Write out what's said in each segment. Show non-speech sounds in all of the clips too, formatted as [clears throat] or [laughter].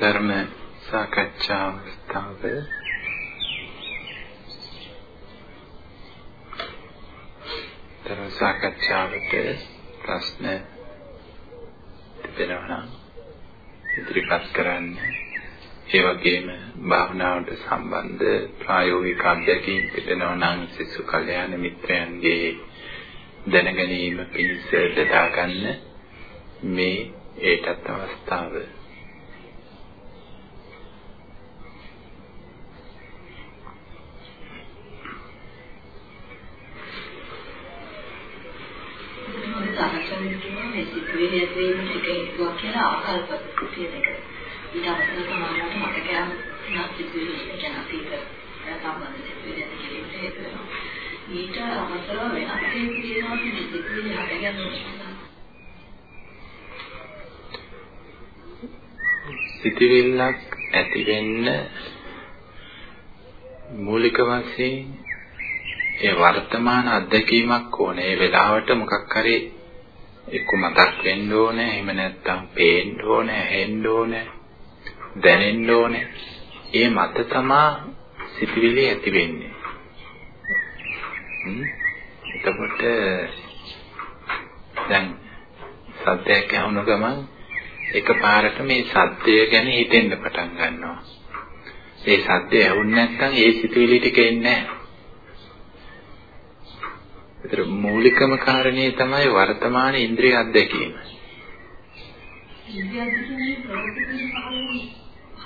ධර්ම සාකච්ඡා අවස්ථාව ධර්ම සාකච්ඡාවට ප්‍රශ්න තිබෙනවා නම් ඉදිරිපත් කරන්න. ඒ වගේම භාවනාවට සම්බන්ධ ප්‍රායෝගික අත්දැකීම් තිබෙනවා නම් සිසු කල්යාණ මිත්‍රයන්ගේ දැනගැනීම පිණිස දදා ගන්න මේ ඒටත් අවස්ථාව සිතුවිල්ලක් ඇති වෙන්න මූලික වශයෙන් ඒ වර්තමාන අත්දැකීමක් ඕනේ. ඒ වෙලාවට මොකක් හරි එක්ක මතක් වෙන්න ඕනේ. එහෙම නැත්නම් පේන්න ඕනේ ඇහෙන්න ඕනේ දැනෙන්න ඕනේ. ඒ මත තමා සිතුවිලි ඇති වෙන්නේ එතකොට දැන් සද්දයක් ඇහුන ගමන් එකපාරට මේ සද්දය ගැන හිතෙන්න පටන් ගන්නවා ඒ සද්දය ඇහුන්නේ නැත්නම් ඒ සිතුවිලි ටික එන්නේ නැහැ ඒතර මූලිකම කාරණේ තමයි වර්තමාන ඉන්ද්‍රිය අධ්‍යක්ීම.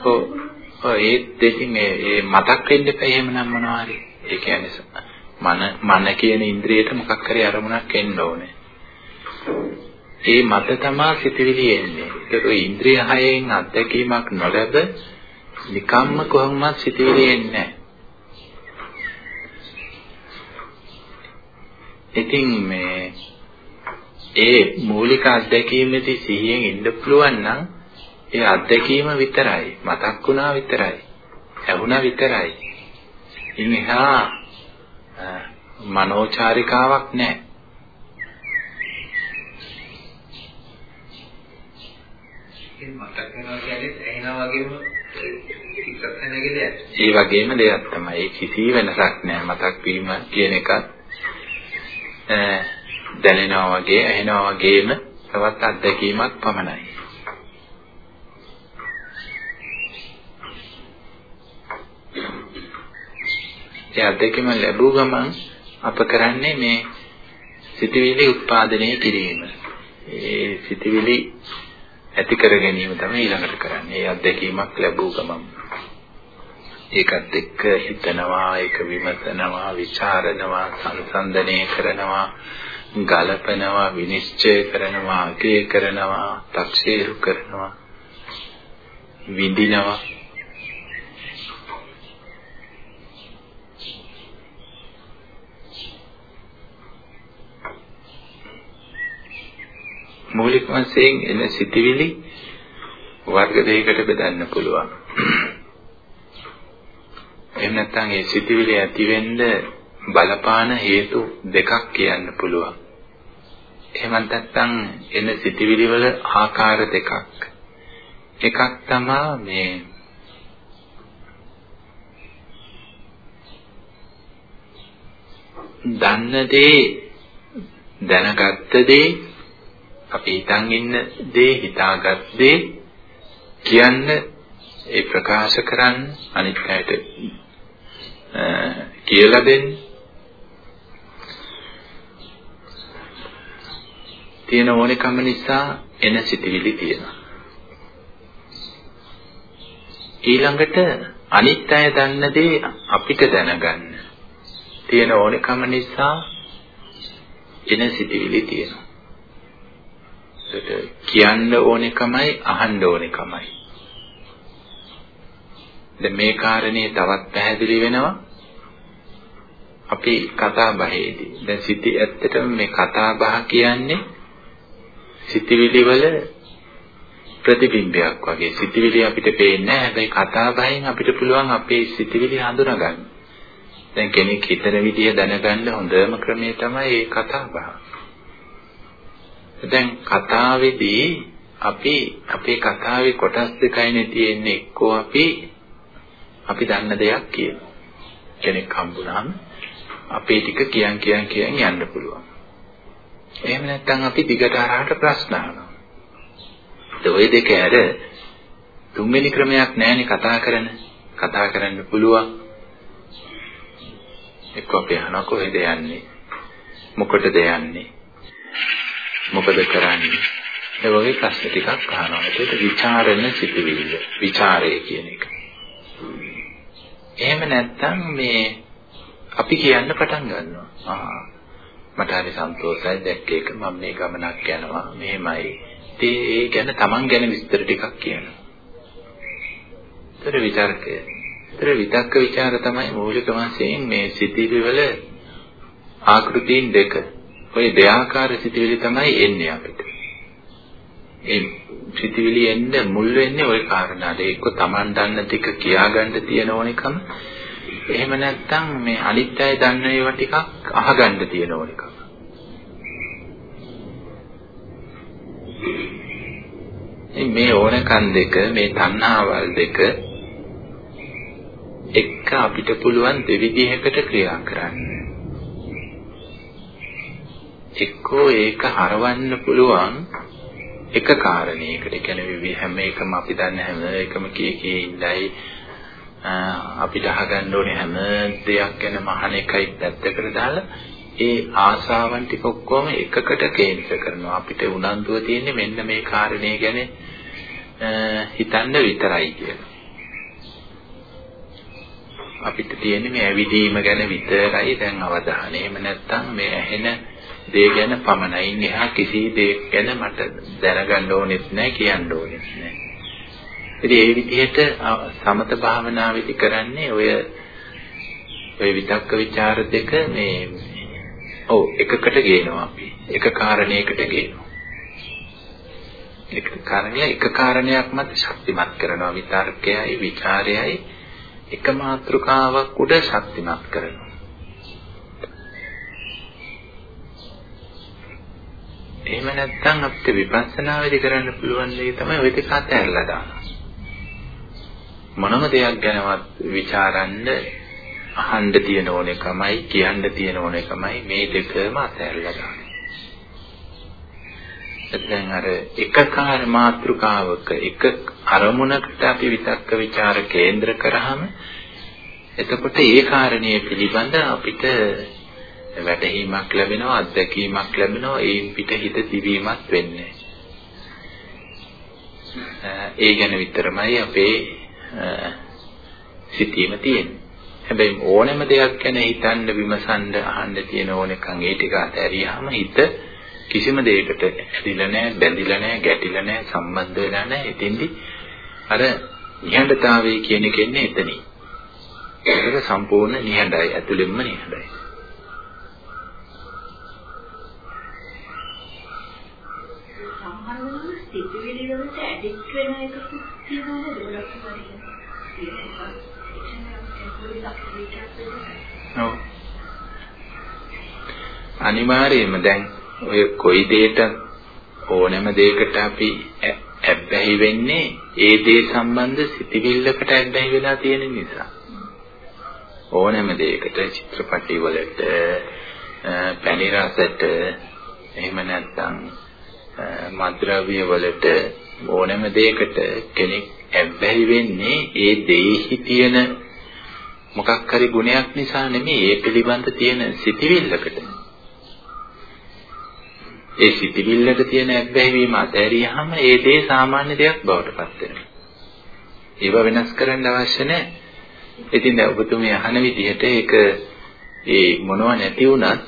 ඔව් ඒ දෙකින් ඒ මතක් වෙන්න එපා එහෙමනම් මොනවා හරි. ඒ කියන්නේ මන මන කියන ඉන්ද්‍රියට මොකක් හරි අරමුණක් එන්න ඕනේ. ඒ මත තමා සිතවිලි එන්නේ. ඒක ඔය ඉන්ද්‍රිය හයෙන් අත්දැකීමක් නොලැබ නිකම්ම කොහොමවත් සිතවිලි එන්නේ නැහැ. ඉතින් මේ ඒ මූලික අත්දැකීමේදී සිහියෙන් ඉන්න පුළුවන් නම් ඒ අත්දැකීම විතරයි මතක් වුණා විතරයි ඇහුණා විතරයි ඉන් එහා මනෝචාරිකාවක් නැහැ මතක් වෙනවා කියන්නේ ඇහෙනා වගේම ඒ වගේම දෙයක් තමයි. ඒ කිසි වෙනසක් නැහැ. මතක් වීම කියන එකත් දැනෙනවා වගේ ඇහෙනවා වගේම තවත් අත්දැකීමක් පමණයි. ඒ අත්දැකීම ලැබුව ගමන් අප කරන්නේ මේ සිතවිලි උත්පාදනය කිරීම. ඒ සිතවිලි ඇති කර ගැනීම තමයි ඊළඟට කරන්නේ. ඒ අත්දැකීමක් ලැබුව ගමන්. ඒකත් එක්ක හිතනවා ඒක විමසනවා ਵਿਚාරනවා සංසන්දනය කරනවා ගලපනවා විනිශ්චය කරනවා අගය කරනවා තක්සේරු කරනවා විඳිනවා මූලික වශයෙන් එන සිටිවිලි වර්ග දෙකකට බෙදන්න පුළුවන් එහෙම නැත්නම් ඒ සිතුවිලි ඇති වෙන්න බලපාන හේතු දෙකක් කියන්න පුළුවන්. එහෙම නැත්නම් එන සිතුවිලි වල ආකාර දෙකක්. එකක් තමයි මේ දන්න දේ දැනගත්ත දේ අපි හිතන් ඉන්න දේ හිතාගත් දේ කියන්න ඒ ප්‍රකාශ කරන්න අනිත් අයට කියලා දෙන්න. තියෙන ඕනෙකම නිසා එන සිටිවිලි තියෙනවා. ඊළඟට අනිත් අය දන්න දේ අපිට දැනගන්න. තියෙන ඕනෙකම නිසා එන සිටිවිලි තියෙනවා. ඒකට කියන්න ඕනෙකමයි අහන්න ඕනෙකමයි. දැන් මේ කාරණේ තවත් පැහැදිලි වෙනවා අපි කතා බහේදී. දැන් සිටි ඇත්තටම මේ කතා බහ කියන්නේ සිටිවිලි වල ප්‍රතිබිම්බයක් වගේ. සිටිවිලි අපිට පේන්නේ නැහැ. හැබැයි කතා බහෙන් අපිට පුළුවන් අපේ සිටිවිලි හඳුනගන්න. දැන් කෙනෙක් හිතන විදිය දැනගන්න හොඳම ක්‍රමය තමයි මේ කතා බහ. දැන් කතාවේදී අපි අපේ කතාවේ කොටස් දෙකයිනේ තියෙන්නේ එක්කෝ අපි අපි දන්න දෙයක් කියනවා. කෙනෙක් හම්බුනහම අපේ ටික කියන් කියන් කියන් යන්න පුළුවන්. එහෙම නැත්නම් අපි දිගට හරහාට ප්‍රශ්න අහනවා. ඔය දෙක ඇර තුන්වෙනි ක්‍රමයක් නැහැනේ කතා කරන. කතා කරන්න පුළුවන්. එක්ක අපි අහනවා කොහෙද යන්නේ? මොකටද යන්නේ? මොකද කරන්නේ? ඒ වගේ ප්‍රශ්න ටිකක් අහනවා. ඒක විචාරණ සිතිවිල්ල. විචාරය කියන එක. එහෙම නැත්නම් මේ අපි කියන්න පටන් ගන්නවා. ආ මට හරි සන්තෝෂයි දැක්ක එක මම මේ ගමනක් යනවා මෙහෙමයි. ඉතින් ඒ ගැන Taman ගැන විස්තර ටිකක් කියනවා. ඒතර විචාරකය. ඒතර විතක්ක ਵਿਚාර තමයි මූලික වශයෙන් මේ සිතිවිලි වල ආකෘතීන් දෙක. ওই දෙආකාර සිතිවිලි තමයි එන්නේ අපිට. ඒ සිතිවිලි එන්න මුල් වෙන්නේ ওই කාරණාට. එක්ක Taman දන්න ටික කියාගන්න තියෙන ඕනිකම. එහෙම නැත්නම් මේ අනිත් අය දන්න ඒවා ටිකක් අහගන්න තියෙන ඕනිකම. මේ ඕනකන් දෙක මේ තණ්හාවල් දෙක එක්ක අපිට පුළුවන් දෙවිදිහකට ක්‍රියා කරන්න. එක්කෝ ඒක හරවන්න පුළුවන් එක කාරණයකට කියන්නේ හැම එකම අපි දන්න හැම එකම කී කී ඉඳයි අපිට අහගන්න ඕනේ හැම දෙයක් ගැන මහන එකයි පැත්තකට දාලා ඒ ආසාවන් ටික ඔක්කොම එකකට කේන්ද්‍ර කරනවා අපිට උනන්දුව තියෙන්නේ මෙන්න මේ කාරණේ ගැන හිතන්න විතරයි කියලා. අපිට තියෙන්නේ මේ ඇවිදීම ගැන විතරයි දැන් අවධානය. එහෙම නැත්නම් මේ ඇහෙන දේ ගැන පමණයි. එහා කිසි දෙයක් ගැන මට දැනගන්න ඕනෙත් නැහැ, කියන්න ඕනෙත් නැහැ. ඉතින් ඒ විදිහට සමත භාවනාවේදී කරන්නේ ඔය ඔය විතක්ක ਵਿਚාර දෙක මේ ඔව් එකකට ගේනවා අපි. එක කාරණයකට ගේනවා. එක කාරණය එක කාරණයක් මත ශක්තිමත් කරනවා විතර්කයයි ਵਿਚාරයයි එක මාත්‍රකාවක් උඩ ශක්තිමත් කරනවා. එහෙම නැත්නම් අපිට විපස්සනා වෙදි කරන්න පුළුවන් දේ තමයි ওই දෙක අතහැරලා දානවා. මොනම දෙයක් ගැනවත් ਵਿਚාරන්න අහන්න තියෙන ඕන එකමයි කියන්න තියෙන ඕන එකමයි මේ දෙකම අතහැරලා දානවා. දැන් අර එකකාර මාත්‍රකාවක එක අරමුණකට අපි විතක්ක ਵਿਚාර කේන්ද්‍ර කරාම එතකොට ඒ කාරණයේ පිළිබඳ අපිට වැටහීමක් ලැබෙනවා අත්දැකීමක් ලැබෙනවා ඒන් පිට හිත දිවීමක් වෙන්නේ. ඒ ගැන විතරමයි අපේ සිතීම තියෙන්නේ. හැබැයි ඕනෑම දෙයක් ගැන හිතන්න විමසන්න අහන්න තියෙන ඕනකම් ඒ ටික අතහැරියාම හිත කිසිම දෙයකට ඇදිලා නැහැ බැඳිලා නැහැ ගැටිලා නැහැ සම්බන්ධ වෙලා නැහැ. එතෙන්දි අර නිහඬතාවය කියන එක එන්නේ එතනින්. ඒක සම්පූර්ණ නිහඬයි ඇතුළෙන්ම නිහඬයි. සමහර වෙලාවට සිතුවිලි වලට ඇඩික්ට් වෙන එකක් තියෙනවද ඒකට ඔව් අනිවාර්යයෙන්ම දැන් ඔය කොයි දෙයකට ඕනෑම දෙයකට අපි ඇබ්බැහි වෙන්නේ ඒ දේ සම්බන්ධ සිතිවිල්ලකට ඇබ්බැහි වෙලා තියෙන නිසා. ඕනෑම දෙයකට චිත්‍රපටි වලට පැණි රසට එහෙම නැත්නම් මද්ද්‍රව්‍ය වලට ඕනෑම දෙයකට කෙනෙක් ඇබ්බැහි වෙන්නේ ඒ දෙෙහි තියෙන මොකක් හරි ගුණයක් නිසා නෙමෙයි ඒ පිළිබඳ තියෙන සිතිවිල්ලකට. ඒ සිතිවිල්ලට තියෙන ඇබ්බැහිවීම අතහැරියාම ඒ දේ සාමාන්‍ය දෙයක් බවට පත් වෙනවා. ඒව වෙනස් කරන්න අවශ්‍ය නැහැ. ඉතින් දැන් ඔබතුමිය අහන විදිහට ඒක ඒ මොනව නැති වුණත්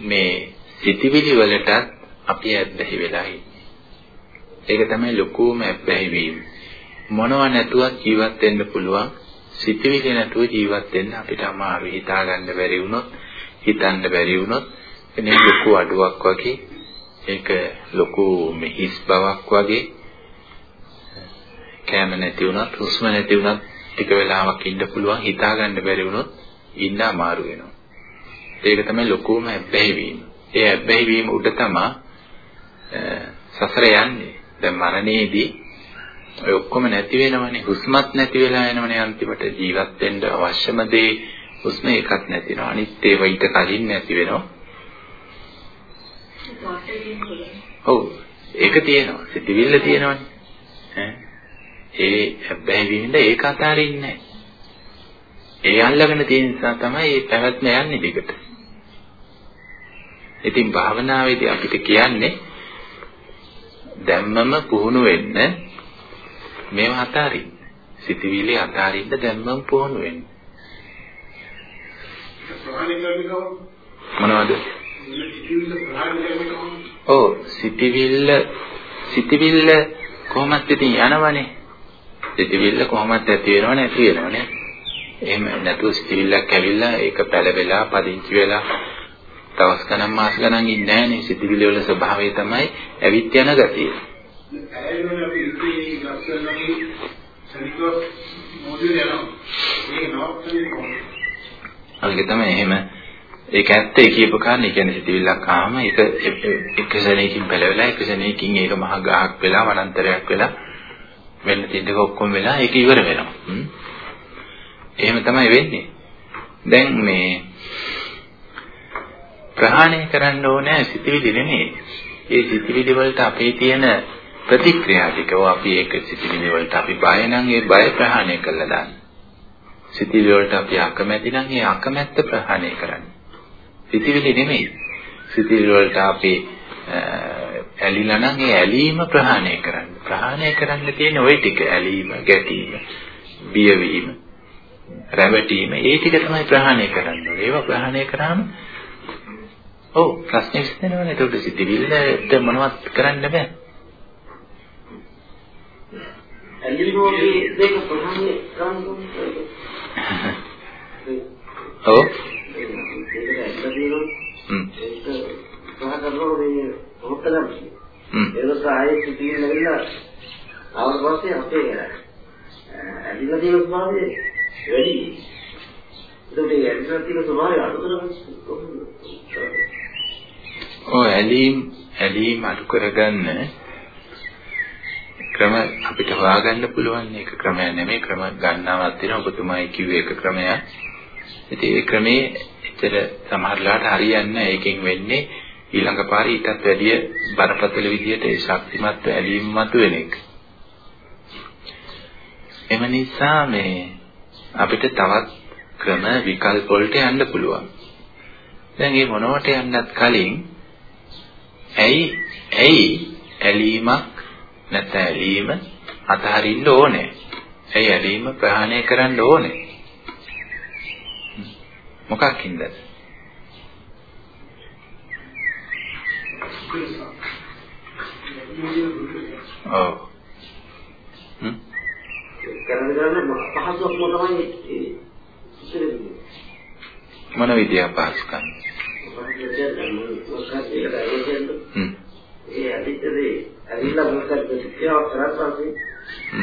මේ සිතිවිලි වලටත් අපි ඇබ්බැහි වෙලා ඉන්නේ. ඒක තමයි ලොකුම ඇබ්බැහිවීම. මොනව නැතුවත් ජීවත් වෙන්න පුළුවන්. සිතිවිලි නැතුව ජීවත් වෙන්න අපිට අමාරුයි. හිතා ගන්න බැරි වුණොත්, හිතන්න බැරි වුණොත් එනේ ලොකු අඩුවක් වගේ ඒක ලොකු මිහිස් බවක් වගේ කැම නැති වුණත් හුස්ම නැති වුණත් ටික වෙලාවක් ඉන්න පුළුවන් හිතා ගන්න බැරි වුණොත් ඉන්න අමාරු වෙනවා. ඒක තමයි ලොකුම ඇබ්බැහි වීම. ඒ ඇබ්බැහි වීම උඩ තමයි සසර යන්නේ. දැන් මරණයේදී ඔය ඔක්කොම නැති වෙනවනේ. හුස්මත් නැති වෙලා යනවනේ අන්තිමට ජීවත් වෙන්න අවශ්‍යම දේ හුස්ම එකක් නැති වෙනවා. අනිත් ඒවා ඊට කලින් නැති වෙනවා. ඔව් ඒක තියෙනවා. සිතිවිල්ල තියෙනවනේ. ඒ හැබැයි විඳ ඒක අතාරින්නේ ඒ අල්ලගෙන තියෙන නිසා තමයි මේ පැවැත්ම යන්නේ දිගට. ඉතින් භාවනාවේදී අපිට කියන්නේ දැම්මම පුහුණු වෙන්න මේවා අතාරින්න. සිතවිලි අතාරින්න දැම්මම පුහුණු වෙන්න. මොනවද? ඔව් සිතවිල්ල සිතවිල්ල කොහොමද ඉතින් යනවනේ. සිතවිල්ල කොහොමද ඇති වෙනව නැති වෙනවනේ. එහෙම නැතුව සිතවිල්ලක් ඇවිල්ලා ඒක පැලවෙලා පදිංචි වෙලා දවස් ගණන් මාස ගණන් ඉන්නේ නැහනේ සිතවිලි වල ස්වභාවය තමයි ඇවිත් යන ගතිය. ඒක තමයි එහෙම ඒක ඇත්ත කියපු කාරණේ කියන්නේ සිතවිල්ලක් ආවම ඒක එක සෙනෙකින් පළවෙලා එක සෙනෙකින් ඒක මහ ගහක් වෙලා වනාන්තරයක් වෙලා වෙන්න තියෙන දේ ඔක්කොම වෙලා ඒක ඉවර වෙනවා. එහෙම තමයි වෙන්නේ. දැන් මේ ප්‍රහාණය කරන්න ඕනේ සිතවිලි නෙමෙයි. ඒ සිතවිලි වලට අපේ තියෙන ප්‍රතික්‍රියා ටිකව අපි ඒක සිතවිලි වලට අපි බය නම් ඒ බය ප්‍රහාණය කරලා දාන්න. සිතවිලි වලට අපි අකමැති නම් ඒ අකමැත්ත ප්‍රහාණය කරන්න. සිතවිලි නෙමෙයි. සිතවිලි වලට අපි ඇලිලා නම් ඒ ඇලීම ප්‍රහාණය කරන්න. ප්‍රහාණය කරන්න තියෙන ওই ටික ඇලීම, ගැටීම, බියවීම, රැවටීම ඒ ටික තමයි ප්‍රහාණය කරන්න ඕනේ. ඒවා ප්‍රහාණය කරාම ඔව් ප්‍රශ්නේ විසඳෙනවනේ. ඒකට සිතවිල්ලට මොනවත් කරන්න බෑ. ඇලිමෝගේ දෙක ප්‍රහාණය කරන්න ඕනේ. ඔව්. හ්ම්. ඒක සහ කරනවා මේ මොකටද? හ්ම්. ඒක සායේ සිටින නැවිලා ආවට පස්සේ අපේ ඇලිලා තියෙන ස්වභාවය වැඩි. ඒකට ඇලිලා තියෙන ස්වභාවය අඩු කරගන්න ඔය ඇලීම් ඇලීම් අඩු කරගන්න ක්‍රම අපිට හොයාගන්න පුළුවන් එක ක්‍රමයක් නෙමෙයි ක්‍රම ගන්නවක් තියෙනවා ඔබතුමායි කිව්වේ එක ක්‍රමයක්. ඉතින් ඒ ක්‍රමේ එතර සමහරලාට හරියන්නේ නැහැ. ඒකෙන් වෙන්නේ ඊළඟ පාරේ ඊටත් වැඩිය බරපතල විදියට ඒ ශක්තිමත් ඇලීම් මතුවෙන එක. එම නිසා මේ අපිට තවත් ක්‍රම විකල්ප වලට යන්න පුළුවන්. දැන් මේ මොනවට යන්නත් කලින් ඇයි ඇයි ඇලීමක් නැත්නම් ඇලීම අතහරින්න ඕනේ. ඇයි ඇලීම ප්‍රහාණය කරන්න ඕනේ. මොකක්ින්ද? ඔව්. හ්ම්. කරන්න මොන විදිය පහසුකම්? ඒ අදිටේ ඇවිල්ලා මොකක්ද ක්‍රියාව කරත් පස්සේ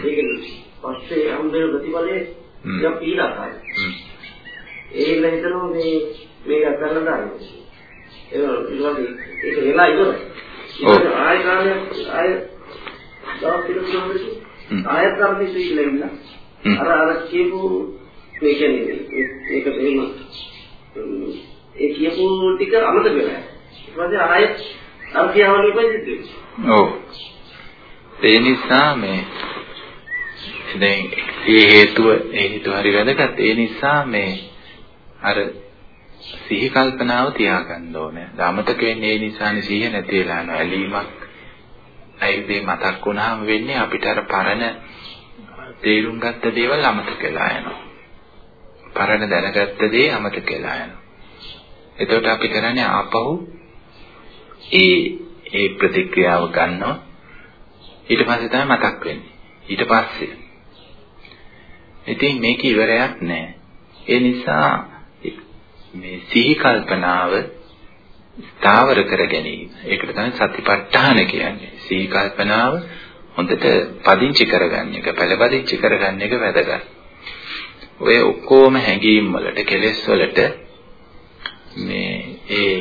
ඒක පස්සේ හම්බෙන ප්‍රතිඵලයේ යා පීඩාකාරයි. ඒ හිතනවා මේ මේක කරන්න දාන්නේ. ඒක ඊළඟට ඒක වෙලා ඉවරයි. ඔව්. ආය කාලයක් ආය දවස් කිලෝමීටර් ආයත් කරපි ඉතිලා ඉන්න. අර අර කියපු මේ කියන්නේ ඒක දෙන්න ඒ කියපු ටික අමතක වෙලා. ඊට පස්සේ ආයෙත් අර කියවලු ඉපදිද්දී. ඔව්. ඒ නිසා මේ දැන් ඒ හේතුව ඒ හේතුව හරි වැදගත්. ඒ නිසා මේ අර සිහි කල්පනාව තියාගන්න ඕනේ. දාමතක වෙන්නේ ඒ නිසානේ සිහිය නැති වෙලා යනවා. ඇලීමක් ඇයිදේ මතක් වුණාම වෙන්නේ අපිට අර පරණ තේරුම් ගත්ත දේවල් අමතක වෙලා යනවා. පරණ දැනගත්ත දේ අමතක වෙලා යනවා. එතකොට අපි කරන්නේ ආපහු ඒ ඒ ප්‍රතික්‍රියාව ගන්නවා. ඊට පස්සේ තමයි මතක් වෙන්නේ. ඊට පස්සේ. ඉතින් මේක ඉවරයක් නෑ. ඒ නිසා මේ සිහි කල්පනාව ස්ථාවර කර ගැනීම. ඒකට තමයි සතිපට්ඨාන කියන්නේ. සිහි කල්පනාව හොඳට පදිංචි කරගන්න එක, පළපදිංචි කරගන්න එක වැදගත්. ඔය ඔක්කොම හැඟීම් වලට, කෙලෙස් වලට මේ ඒ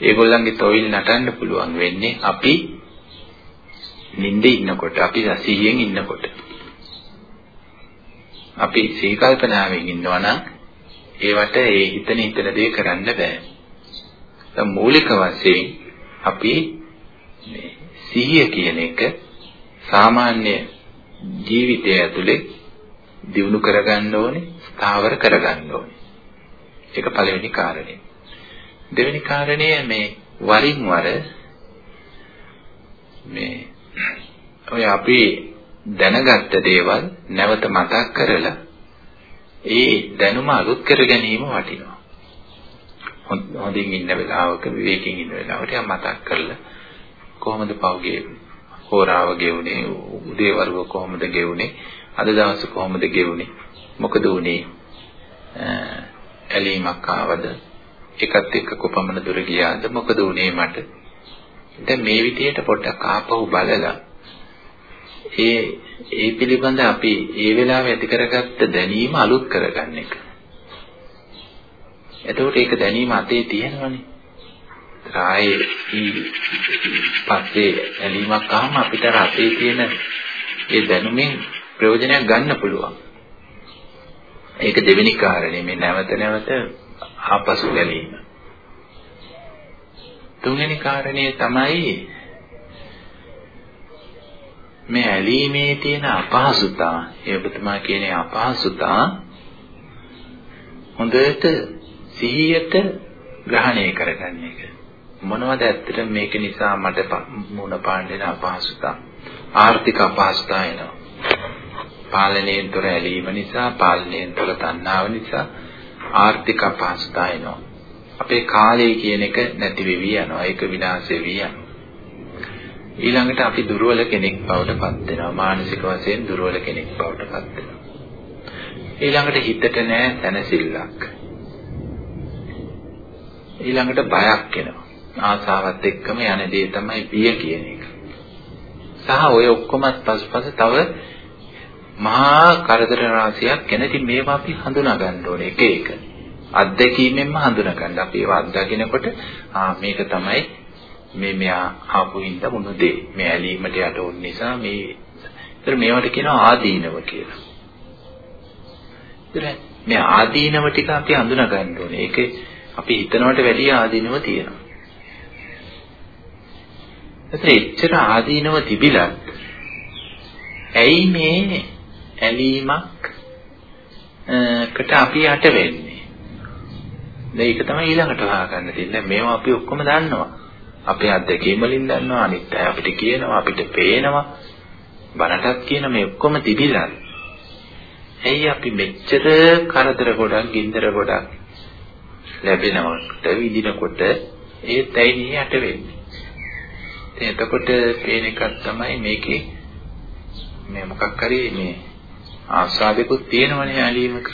ඒගොල්ලන්ගේ තොইল නටන්න පුළුවන් වෙන්නේ අපි නිින්දේ ඉන්නකොට අපි සිහියෙන් ඉන්නකොට අපි සිහි කල්පනාවෙන් ඉන්නවා නම් ඒවට ඒ හිතන හිතන දේ කරන්න බෑ. දැන් මූලික වශයෙන් අපි මේ සිහිය කියන එක සාමාන්‍ය ජීවිතය ඇතුලේ දිනු කරගන්න ඕනේ, ස්ථාවර කරගන්න ඕනේ. ඒක පළවෙනි කාරණය. දෙවෙනි කාරණය මේ වරින් වර මේ ඔය අපි දැනගත්ත දේවල් නැවත මතක් කරලා ඒ දැනුම අලුත් කර ගැනීම වටිනවා. හොඳින් ඉන්න වෙලාවක විවේකයෙන් ඉන්න වෙලාවට මතක් කරලා කොහොමද පවගේ හෝරාව ගෙවුනේ උදේවරුව කොහොමද ගෙවුනේ අද දවස කොහොමද ගෙවුනේ මොකද උනේ ඇලීමක් ආවද එකත් එක්ක කොපමණ දුර ගියාද මොකද උනේ මට දැන් මේ විදිහට පොඩ්ඩක් ආපහු බලලා ඒ ඒ පිළිබඳ අපි ඒ වෙලාවේ ඇති කරගත්ත දැනීම අලුත් කරගන්න එක. එතකොට ඒක දැනීම අතේ තියෙනවනේ. ආයේ පස්සේ ඇලීමක් ආවම අපිට අතේ තියෙන ඒ දැනුමින් ප්‍රයෝජනයක් ගන්න පුළුවන්. ඒක දෙවෙනි කාරණේ මේ නැවත නැවත ආපසු ගැනීම. තුන්වෙනි කාරණේ තමයි මේ ඇලීමේ තියෙන අපහසුතා, ඒ ඔබතුමා කියන්නේ අපහසුතා හොඳට සිහියට ග්‍රහණය කරගන්න එක. මොනවද ඇත්තට මේක නිසා මට මුණ පාන්න දෙන අපහසුතා? ආර්ථික අපහසුතා එනවා. පාලනයෙන් තොර ඇලීම නිසා, පාලනයෙන් තොර තණ්හාව නිසා ආර්ථික අපහසුතා එනවා. අපේ කාලය කියන එක නැති වෙවි යනවා. ඒක විනාශ වෙවි යනවා. ඊළඟට අපි දුර්වල කෙනෙක් බවට පත් වෙනවා. මානසික වශයෙන් දුර්වල කෙනෙක් බවට පත් වෙනවා. ඊළඟට හිතට නෑ තනසිල්ලක්. ඊළඟට බයක් එනවා. ආසාවත් එක්කම යන දේ තමයි බිය කියන එක. සහ ඔය ඔක්කොමත් පසුපස තව මහා කරදර රාශියක් ගැන ඉතින් මේවා අපි හඳුනා ගන්න ඕනේ එක එක. අත්දැකීමෙන්ම හඳුනා ගන්න. අපි ඒවා අත්දකිනකොට ආ මේක තමයි මේ මෙයා ආපු හින්දා වුණු දේ. මේ ඇලීමට යට වුන නිසා මේ ඒතර මේවට කියනවා ආදීනව කියලා. ඒතර මේ ආදීනව ටික අපි හඳුනා ගන්න ඕනේ. ඒකේ අපි හිතනවට වැඩිය ආදීනව තියෙනවා. ඒතර එච්චර ආදීනව තිබිලත් ඇයි මේ ඇලීමක් කට අපි යට වෙන්නේ? දැන් ඒක තමයි ඊළඟට හොයාගන්න තියෙන්නේ. මේවා අපි ඔක්කොම දන්නවා. අපේ අත්දැකීම් වලින් දන්නවා අනිත් අය අපිට කියනවා අපිට පේනවා බනටත් කියන මේ ඔක්කොම තිබිලා ඇයි අපි මෙච්චර කරදර ගොඩක් ගින්දර ගොඩක් ලැබෙනවට විඳිනකොට ඒත් ඇයි යට වෙන්නේ එතකොට පේන එකක් තමයි මේකේ මේ මොකක් හරි මේ ආස්වාදයකුත් තියෙනවනේ ඇලීමක.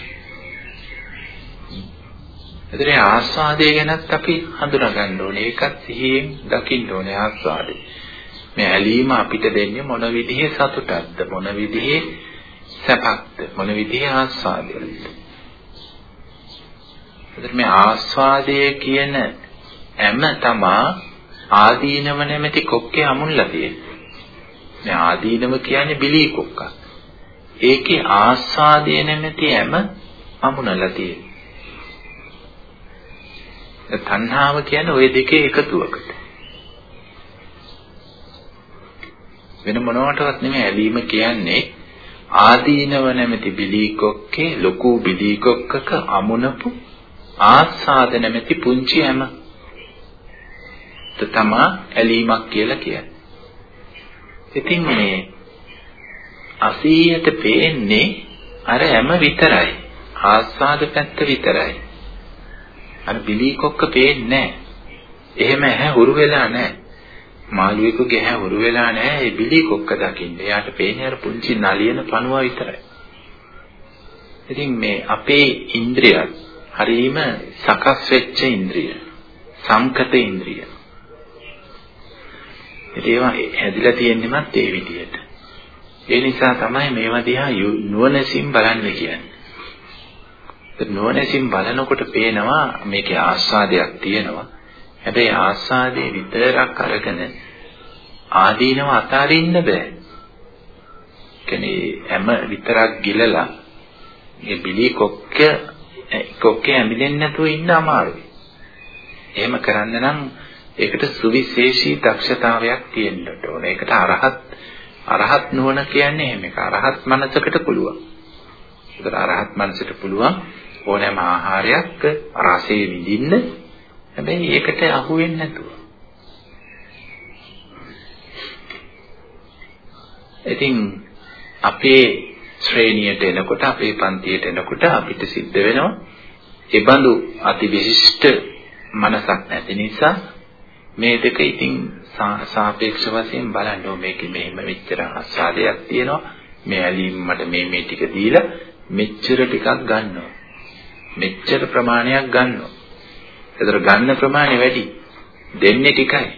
ඒතරේ ආස්වාදය ගැනත් අපි හඳුනා ගන්න ඕනේ. ඒකත් සිහියෙන් දකින්න ඕනේ ආස්වාදේ. මේ ඇලීම අපිට දෙන්නේ මොන විදිහේ සතුටක්ද මොන විදිහේ සැපක්ද මොන විදිහේ ආස්වාදයක්ද. ඒතර මේ ආස්වාදය කියන හැම තමා ආදීනව නැමැති කොක්කේ අමුණලා තියෙන්නේ. මේ ආදීනව කියන්නේ බිලී කොක්කක්. ඒකේ ආස්වාදය නැමැති හැම අමුණලා තියෙන්නේ. තණ්හාව කියන්නේ ওই දෙකේ එකතුවකට. වෙන මොනවටවත් නෙමෙයි ඇලීම කියන්නේ ආදීනව නැමැති බිලී කොක්කේ ලොකු බිලී කොක්කක අමුණපු ආස්වාද නැමැති පුංචි හැම තමා ඇලීමක් කියලා කියන්නේ. ඉතින් මේ අසීයට පේන්නේ අර හැම විතරයි. ආස්වාද පැත්ත විතරයි. අර බිලී කොක්ක පේන්නේ එහෙම ඇහැ හුරු වෙලා නැහැ. මාළුවෙකුගේ ඇහැ හුරු වෙලා නැහැ. ඒ බිලී කොක්ක දකින්න. එයාට පේන්නේ අර පුංචි නලියන පණුවා විතරයි. ඉතින් මේ අපේ ඉන්ද්‍රියත් හරීම සකස් වෙච්ච ඉන්ද්‍රිය. සංකත ඉන්ද්‍රිය. ඒවා හැදිලා තියෙන්නෙමත් ඒ විදිහට. ඒ නිසා තමයි මේවා දිහා නුවණසින් බලන්න කියන්නේ. නුවණසින් බලනකොට පේනවා මේකේ ආස්වාදයක් තියෙනවා. හැබැයි ආස්වාදයේ විතරක් අරගෙන ආදීනව අතාරින්න බෑ. කියන්නේ හැම විතරක් ගිලලා මේ බිලි කොක්ක කොක්කේ ඇමිලෙන්නේ නැතුව ඉන්න අමාරුයි. එහෙම කරන්න නම් ඒකට සුවිශේෂී දක්ෂතාවයක් තියෙන්න ඕන. ඒකට අරහත් අරහත් නුවණ කියන්නේ එහෙම එක. අරහත් මනසකට පුළුවන්. ඒකට අරහත් මනසට පුළුවන් ඕනෑම ආහාරයක් රසයේ විඳින්න. හැබැයි ඒකට අහු වෙන්නේ නැතුව. ඉතින් අපේ ශ්‍රේණියට එනකොට අපේ පන්තියට එනකොට අපිට සිද්ධ වෙනවා ඒ බඳු අති විශිෂ්ට මනසක් නැති නිසා මේ දෙක ඉතින් සාපේක්ෂ වශයෙන් බලන්න ඕනේ මේකේ මෙහෙම මෙච්චර ආස්වාදයක් තියෙනවා මේ ඇලීම් මට මේ මේ ටික දීලා මෙච්චර ටිකක් ගන්නවා මෙච්චර ප්‍රමාණයක් ගන්නවා ඒතර ගන්න ප්‍රමාණය වැඩි දෙන්නේ ටිකයි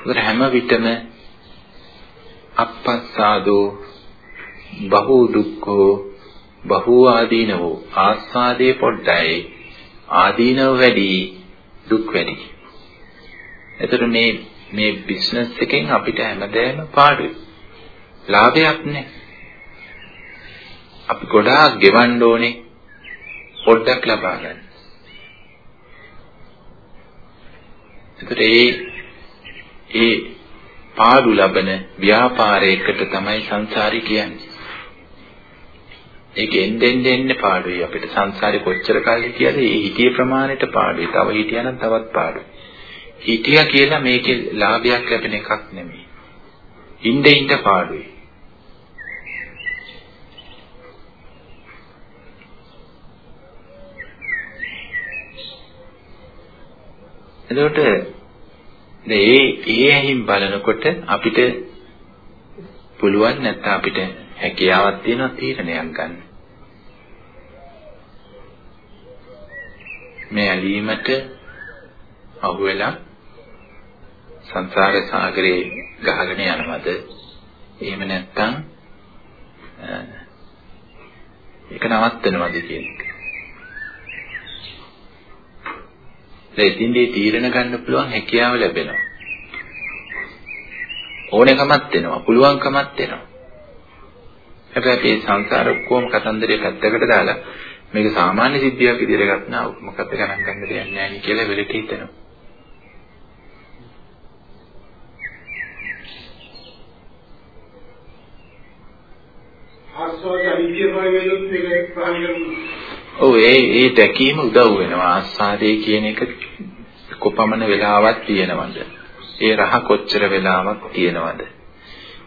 ඒතර හැම විටම අපස්සාදෝ බහු දුක්ඛෝ බහු ආදීනවෝ ආස්වාදේ පොඩ්ඩයි ආදීනව වැඩි දුක් වැඩි. එතකොට මේ මේ බිස්නස් එකෙන් අපිට හැමදේම පාඩුයි. ලාභයක් නැහැ. අපි ගොඩාක් ගෙවන්න ඕනේ පොඩ්ඩක් ලබා ගන්න. එතකොට ඒ ඒ පාඩු ලබන ව්‍යාපාරයකට තමයි සංසාරي කියන්නේ. ඒක එන්නෙන් එන්නේ පාඩුයි අපිට සංසාරේ කොච්චර කාලෙ කියලාද ඒ හිතිය ප්‍රමාණයට පාඩුයි. තව හිටියනම් තවත් පාඩුයි. හිතියා කියලා මේකේ ලාභයක් ලැබෙන එකක් නෙමෙයි. ඉnde ඉnde පාඩුයි. එතකොට ඒ ඒ ඇහින් බලනකොට අපිට පුළුවන් නැත්නම් අපිට හැකියාවක් තියෙනවා තීරණයක් ගන්න. මේ ඇලීමට අහු වෙලා සංසාර සාගරේ ගහගෙන යනවද? එහෙම නැත්නම් ඒක නවත්තනවද කියන එක. එතින්දී තීරණ ගන්න පුළුවන් හැකියාව ලැබෙනවා. ඕනෑකමක් වෙනවා, පුළුවන්කමක් වෙනවා. හැබැයි මේ සංසාර ඔක්කොම කතන්දරේ පැත්තකට දාලා මේක සාමාන්‍ය සිද්ධියක් විදිහට ගන්නා මොකක්ද ගණන් ගන්න දෙයක් නැහැ නේ කියලා වෙලට හිතෙනවා. ආස්වාද අනිත්‍යමයි වෙලොත් ඒක ප්‍රහාණය කරනවා. ඔව් ඒ ඒ දැකීම උදව් වෙනවා ආස්වාදේ කියන එක කොපමණ වෙලාවක් තියෙනවද? ඒ රහ කොච්චර වෙලාවක් තියෙනවද?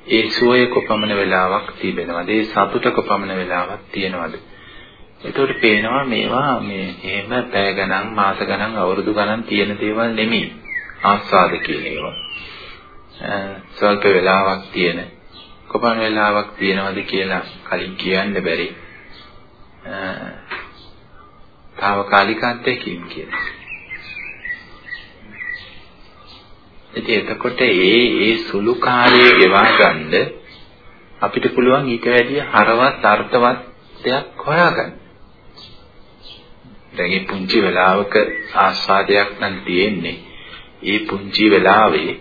ඒ සුවය කොපමණ වෙලාවක් තිබෙනවද? ඒ සතුට කොපමණ වෙලාවක් තියෙනවද? ඒකට පේනවා මේවා මේ එහෙම පැය ගණන් මාස ගණන් අවුරුදු ගණන් තියෙන දේවල් නෙමෙයි ආස්වාද කියන ඒවා. ස්වල්ප වෙලාවක් තියෙන කොපමණ වෙලාවක් තියෙනවද කියලා කලින් කියන්න බැරි. తాවකාලික අත්දැකීම් කියන්නේ. ඉතින් එතකොට ඒ ඒ සුළු කාලයේ ගෙවා ගන්න අපිට පුළුවන් ඊට වැඩිය හරවත් අර්ථවත් දෙයක් හොයාගන්න. දැන් මේ පුංචි වෙලාවක ආස්වාදයක් නම් තියෙන්නේ. ඒ පුංචි වෙලාවේ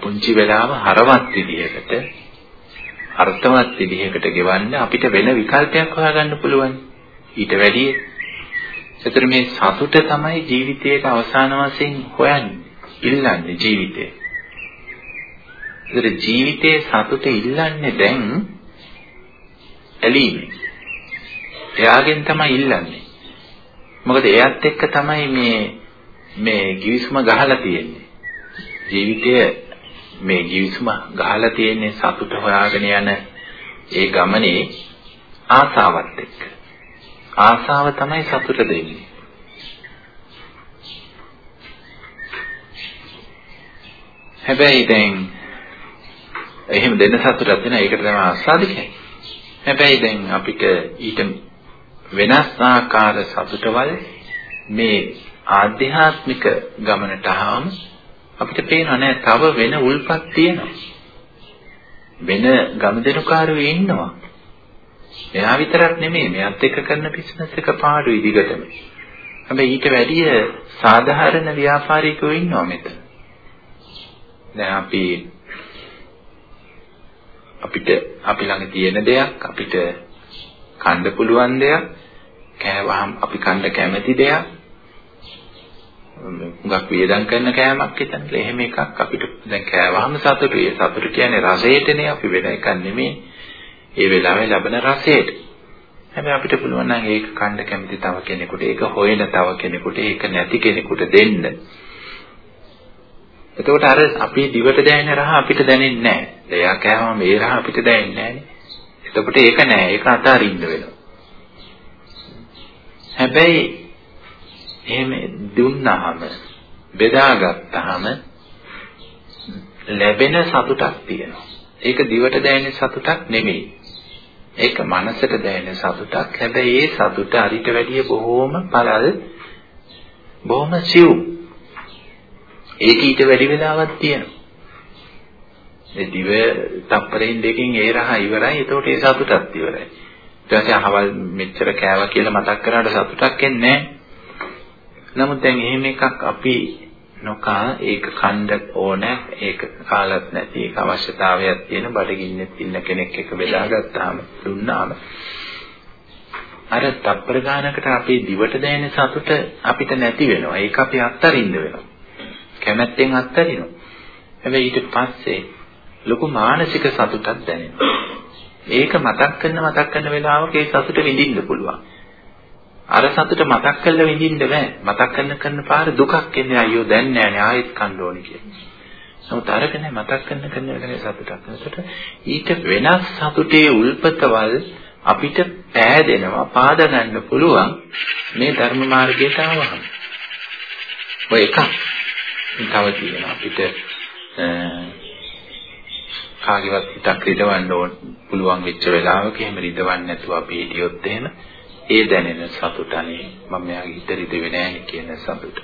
පුංචි වෙලාව හරවත් විදිහකට අර්ථවත් විදිහකට ගෙවන්න අපිට වෙන විකල්පයක් හොයාගන්න පුළුවන්. ඊට වැඩිය එතන මේ සතුට තමයි ජීවිතයේ අවසාන වශයෙන් හොයන්නේ ඉල්ලන්නේ ජීවිතේ. ඒතර ජීවිතයේ සතුට ඉල්ලන්නේ දැන් ඇලීමේ. එයාගෙන් තමයි ඉල්ලන්නේ. මොකද එයාත් එක්ක තමයි මේ මේ givisuma ගහලා තියෙන්නේ. ජීවිතය මේ givisuma ගහලා තියෙන්නේ සතුට හොයාගෙන යන ඒ ගමනේ ආසාවත් එක්ක. ආසාව තමයි සතුට දෙන්නේ. හැබැයි දැන් එහෙම දෙන්න සතුටක් වෙන ඒකට තමයි ආස්වාද කියන්නේ. හැබැයි දැන් අපිට ඊට වෙනස් ආකාර සතුටවල මේ ආධ්‍යාත්මික ගමනට ආවම අපිට පේනවා නෑ තව වෙන උල්පත් තියෙනවා. වෙන ගමදෙනුකාරයෝ ඉන්නවා. එයා විතරක් නෙමෙයි මෙයත් එක්ක කරන බිස්නස් එක පාඩුයි දිගටම. හැබැයි ඊට වැඩිය සාධාරණ ව්‍යාපාරිකයෝ ඉන්නවා මෙතන. දැන් අපි අපිට අපි ළඟ තියෙන දෙයක් අපිට කන්න පුළුවන් දෙයක් කෑවහම අපි කන්න කැමති දෙයක් හුඟක් වේදම් කරන කෑමක් හිතන්න එහෙම එකක් අපිට දැන් කෑවහම සතුටුයි සතුට කියන්නේ රසයටනේ අපි වෙන එකක් නෙමෙයි ඒ වෙලාවේ ලැබෙන රසයට හැබැයි අපිට පුළුවන් නම් ඒක කන්න කැමති තව කෙනෙකුට ඒක හොයන තව කෙනෙකුට ඒක නැති කෙනෙකුට දෙන්න එතකොට අර අපේ දිවට දැනෙන රහ අපිට දැනෙන්නේ නැහැ. එයා කෑවම මේ රහ අපිට දැනෙන්නේ නැහැ. එතකොට ඒක නෑ. ඒක අතාරින්න වෙනවා. හැබැයි එහෙම දුන්නාම බෙදාගත්තාම ලැබෙන සතුටක් තියෙනවා. ඒක දිවට දැනෙන සතුටක් නෙමෙයි. ඒක මනසට දැනෙන සතුටක්. හැබැයි ඒ සතුට අරිට වැඩිය බොහෝම පළල් බොහොම සිව්. ඒක ඊට වැඩි වෙලාවක් තියෙනවා. ඒ දිව තප්පරෙන් දෙකකින් ඒ රහ ඉවරයි. එතකොට ඒ සතුටත් ඉවරයි. ඊට පස්සේ අහවල් මෙච්චර කෑවා කියලා මතක් කරාට සතුටක් එන්නේ නමුත් දැන් එහෙම එකක් අපි නොකා ඒක කණ්ඩ ඕන ඒක කාලත් නැති ඒක අවශ්‍යතාවයක් තියෙන බඩගින්නෙත් ඉන්න කෙනෙක් එක බෙදාගත්තාම දුන්නාම අර තප්පර ගානකට අපේ දිවට දැනෙන සතුට අපිට නැති වෙනවා ඒක අපි අත්තරින්න වෙනවා කැමැත්තෙන් අත්හරිනවා. හැබැයි ඊට පස්සේ ලොකු මානසික සතුටක් දැනෙනවා. ඒක මතක් කරන මතක් කරන වෙලාවක ඒ සතුට විඳින්න පුළුවන්. අර සතුට මතක් කරලා විඳින්න බෑ. මතක් කරන කරන පාර දුකක් එන්නේ අයියෝ දැන් නෑනේ ආයෙත් කන්න ඕනේ කියලා. නමුත් අරක නෑ මතක් කරන කරන වෙලාවේ සතුටක්. ඒකට ඊට වෙනස් සතුටේ උල්පතවල් අපිට පෑදෙනවා පාද ගන්න පුළුවන් මේ ධර්ම මාර්ගයට ආවහම. ඔය එකක්. තව තියෙනවා අපිට කාගේවත් හිතක් රිදවන්න ඕන පුළුවන් වෙච්ච වෙලාවක එහෙම රිදවන්නේ නැතුව අපි හිටියොත් එහෙම ඒ දැනෙන සතුට අනේ මම මෙයාගේ හිත රිදෙන්නේ නැහැ කියන සතුට.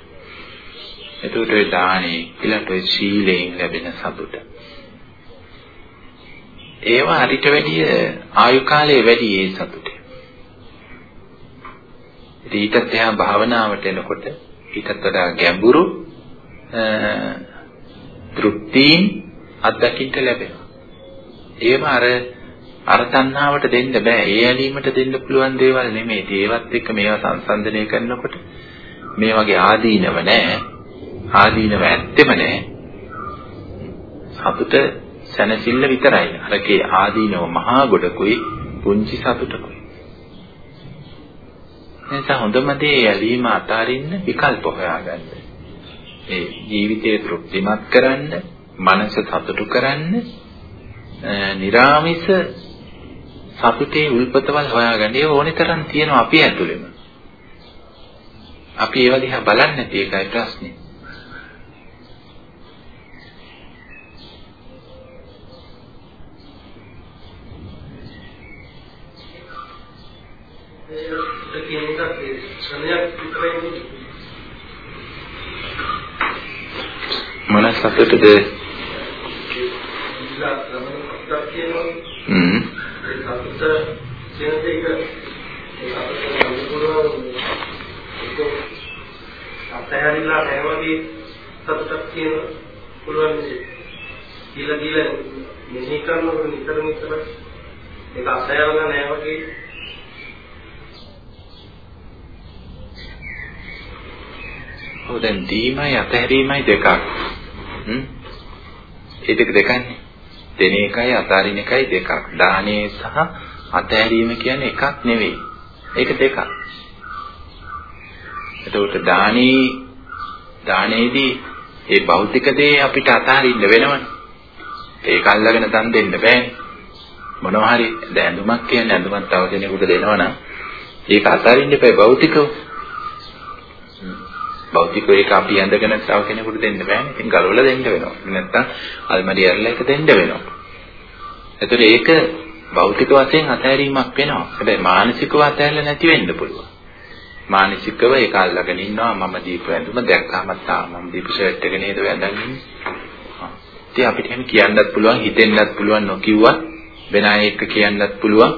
එතකොට ඒ දානේ ඊළඟට ඒ සීලයෙන් ලැබෙන සතුට. ඒවා හරිට වැඩිය ආයු කාලයේ වැඩි ඒ සතුට. ඊටත් එහා භාවනාවට එනකොට ඊටත් වඩා ගැඹුරු තෘප්තීන් අත්දකින්න ලැබෙනවා. ඒව අර අර තණ්හාවට දෙන්න බෑ. ඒ ඇලීමට දෙන්න පුළුවන් දේවල් නෙමෙයි. ඒවත් එක්ක මේවා සංසන්දනය කරනකොට මේ වගේ ආදීනව නෑ. ආදීනව ඇත්තෙම නෑ. සතුට සැනසෙල්ල විතරයි. අරකේ ආදීනව මහා ගොඩකුයි පුංචි සතුටකුයි. එනිසා හොඳම දේ ඇලීම අතාරින්න විකල්ප හොයාගන්න. ඒ ජීවිතේ තෘප්තිමත් කරන්න, මනස සතුටු කරන්න, निराமிස සතුටේ උල්පතවල් හොයාගන්න. ඒ ඕනේ තරම් තියෙනවා අපි ඇතුළෙම. අපි ඒව දිහා බලන්නේ නැති එකයි ප්‍රශ්නේ. ඒ කියන එක ශ්‍රණයක් විතරයි මොන සතුටද? හ්ම්. අතහැරිලා නැවගේ සතුටක් කියන පුළුවන් කියලා කියලා මෙහි කරනකොට නිතර නිතර ඒක අතහැරලා නැවගේ ඔව් දැන් දීමයි අතහැරීමයි දෙකක්. හ්ම්. ඒ දෙක දෙකන්නේ. දෙන එකයි අතාරින එකයි දෙකක්. දානේ සහ අතහැරීම කියන්නේ එකක් නෙවෙයි. ඒක දෙකක්. එතකොට දානේ දානේදී ඒ භෞතික දේ අපිට අතහරින්න වෙනවනේ. ඒක අල්ලගෙන දන් දෙන්න බෑනේ. මොනවා හරි දැඳුමක් කියන්නේ ඇඳුමක් තව කෙනෙකුට දෙනවනම් ඒක අතහරින්න එපා භෞතිකව. භෞතික ඒක අපි ඇඳගෙන තව කෙනෙකුට දෙන්න බෑනේ. ඉතින් ගලවලා දෙන්න වෙනවා. නැත්තම් අල්මාරිය ඇරලා ඒක දෙන්න වෙනවා. එතකොට ඒක භෞතික වශයෙන් අතහැරීමක් වෙනවා. හැබැයි මානසිකව අතහැරලා නැති වෙන්න පුළුවන්. මානසිකව ඒක අල්ලගෙන ඉන්නවා මම දීපු ඇඳුම දැක්කම තා මම දීපු ෂර්ට් එක නේද වැඳන් ඉන්නේ. ඉතින් අපිට එහෙම කියන්නත් පුළුවන් හිතෙන්නත් පුළුවන් නොකියුවත් වෙන අය එක්ක කියන්නත් පුළුවන්.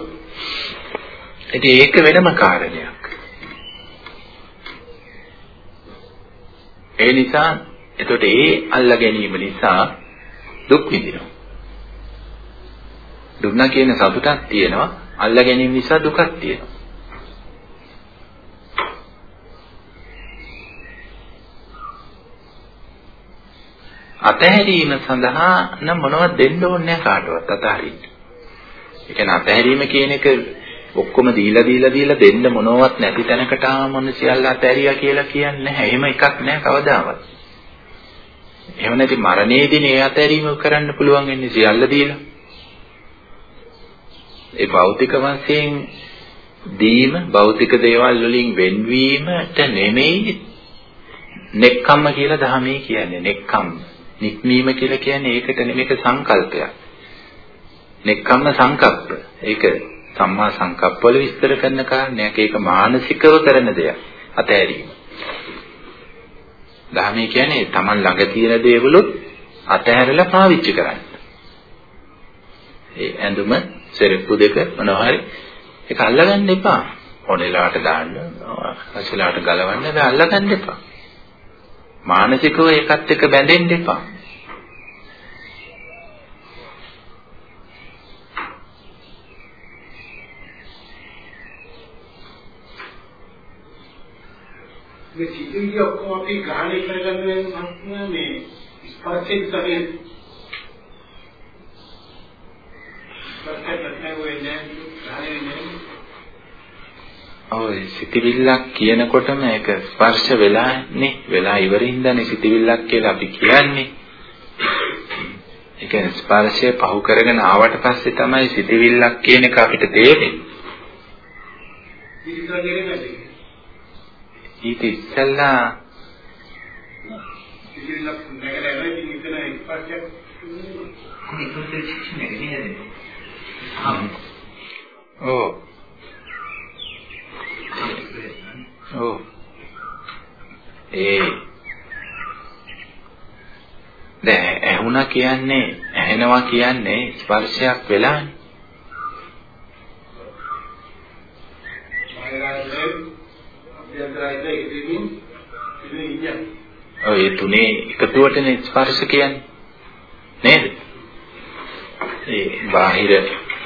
ඉතින් ඒක වෙනම කාරණයක්. ඒ නිසා එතකොට ඒ අල්ල ගැනීම නිසා දුක් විඳිනවා. දුන්නා කියන සතුටක් තියෙනවා. අල්ල ගැනීම නිසා දුකක් තියෙනවා. අතහැරීම සඳහා නම් මොනවද දෙන්න ඕනේ නැහැ කාටවත් අතහරින්න. ඒ කියන්නේ අතහැරීම කියන එක ඔක්කොම දීලා දීලා දීලා දෙන්න මොනවත් නැති තැනකට ආමන සියල්ල අතහැරියා කියලා කියන්නේ නැහැ. එහෙම එකක් නැහැ කවදාවත්. එහෙම නැති මරණයේදී මේ අතහැරීම කරන්න පුළුවන් වෙන්නේ සියල්ල දීලා. ඒ භෞතික වශයෙන් දීම භෞතික දේවල් වලින් වෙන්වීමට නෙමෙයි නෙක්ඛම්ම කියලා ධර්මයේ කියන්නේ නෙක්ඛම්ම. නික්මීම කියලා කියන්නේ ඒකට නෙමෙයික සංකල්පයක්. නෙක්ඛම්ම සංකප්ප. ඒක සම්මා සංකප්පවල විස්තර කරන කාරණයක්. ඒක මානසිකව කරන දෙයක්. අතහැරීම. ධර්මයේ කියන්නේ Taman ළඟ තියෙන දේවලුත් අතහැරලා පාවිච්චි කරන්න. ඒ ඇඳුම, සෙරෙප්පු දෙක මොනවා හරි ඒක අල්ලගන්න එපා. හොනෙලාට දාන්න, අසලාට ගලවන්න බෑ අල්ලගන්න එපා. මානසිකව ඒකත් එක්ක බැඳෙන්න එපා. මේ සිතිවිලි ඔක්කොම අපි ග්‍රහණය කරගන්න මහත්මයා මේ ස්පර්ශයෙන් තමයි ඔය සිතිවිල්ලක් කියනකොටම ඒක ස්පර්ශ වෙලානේ වෙලා ඉවරින්දනේ සිතිවිල්ලක් කියලා අපි කියන්නේ. ඒ කියන්නේ ස්පර්ශය පහු කරගෙන ආවට පස්සේ තමයි සිතිවිල්ලක් කියන එක අපිට තේරෙන්නේ. ඊට ඉස්සෙල්ලා සිතිවිල්ලක් නැගලා ඉතින් ඉතන ස්පර්ශයක් ඔව් ඔව් ඒ දැන් ඇහුණා කියන්නේ ඇහෙනවා කියන්නේ ස්පර්ශයක් වෙලානේ. ඔය තුනේ එකතුවටනේ ස්පර්ශ කියන්නේ. නේද? ඒ බාහිර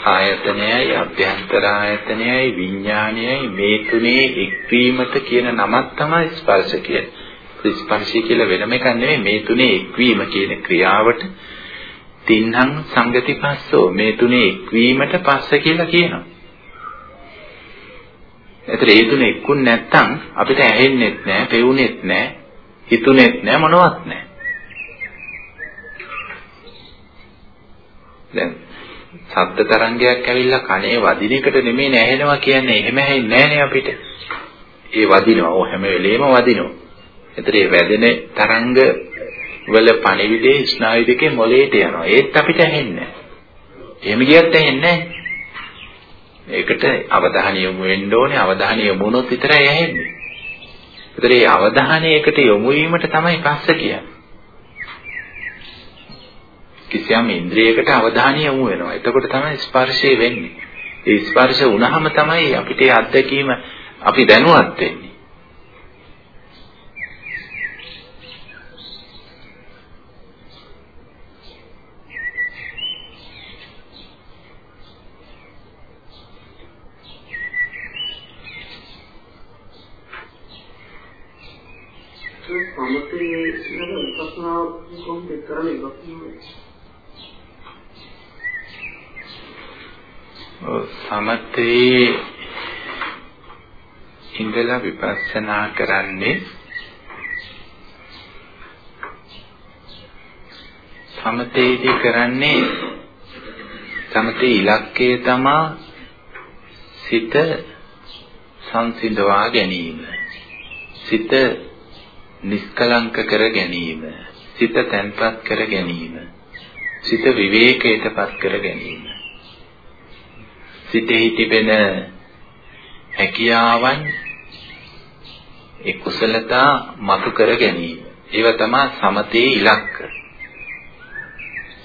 ආයතනයයි අභ්‍යන්තර ආයතනයයි විඥානයයි මේ තුනේ එක්වීමට කියන නමක් තමයි ස්පර්ශ කියන්නේ. ස්පර්ශය කියලා වෙනම එකක් නෙමෙයි මේ තුනේ එක්වීම කියන ක්‍රියාවට තින්හං සංගති පස්සෝ මේ තුනේ එක්වීමට පස්ස කියලා කියනවා. ඒතර ඒ තුනේ එක්කුන් නැත්තම් අපිට ඇහෙන්නෙත් නැහැ, පෙවුනෙත් නැහැ, හිතුනෙත් නැහැ මොනවත් නැහැ. දැන් ශබ්ද තරංගයක් ඇවිල්ලා කනේ වදින එකට නෙමෙයි ඇහෙනවා කියන්නේ එහෙම ඇහෙන්නේ නැහනේ අපිට. ඒ වදිනවා. ඕ හැම වෙලේම වදිනවා. ඒතර ඒ වැදෙන තරංග වල පණිවිඩේ ස්නායු දෙකේ මොලේට යනවා. ඒත් අපිට ඇහෙන්නේ නැහැ. එහෙම ගියත් ඇහෙන්නේ නැහැ. ඒකට අවධානය යොමු වෙන්න ඕනේ. අවධානය යොමු වුණොත් විතරයි ඇහෙන්නේ. ඒතර ඒ අවධානය එකට යොමු වීමට තමයි පස්ස කියන්නේ. කිසියම් ඉන්ද්‍රියයකට අවධානය යොමු වෙනවා. එතකොට තමයි ස්පර්ශය වෙන්නේ. ඒ ස්පර්ශ වුණාම තමයි අපිට ඒ අත්දැකීම අපි දැනුවත් වෙන්නේ. සමතේ නේද විපස්සනා කොහොමද කරන්නේ සමතේ ඉඳලා විපස්සනා කරන්නේ සමතේදී කරන්නේ සමතේ ඉලක්කය තමා සිත සංසිඳවා ගැනීම. සිත නිස්කලංක කර ගැනීම. සිත තැන්පත් කර ගැනීම. සිත විවේකයටපත් කර ගැනීම. සිතෙහි තිබෙන හැකියාවන් ඒ කුසලතා මතු කර ගැනීම. ඒව තමයි සමතේ ඉලක්ක.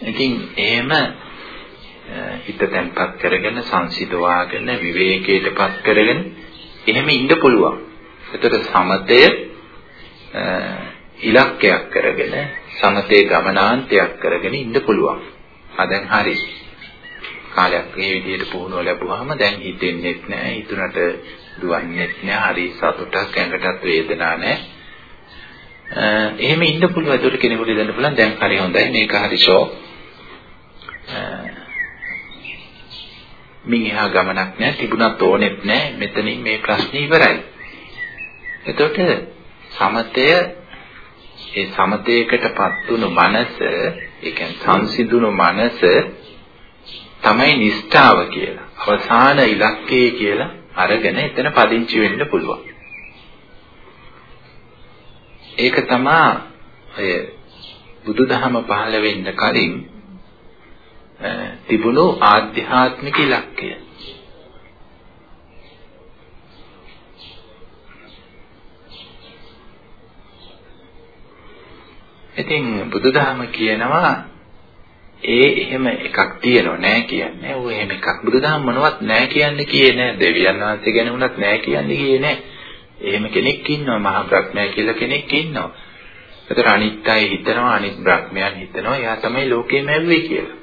ඉතින් එහෙම හිත තැන්පත් කරගෙන සංසිඳවාගෙන විවේකයටපත් කරගෙන එහෙම ඉන්න පුළුවන්. එතකොට සමතය ඉලක්කයක් කරගෙන සමතේ ගමනාන්තයක් කරගෙන ඉන්න පුළුවන්. ආ දැන් හරි. කාලයක් මේ විදිහට පුහුණුව ලැබුවාම දැන් හිතෙන්නේ නැහැ. හිතුණට දුවන්නේ නැහැ. හරි සතුටක් ඇඟටත් වේදනාවක් නැහැ. එහෙම ඉන්න පුළුවන්. ඒකට කෙනෙකුට දෙන්න පුළුවන්. දැන් හරි හොඳයි. මේක හරි ෂෝ. මින් එහා ගමනක් නැහැ. තිබුණත් ඕනෙත් නැහැ. මෙතනින් මේ ප්‍රශ්නේ ඉවරයි. එතකොට සමතය ඒ සමතේකටපත් වුණු මනස, ඒ කියන්නේ සංසිඳුණු මනස තමයි නිෂ්ඨාව කියලා. අවසාන ඉලක්කය කියලා අරගෙන එතන පදිංචි වෙන්න පුළුවන්. ඒක තමයි ඔය බුදුදහම පහළ වෙන්න කලින් තිබුණු ආධ්‍යාත්මික ඉලක්කය. ඉතින් බුදුදහම කියනවා ඒ එහෙම එකක් තියෙනව නෑ කියන්නේ. ਉਹ එහෙම එකක් බුදුදහම මොනවත් නෑ කියන්නේ කියේ නෑ. දෙවියන් වහන්සේ ගැන වුණත් නෑ කියන්නේ කියේ නෑ. එහෙම කෙනෙක් ඉන්නවා මහා බ්‍රහ්මයා කියලා කෙනෙක් ඉන්නවා. ඒතර අනිත් අය හිතනවා අනිත් බ්‍රහ්මයන් හිතනවා එයා තමයි ලෝකෙම ඇව්වේ කියලා.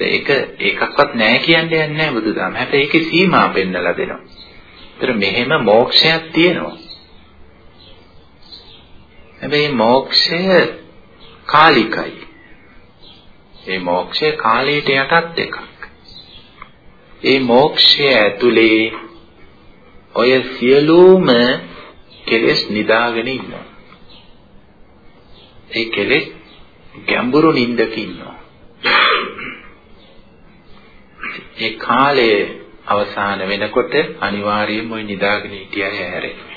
ඒක ඒකක්වත් නෑ කියන්නේ නැහැ බුදුදහම. හැබැයි ඒකේ සීමා පෙන්නලා දෙනවා. ඒතර මෙහෙම මෝක්ෂයක් තියෙනවා. හැබැයි මෝක්ෂය කාලිකයි. ඒ මෝක්ෂය කාලයට යටත් එකක්. ඒ මෝක්ෂය ඇතුලේ ඔය සියලුම කෙලෙස් නිදාගෙන ඉන්නවා. ඒ කෙලෙස් ගැඹුරු නිින්දක ඉන්නවා. ඒ කාලයේ අවසාන වෙනකොට අනිවාර්යයෙන්ම ওই නිදාගෙන හිටිය අය හැරෙනවා.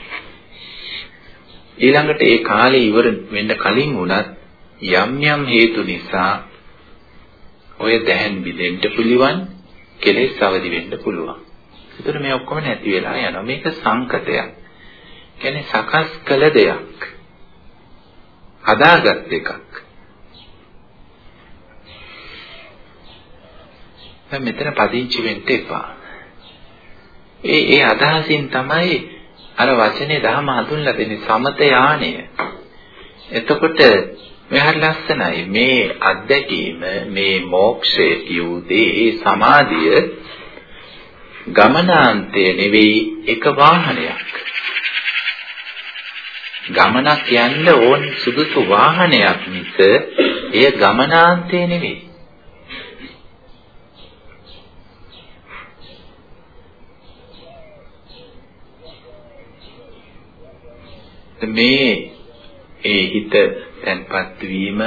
ඊළඟට ඒ කාලේ ඉවර වෙන්න කලින් වුණත් යම් යම් හේතු නිසා ඔය දැහැන් බිඳෙන්න පුළුවන් කෙලෙස් අවදි වෙන්න පුළුවන්. ඒතර මේ ඔක්කොම නැති වෙලා යනවා. මේක සංකතයක්. කියන්නේ සකස් කළ දෙයක්. හදාගත් එකක්. දැන් මෙතන පදිංචි වෙන්න එපා. ඒ ඒ අදහසින් තමයි අර වචනේ දහම හඳුන්ලා දෙන්නේ සමත යානය. එතකොට මේ හරි ලස්සනයි මේ අත්දැකීම මේ මොක්ෂය කියුදී ඒ සමාධිය ගමනාන්තය නෙවෙයි එක වාහනයක්. ගමනක් යන්න ඕන සුදුසු වාහනයක් මිස එය ගමනාන්තය නෙවෙයි. මේ ඒ හිත තැන්පත් වීමම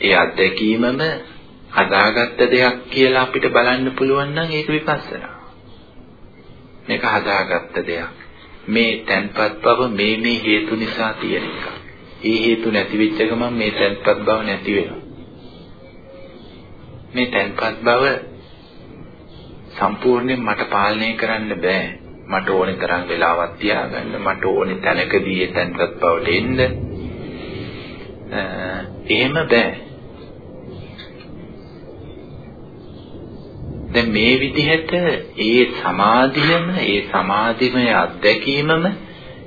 ඒ අත්දැකීමම හදාගත්ත දෙයක් කියලා අපිට බලන්න පුළුවන් නම් ඒක විපස්සනා. මේක හදාගත්ත දෙයක්. මේ තැන්පත් බව මේ මේ හේතු නිසා තියෙන එක. ඒ හේතු නැති වෙච්ච ගමන් මේ තැන්පත් බව නැති වෙනවා. මේ තැන්පත් බව සම්පූර්ණයෙන් මට පාලනය කරන්න බෑ. මට ඕනේ තරම් වෙලාවක් තියාගන්න මට ඕනේ තැනකදී ඒ තැන්පත් බවට එන්න එහෙම බෑ. දැන් මේ විදිහට ඒ සමාධියම ඒ සමාධිමය අත්දැකීමම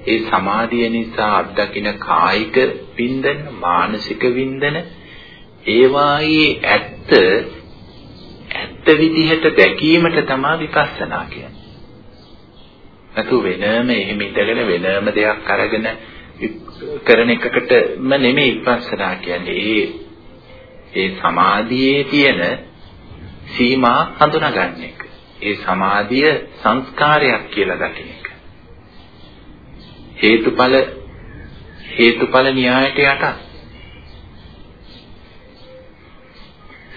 ඒ සමාධිය නිසා අත්දකින කායික වින්දන මානසික වින්දන ඒවායේ ඇත්ත ඇත්ත විදිහට දැකීමට තමයි විපස්සනා කියන්නේ. නැතු වෙනම එහෙම ඉඳගෙන වෙනම දෙයක් අරගෙන කරන එකකටම නෙමෙයි විපස්සනා කියන්නේ. ඒ ඒ සමාධියේ තියෙන සීමා හඳුනා ගන්න එක. ඒ සමාධිය සංස්කාරයක් කියලා දකින එක. හේතුඵල හේතුඵල න්‍යායට යට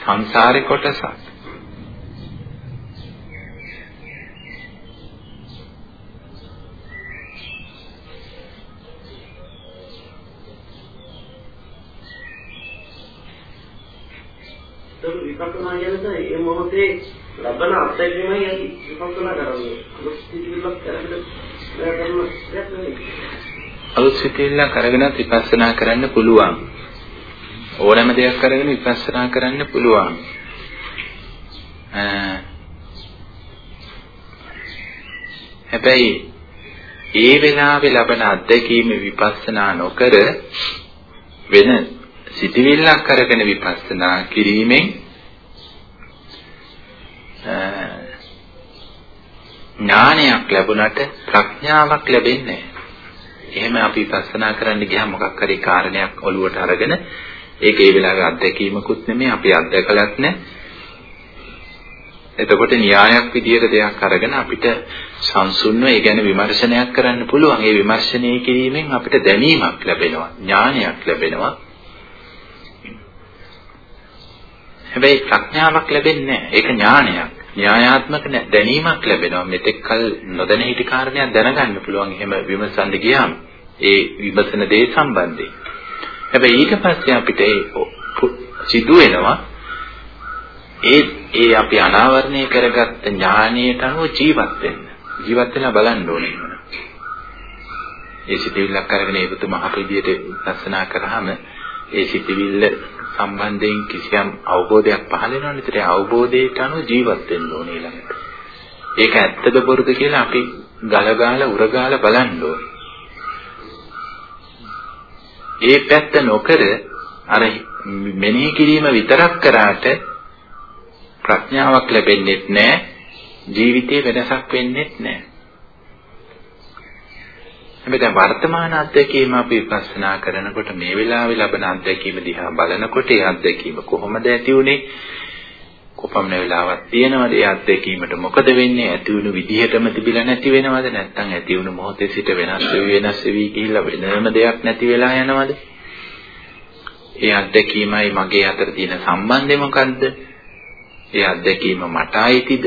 සංසාරේ කොටසක් විපස්සනා කියන්නේ ඒ මොහොතේ ලබන අත්දැකීමයි අපි විපස්සනා කරන්නේ. අලුත් සිතිවිල්ලක් කරගෙන කරන දෙයක් නෙවෙයි. අලුත් සිතිවිල්ලක් අරගෙන විපස්සනා කරන්න පුළුවන්. ඕනෑම දෙයක් අරගෙන විපස්සනා කරන්න පුළුවන්. හැබැයි ඒ වෙලාවේ ලබන අත්දැකීම විපස්සනා නොකර වෙන සිටිවිල්ලක් අරගෙන විපස්සනා කිරීමෙන් ඥානයක් ලැබුණට ප්‍රඥාවක් ලැබෙන්නේ එහෙම අපි විපස්සනා කරන්න ගියාම මොකක් හරි කාරණයක් ඔලුවට අරගෙන ඒක ඒ වෙලාවේ අත්දැකීමකුත් නෙමෙයි අපි අත්දැකලත් නැහැ. එතකොට න්‍යායක් විදියට දෙයක් අරගෙන අපිට සංසුන්ව ඒ ගැන විමර්ශනයක් කරන්න පුළුවන්. ඒ විමර්ශනය කිරීමෙන් අපිට දැනීමක් ලැබෙනවා, ඥානයක් ලැබෙනවා. හැබැයි ප්‍රඥාවක් ලැබෙන්නේ නැහැ. ඒක ඥානයක්. න්‍යායාත්මක දැනීමක් ලැබෙනවා. මෙතෙක් කල නොදැන හිටි කාරණයක් දැනගන්න පුළුවන්. එහෙම විමසන්න ගියාම ඒ විමසන දේ සම්බන්ධයෙන්. හැබැයි ඊට පස්සේ අපිට ඒ සිදු වෙනවා ඒ ඒ අපි අනාවරණය කරගත්ත ඥානයට අනුව ජීවත් වෙන්න. ජීවත් වෙලා බලන්න ඕනේ. ඒ සිතිවිල්ලක් අරගෙන ඒ පුතු මහ පිළිදියට විපස්සනා කරාම ඒ සිතිවිල්ල සම්බන්ධයෙන් කිසියම් අවබෝධයක් පහළ වෙනවනේ. ඒතර අවබෝධයට අනුව ජීවත් වෙන්න ඕනේ ළඟට. ඒක ඇත්තද බොරුද කියලා අපි ගලගාලා උරගාලා බලන්න ඕනේ. ඒ පැත්ත නොකර අර මෙනෙහි කිරීම විතරක් කරාට ප්‍රඥාවක් ලැබෙන්නේ නැහැ. ජීවිතේ වෙනසක් වෙන්නේ නැහැ. හැබැයි දැන් වර්තමාන අත්දැකීම අපි විපස්සනා කරනකොට මේ වෙලාවේ ලබන අත්දැකීම දිහා බලනකොට ඒ අත්දැකීම කොහොමද ඇති උනේ? කොපමණ වෙලාවක් තියෙනවද ඒ අත්දැකීමට මොකද වෙන්නේ? ඇති වුණු විදිහටම තිබිලා නැති වෙනවද? නැත්නම් ඇති වුණු මොහොතේ සිට වෙනස් වෙවි වෙනස් වෙවි ගිහිල්ලා වෙනම දෙයක් නැති වෙලා යනවද? ඒ අත්දැකීමයි මගේ අතර තියෙන සම්බන්ධය මොකද්ද? ඒ අත්දැකීම මට අයිතිද?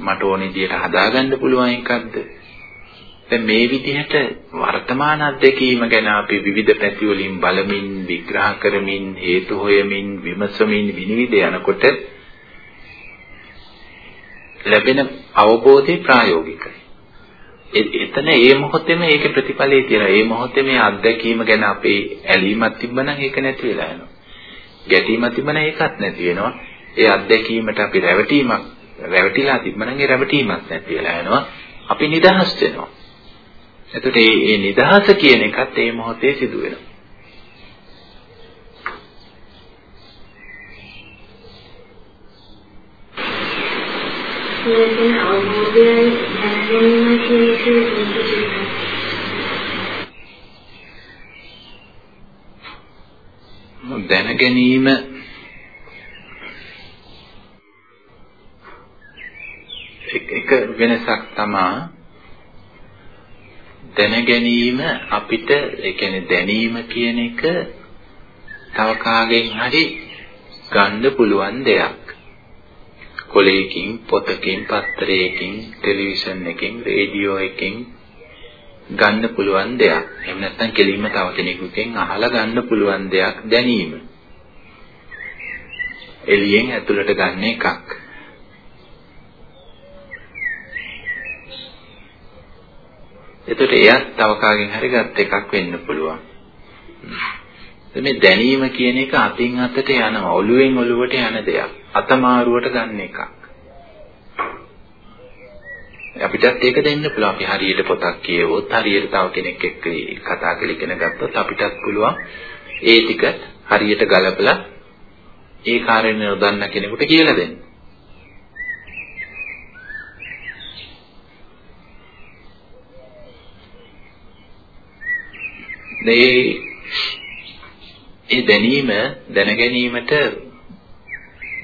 මට ඕන විදිහට හදාගන්න පුළුවන් එකක්ද? දැන් මේ විදිහට වර්තමාන අත්දැකීම ගැන අපි විවිධ පැති වලින් බලමින් විග්‍රහ කරමින් හේතු හොයමින් විමසමින් විනිවිද යනකොට ලැබෙන අවබෝධය ප්‍රායෝගිකයි. එතන ඒ මොහොතේම ඒකේ ප්‍රතිඵලය තියෙනවා. ඒ මොහොතේ මේ අත්දැකීම ගැන අපේ ඇලීමක් තිබ්බනම් ඒක නැති වෙලා යනවා. ගැටීමක් තිබ්බනම් ඒකත් නැති වෙනවා. ඒ අත්දැකීමට අපි රැවටීමක් රැවටිලා තිබ්බනම් ඒ රැවටීමක් නැති වෙලා යනවා. අපි නිදහස් වෙනවා. එතකොට මේ නිදහස කියන එකත් ඒ මොහොතේ සිදු වෙනවා. කියන අවබෝධයයි දැනගැනීමයි කියන දැන ගැනීම එක වෙනසක් තමයි දැන ගැනීම අපිට ඒ කියන්නේ දැනීම කියන එක තව කාගෙන් හරි ගන්න පුළුවන් දෙයක්. කොලයකින්, පොතකින්, පත්තරයකින්, ටෙලිවිෂන් එකකින්, රේඩියෝ එකකින් ගන්න පුළුවන් දෙයක්. එහෙම නැත්නම් කෙලින්ම තව කෙනෙකුගෙන් අහලා ගන්න පුළුවන් දෙයක් දැනීම. එළියෙන් ඇතුළට ගන්න එකක්. එතකොට එයත් තව කාගෙන් හරි ගත් එකක් වෙන්න පුළුවන්. මේ දැනීම කියන එක අතින් අතට යනවා. ඔළුවෙන් ඔළුවට යන දෙයක්. අතමාරුවට ගන්න එකක්. අපිටත් ඒක දෙන්න පුළුවන්. අපි හරියට පොතක් කියවුවොත් හරියට තව කෙනෙක් එක්ක කතා කරලා ඉගෙන ගත්තොත් අපිටත් පුළුවන් ඒ ටික හරියට ගලපලා ඒ කාර්යය නොදන්න කෙනෙකුට කියලා දෙන්න. මේ ඒ දැනීම දැන ගැනීමට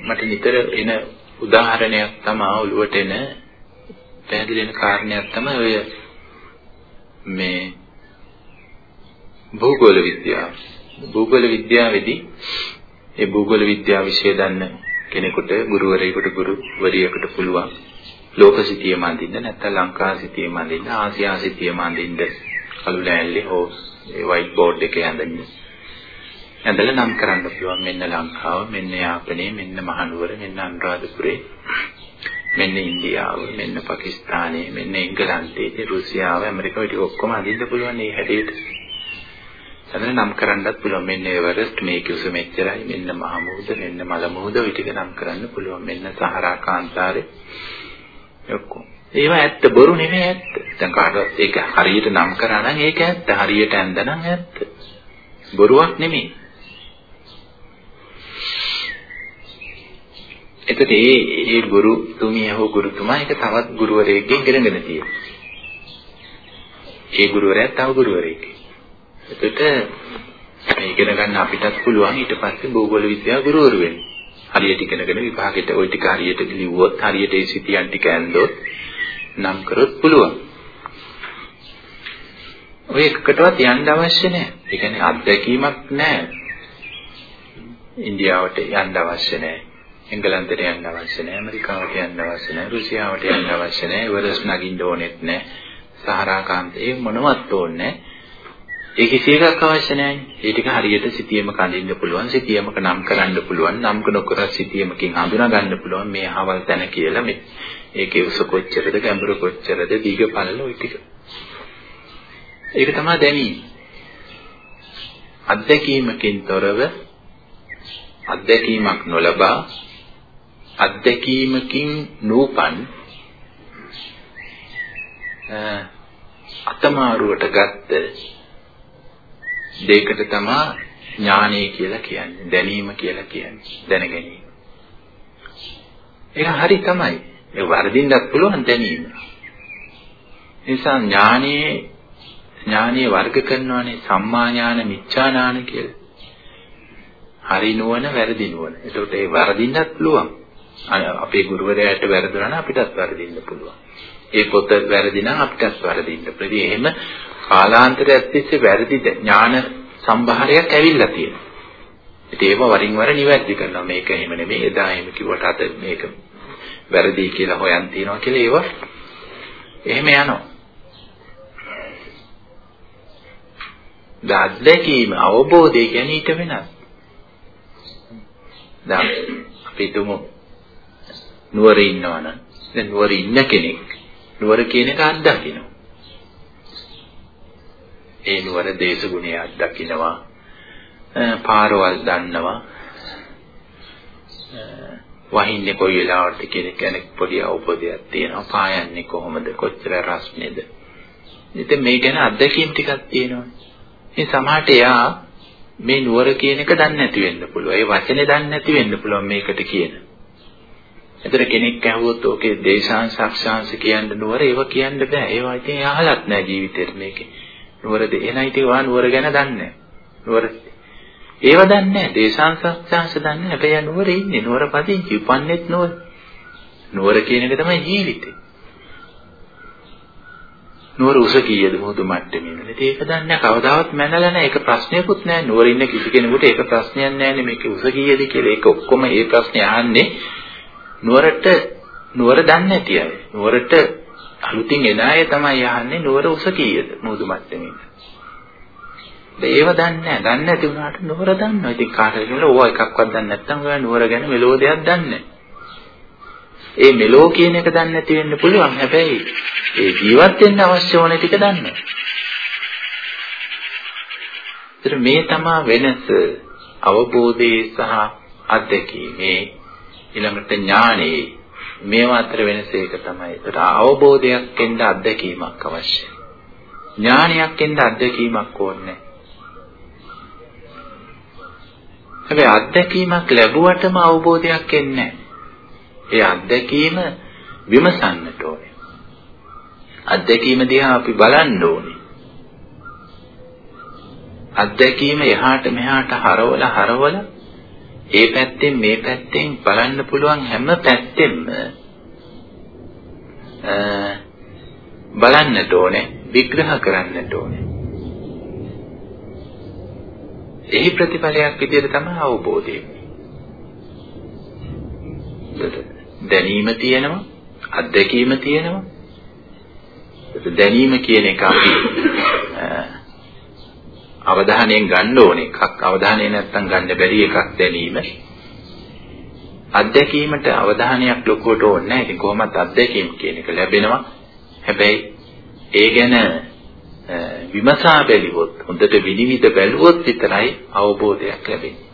මට නිතර එන උදාහරණයක් තමයි ඔළුවට එන පැහැදිලි වෙන කාරණයක් තමයි ඔය මේ භූගෝල විද්‍යාව. භූගෝල විද්‍යාවේදී ඒ භූගෝල විද්‍යාව විෂය දන්න කෙනෙකුට ගුරුවරයෙකුට ගුරුවරියකට පුළුවන් ලෝක සිතිය මඳින්න නැත්නම් ලංකා සිතිය මඳින්න ආසියා සිතිය මඳින්න කළු ලෑල්ලේ හෝ ඒ වයිට් බෝඩ් එකේ ඇඳගෙන. ඇඳලා නම් කරන්න පුළුවන් මෙන්න ලංකාව මෙන්න යාපනයේ මෙන්න මහනුවර මෙන්න අනුරාධපුරේ මෙන්න ඉන්දියාව මෙන්න පාකිස්තානයේ මෙන්න එංගලන්තයේ රුසියාව ඇමරිකාව ටික ඔක්කොම අඳින්න පුළුවන් මේ හැටියට. ඇඳලා නම් කරන්නත් පුළුවන් මෙන්න එවරස්ට් මේක උස මෙච්චරයි මෙන්න මහ මුහුද මෙන්න මල මුහුද ඔය ටික නම් කරන්න පුළුවන්. මෙන්න සහරා කාන්තාරේ. ඔක්කොම. ඒවා ඇත්ත බොරු නෙමෙයි ඇත්ත. දැන් කාටවත් ඒක හරියට නම් කරා නම් ඒක ඇත්ත. හරියට ඇඳනම් ඇත්ත. බොරුවක් නෙමෙයි. එතකොට ඒ ඒ ගුරු තුමිය හෝ ගුරුතුමා ඒක තවත් ගුරුවරයෙක්ගෙන් ඉගෙනගෙන තියෙනවා. ඒ ගුරුවරයා තව ගුරුවරයෙක්. එතකොට මේ ඉගෙන ගන්න අපිටත් පුළුවන් ඊට පස්සේ භූගෝල විද්‍යාව ගුරුවරු වෙන්න. හරියට ඉගෙනගෙන විභාගෙට ওই ටික හරියට ලිව්වොත් හරියට ඒ සිතියන් ටික ඇන්දොත් නම් කරොත් පුළුවන්. ඔය එකකටවත් යන්න අවශ්‍ය නැහැ. ඒ කියන්නේ අත්දැකීමක් නැහැ. ඉන්දියාවට යන්න අවශ්‍ය නැහැ. එංගලන්තයට යන්න අවශ්‍ය නැහැ. ඇමරිකාවට යන්න අවශ්‍ය නැහැ. රුසියාවට යන්න අවශ්‍ය නැහැ. එවරස් නගින්න ඕනෙත් නැහැ. සහරාකාන්ත ඒ මොනවත් ඕනේ ඒ කිසි එකක් අවශ්‍ය නැහැ. ඒ ටික හරියට සිටියම කඳින්න පුළුවන්, සිටියමක නම් කරන්න පුළුවන්, නම් නොකර සිටියමකින් හඳුනා ගන්න පුළුවන් මේ අහවල් තැන කියලා මේ ඒකේ උස කොච්චරද, ගැඹුරු කොච්චරද, දීග පළල ওই ටික. ඒක තමයි දැනීම. අත්දැකීමකින් තොරව අත්දැකීමක් නොලබා අත්දැකීමකින් නූපන් අතමාරුවට ගත්ත දෙයකට තමයි ඥානය කියලා කියන්නේ දැනීම කියලා කියන්නේ දැන ගැනීම. ඒක හරි තමයි. ඒ වර්ධින්නත් පුළුවන් දැනීම. නිසා ඥානයේ ඥානීය වර්ග කරනවානේ සම්මා ඥාන මිච්ඡා ඥාන කියලා. හරි නුවණ වැරදි නුවණ. ඒකට ඒ වර්ධින්නත් පුළුවන්. අපේ ගුරුවරයාට වැරදුනා නම් අපිටත් වර්ධින්න පුළුවන්. ඒ පොත වැරදි නම් අපිටත් වැරදින්න පුළුවන්. එහෙම කාලාන්තරයක් තිස්සේ වැරදි ඥාන සම්භාරයක් ඇවිල්ලා තියෙනවා. ඉතින් ඒව වරින් වර නිවැරදි කරනවා. මේක එහෙම නෙමෙයි. එදා එහෙම කිව්වට අද මේක වැරදි කියලා හොයන් තියනවා කියලා ඒව එහෙම යනවා. දැක්කීම අවබෝධය කියන්නේ ඊට වෙනස්. දැන් අපි තුමු නුවරේ ඉන්නවනම් දැන් නුවරේ ඉන්න කෙනෙක් නුවර කියන එක අත්දකිනවා. ඒ නුවර දේශගුණය අත්දකිනවා. පාරවල් දන්නවා. වහින්නේ කොයි වෙලාවටද කියන කෙනෙක් පොඩි අවබෝධයක් තියෙනවා. පායන්නේ කොහොමද? කොච්චර රස්නේද? ඉතින් මේ ගැන අත්දැකීම් ටිකක් තියෙනවා. මේ සමහරට එයා මේ නුවර කියන එක දන්නේ නැති වෙන්න පුළුවන්. ඒ වචනේ දන්නේ නැති වෙන්න පුළුවන් මේකට කියන. එතන කෙනෙක් ඇහුවොත් ඕකේ දේශාංශ අක්ෂාංශ කියන්න නුවර ඒව කියන්න බෑ. ඒවා ඉතින් අහලත් නෑ ජීවිතේට මේකේ. නුවර දෙනා ඉතින් වා නුවර ගැන දන්නේ නුවර ඒව දන්නේ නෑ. දේශාංශ අක්ෂාංශ දන්නේ නෑ. හැබැයි නුවර ඉන්නේ. නුවර පදිංචි උපන්නේත් නුවර. නුවර කියන එක තමයි ජීවිතේ. නුවර උස කීයද මුහුදු මට්ටමේ ඉන්නේ. ඒක දන්නේ කවදාවත් මැනලා නැහැ. ඒක ප්‍රශ්නයක්වත් නැහැ. නුවර ඉන්න කිසි කෙනෙකුට ඒක ප්‍රශ්නයක් නැහැ මේක උස කීයද කියලා. ඒක ඔක්කොම ඒ ප්‍රශ්නේ අහන්නේ නුවරට නුවර දන්නේ නැති අය. නුවරට අලුතින් එන අය තමයි අහන්නේ නුවර උස කීයද මුහුදු මට්ටමේ. ඒව දන්නේ නැහැ. දන්නේ නැති වුණාට නුවර දන්නවා. ඉතින් කාටද කියලා ඕවා එකක්වත් දන්නේ නැත්නම් ඔයා නුවර ගැන මෙලෝ දෙයක් දන්නේ ඒ මෙලෝ කියන එක දන්නේ නැති වෙන්න පුළුවන්. හැබැයි ඒ ජීවත් වෙන්න අවශ්‍ය ඕන ටික දන්නවා. ඒතර මේ තමා වෙනස අවබෝධයේ සහ අත්දැකීමේ ඊළඟට ඥානයේ මේවා අතර වෙනස ඒක තමයි. ඒතර අවබෝධයක් එන්න අත්දැකීමක් අවශ්‍යයි. ඥානයක් එන්න අත්දැකීමක් ඕනේ හැබැයි අත්දැකීමක් ලැබුවටම අවබෝධයක් එන්නේ ඒ අත්දැකීම විමසන්නට ඕනේ. අත්දැකීම දිහා අපි බලන්න ඕනේ. අත්දැකීම එහාට මෙහාට හරවල හරවල ඒ පැත්තෙන් මේ පැත්තෙන් බලන්න පුළුවන් හැම පැත්තෙම බලන්නට ඕනේ විග්‍රහ කරන්නට ඕනේ. එහි ප්‍රතිඵලයක් විදිහට තමයි අවබෝධය. දැනීම තියෙනවා, අත්දැකීම තියෙනවා. දැනීම කියන එක අපි අවධානයෙන් ගන්න ඕන එකක් අවධානය නැත්තම් ගන්න බැරි එකක් දැනීම අත්දැකීමට අවධානයක් ලොකුවට ඕනේ නැහැ ඉතින් කොහොමත් අත්දැකීම් කියන එක ලැබෙනවා හැබැයි ඒ ගැන විමසා බැලුවොත් හොඳට විනිවිද බැලුවොත් විතරයි අවබෝධයක් ලැබෙන්නේ.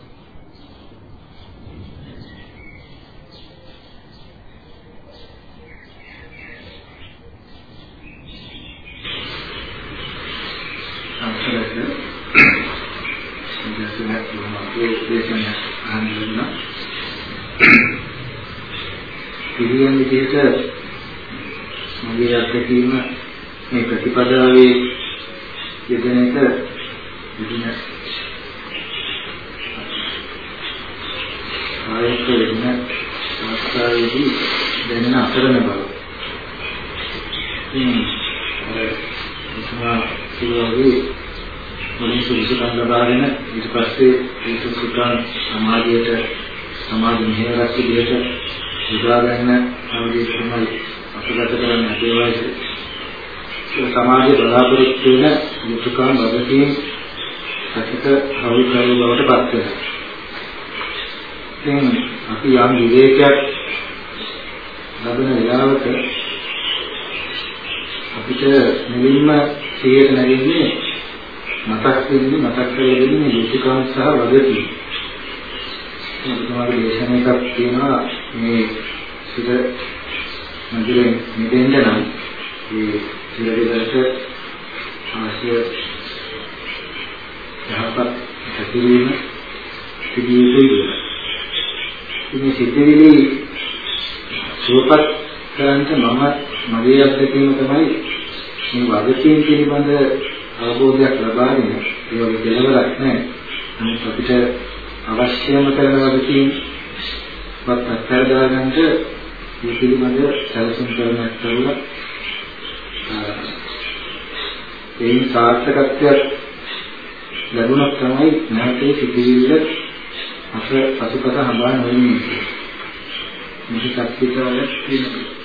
පිළිගන්න විදිහට මගේ අත්දැකීම මේ ප්‍රතිපදාවේ යෙදෙන එක විදින ආයත වෙන අවස්ථාවේදී දැනෙන අසරණ බව. ඉතින් අර ඉස්මා සියෝගේ මුලින් සුසුකම් ලබාගෙන ඊට පස්සේ ඒ සුසුකම් සමාජයට සමාජ මෙහෙවරක් විදිහට යොදා ගන්න අවදී තමයි අපගත කරන්න අපේ වයසේ. ඒ සමාජයේ බලාපොරොත්තු වෙන යුතුයකම් වගකීම් සත්‍යක හවුකරු බවට පත් වෙනවා. ඉතින් අපි යම් විවේකයක් ලැබෙන වෙලාවක අපිට මුලින්ම සියයට නැගෙන්නේ මතක් වෙන්නේ මතක් කරලා දෙන්නේ යුතුයකම් සහ වගකීම්. මොකද දේශන එකක් තියෙනවා මේ සිත මන්දිරෙන් මිදෙන්න නම් මේ සිරදෙලට අවශ්‍ය යහපත් හැසිරීම සිදුවිය යුතුයි. ඉතින් සිතවිලි සුවපත් කරන්ට මම මගේ අත්දැකීම තමයි මේ වගකීම් පිළිබඳ අවබෝධයක් ලබාගෙන ඒ වගේ කෙලවරක් නැහැ. නමුත් අපිට අවශ්‍යම කරන වගකීම් වත් අත්හැර දාගන්නට මේ පිළිබඳ සැලසුම් කරනක් කරුණා ඒ සාර්ථකත්වයක් ලැබුණොත් තමයි නැවතේ සිටිවිල්ල අප පසුපස හඹා නොවෙන්නේ. මේක සත්‍යතාවයක් තියෙනවා.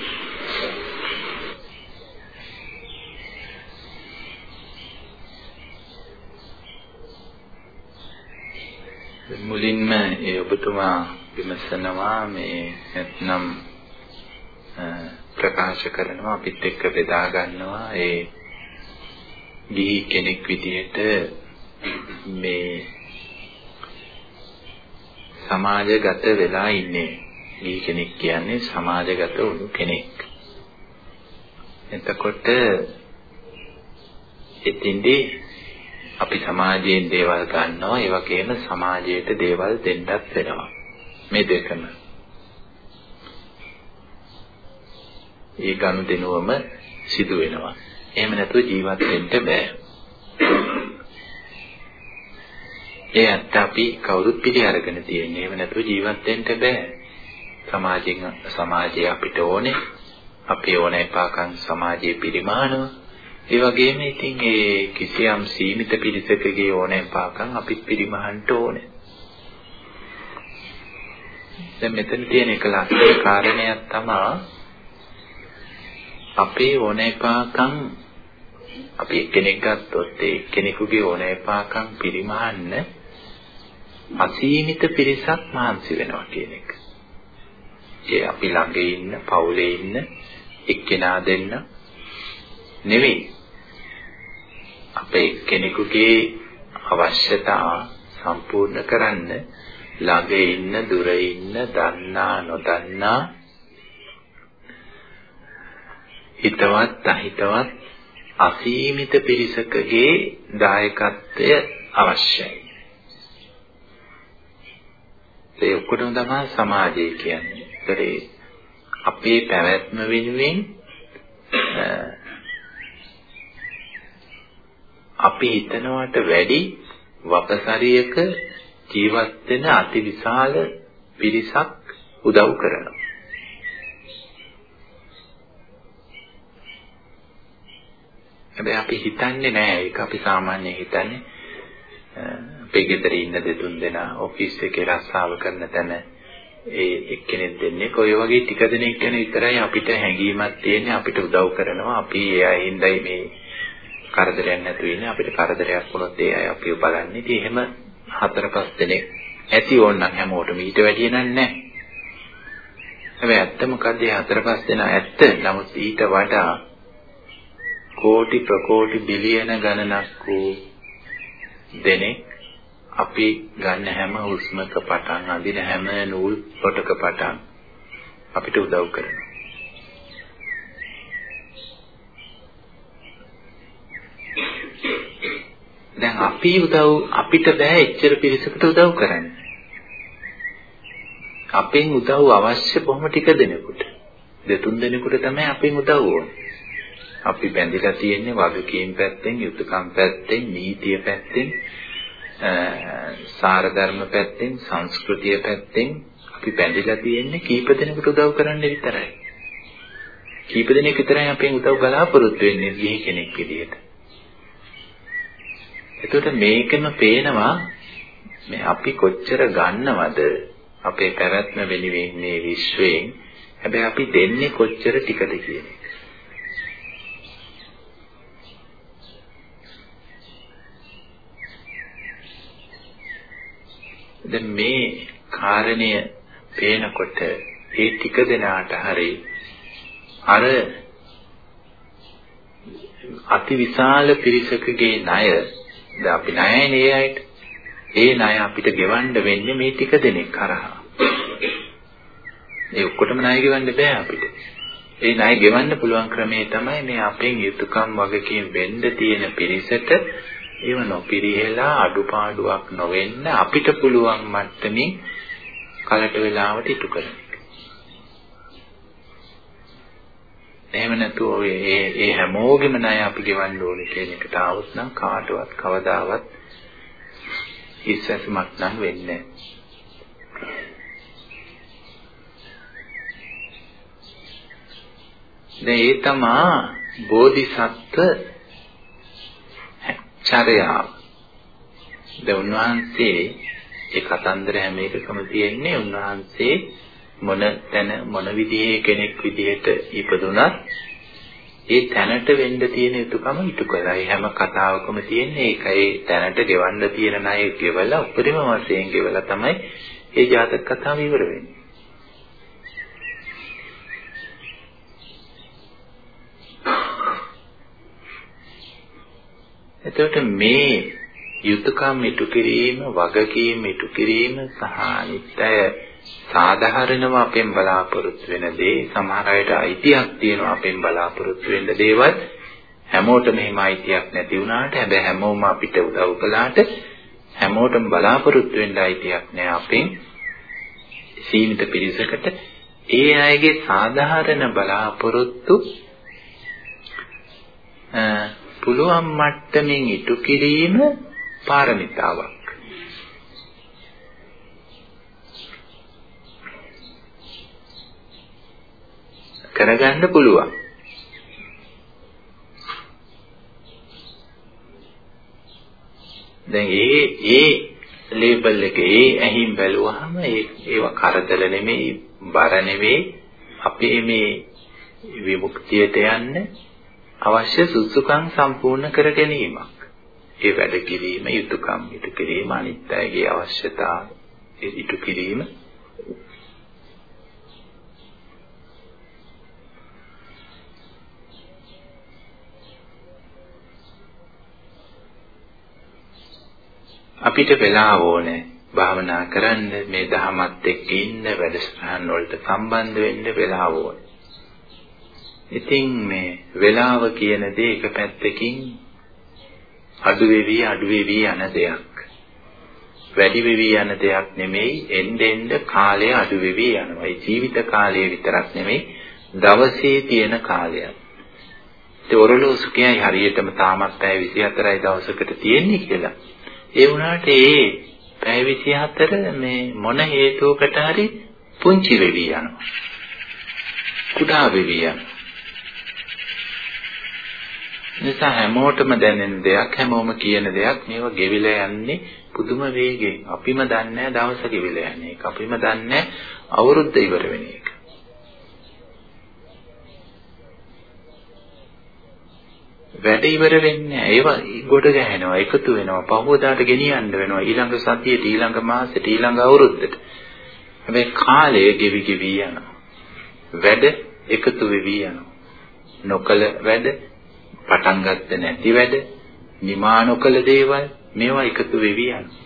මුලින්ම ඒ ඔබතුමා විමසනවා මේ නැත්නම් ප්‍රකාශ කරනවා අපිත් එක්ක බෙදා ගන්නවා ඒ ගිහි කෙනෙක් විදිහට මේ සමාජගත වෙලා ඉන්නේ. ගිහි කෙනෙක් කියන්නේ සමාජගත වුණු කෙනෙක්. එතකොට එතින්දී අපි සමාජයෙන් දේවල් ගන්නවා ඒ වගේම සමාජයට දේවල් දෙන්නත් වෙනවා. මේ දෙකම. ඒ ගනුදෙනුවම සිදු වෙනවා. එහෙම නැතුව ජීවත් වෙන්න බෑ. ඒ ඇත්ත අපි කවුරුත් පිළි අරගෙන තියෙන්නේ. එහෙම නැතුව ජීවත් වෙන්න බෑ. සමාජයෙන් සමාජය අපිට ඕනේ. අපේ ඕනෑපාකම් සමාජයේ පිරිමානවා. ඒ වගේම ඉතින් ඒ කිසියම් සීමිත පිරිසකගේ ඕනෑපාකම් අපිත් පිරිමහන්න ඕනේ. දැන් මෙතන තියෙන එක ලස්සන කාරණයක් තමයි අපේ ඕනෑපාකම් අපි එක්කෙනෙක් ගත්තොත් ඒ කෙනෙකුගේ ඕනෑපාකම් පිරිමහන්න අසීමිත පිරිසක් මහන්සි වෙනවා කියන එක. ඒ අපි ළඟ ඉන්න, පවුලේ ඉන්න එක්කෙනා දෙන්න නෙවෙයි. අපේ කෙනෙකුගේ අවශ්‍යතා සම්පූර්ණ කරන්න ළඟ ඉන්න, දුර ඉන්න, දන්නා නොදන්නා හිතවත් අහිතවත් අසීමිත පිරිසකගේ දායකත්වය අවශ්‍යයි. ඒ ඔක්කොටම තමයි සමාජය කියන්නේ. ඒතරේ අපේ පැවැත්ම වෙනුවෙන් අපි හිතනවට වැඩි වපසරියක ජීවත් වෙන අතිවිශාල පිරිසක් උදව් කරනවා. හැබැයි අපි හිතන්නේ නෑ. ඒක අපි සාමාන්‍යයෙන් හිතන්නේ. අපේ ගෙදර ඉන්න දෙතුන් දෙනා ඔෆිස් එකේ රස්සාව කරන තැන ඒ එක්කෙනෙක් දෙන්නේ. කොයි වගේ ටික දෙනෙක් ගැන විතරයි අපිට හැඟීමක් තියෙන්නේ. අපිට උදව් කරනවා. අපි ඒ අයින්දයි මේ කරදරයක් නැතුව ඉන්නේ. අපිට කරදරයක් වුණොත් ඒ අය අපිව බලන්නේ. ඉතින් එහෙම හතර පහ දෙනෙක් ඇති ඕනනම් හැමෝටම ඊට වැඩිය නෑ. හැබැයි ඇත්ත මොකද්ද? හතර පහ දෙනා ඇත්ත. නමුත් ඊට වඩා කෝටි ප්‍රකෝටි බිලියන ගණනක් වූ දෙනෙක් අපි ගන්න හැම හුස්මක පටන් අඳින හැම නූල් පොටක පටන් අපිට උදව් කරනවා. දැන් අපි උදව් අපිට බෑ එච්චර පිරිසකට උදව් කරන්න. අපෙන් උදව් අවශ්‍ය බොහොම ටික දෙනෙකුට. දෙතුන් දෙනෙකුට තමයි අපෙන් උදව් ඕනේ. අපි බැඳිලා තියෙන්නේ වගකීම් පැත්තෙන්, යුතුයකම් පැත්තෙන්, නීතිය පැත්තෙන්, සාර ධර්ම පැත්තෙන්, සංස්කෘතිය පැත්තෙන් අපි බැඳිලා තියෙන්නේ කීප දෙනෙකුට උදව් කරන්න විතරයි. කීප දෙනෙක් විතරයි අපෙන් උදව් බලාපොරොත්තු වෙන්නේ ගිහි කෙනෙක් විදිහට. එතකොට මේකම පේනවා මේ අපි කොච්චර ගන්නවද අපේ පැවැත්ම වෙනුවෙන් මේ විශ්වයෙන් හැබැයි අපි දෙන්නේ කොච්චර ටිකද කියන දැන් මේ කාරණය පේනකොට ඒ ටික දෙනාට හරි අර අතිවිශාල පිරිසකගේ ණය දැන් අපි ණයනේ ඒ අයට. ඒ ණය අපිට ගෙවන්න වෙන්නේ මේ ටික දෙනෙක් කරහා. ඒ ඔක්කොටම ණය ගෙවන්න බෑ අපිට. ඒ ණය ගෙවන්න පුළුවන් ක්‍රමය තමයි මේ අපෙන් යුතුයකම් වගකීම් වෙන්න තියෙන පිරිසට ඒව නොපිරිහෙලා අඩුපාඩුවක් නොවෙන්න අපිට පුළුවන් මට්ටමින් කලට වෙලාවට ඉටු කරන එක. එහෙම නැතුව ඔය ඒ ඒ හැමෝගෙම ණය අපි ගෙවන්න ඕනේ කියන එකට આવුත් නම් කාටවත් කවදාවත් ඉස්සසමක් නම් වෙන්නේ නැහැ. ඒ තමා බෝධිසත්ව චර්යාව. දැන් උන්වහන්සේ ඒ කතන්දර හැම එකකම තියෙන්නේ උන්වහන්සේ මොන තැන මොන විදිහේ කෙනෙක් විදිහට ඉපදුනත් ඒ තැනට වෙන්න තියෙන යුතුයකම ඉටු කරයි හැම කතාවකම තියෙන්නේ ඒකයි තැනට ගෙවන්න තියෙන ණය ගෙවලා උපරිම වශයෙන් ගෙවලා තමයි ඒ ජාතක කතාව ඉවර වෙන්නේ. එතකොට මේ යුතුයකම් ඉටු කිරීම, වගකීම් ඉටු කිරීම සහ අනිත්‍ය සාධාරණව අපෙන් බලාපොරොත්තු වෙන දේ සමහර අයට අයිතියක් තියෙනවා අපෙන් බලාපොරොත්තු වෙන්න දේවල්. හැමෝටම එහෙම අයිතියක් නැති වුණාට හැබැයි හැමෝම අපිට උදව් කළාට හැමෝටම බලාපොරොත්තු වෙන්න අයිතියක් නැහැ අපෙන්. සීමිත පිරිසකට ඒ අයගේ සාධාරණ බලාපොරොත්තු පුළුවන් මට්ටමින් ඉටු කිරීම පාරමිතාවක්. කරගන්න පුළුවන්. දැන් ඒ ඒ ලේබල් එක ඒ ඇහිම් බැලුවහම ඒ ඒව කරදර නෙමෙයි බර නෙමෙයි. අපේ මේ විමුක්තියට යන්න. අවශ්‍ය සුසුකම් සම්පූර්ණ කර ගැනීමක්. ඒ වැඩ කිරීම, යුතුයකම් ඉටු කිරීම, අනිත් අයගේ අවශ්‍යතා ඉටු කිරීම අපිට වෙලාව ඕනේ භාවනා කරන්න මේ දහමත් එක්ක ඉන්න වැඩසටහන් වලට සම්බන්ධ වෙන්න වෙලාව ඕනේ. ඉතින් මේ වෙලාව කියන දේ එක පැත්තකින් අඩු වෙවි අඩු වෙවි යන දෙයක්. වැඩි වෙවි යන දෙයක් නෙමෙයි එන්න එන්න කාලය අඩු වෙවි යනවා. ඒ ජීවිත කාලය විතරක් නෙමෙයි දවසේ තියෙන කාලයත්. ඒ ඔරලෝසු කියයි හරියටම තාමත් පැය 24යි දවසකට තියෙන්නේ කියලා. ඒ වුණාට ඒ පැය 24 මේ මොන හේතුවකට හරි පුංචි වෙවි යනවා. කුඩා වෙවි යනවා. නිසා හැමෝටම දැනෙන දෙයක් හැමෝම කියන දෙයක් මේව ගෙවිලා යන්නේ පුදුම වේගෙන්. අපිම දන්නේ දවස ගෙවිලා යන්නේ. ඒක අපිම දන්නේ අවුරුද්ද ඉවර වෙන එක. වැඩ ඉවර වෙන්නේ ඒවා ගොඩ ගැහෙනවා එකතු වෙනවා පහවදාට ගෙනියන්න වෙනවා ඊළඟ සතියට ඊළඟ මාසෙට ඊළඟ අවුරුද්දට හැබැයි කාලය ගෙවි ගෙවි යනවා වැඩ එකතු වෙවි යනවා නොකල වැඩ පටන් ගත්ත නැති වැඩ නිමා නොකල දේවල් මේවා එකතු වෙවි යනවා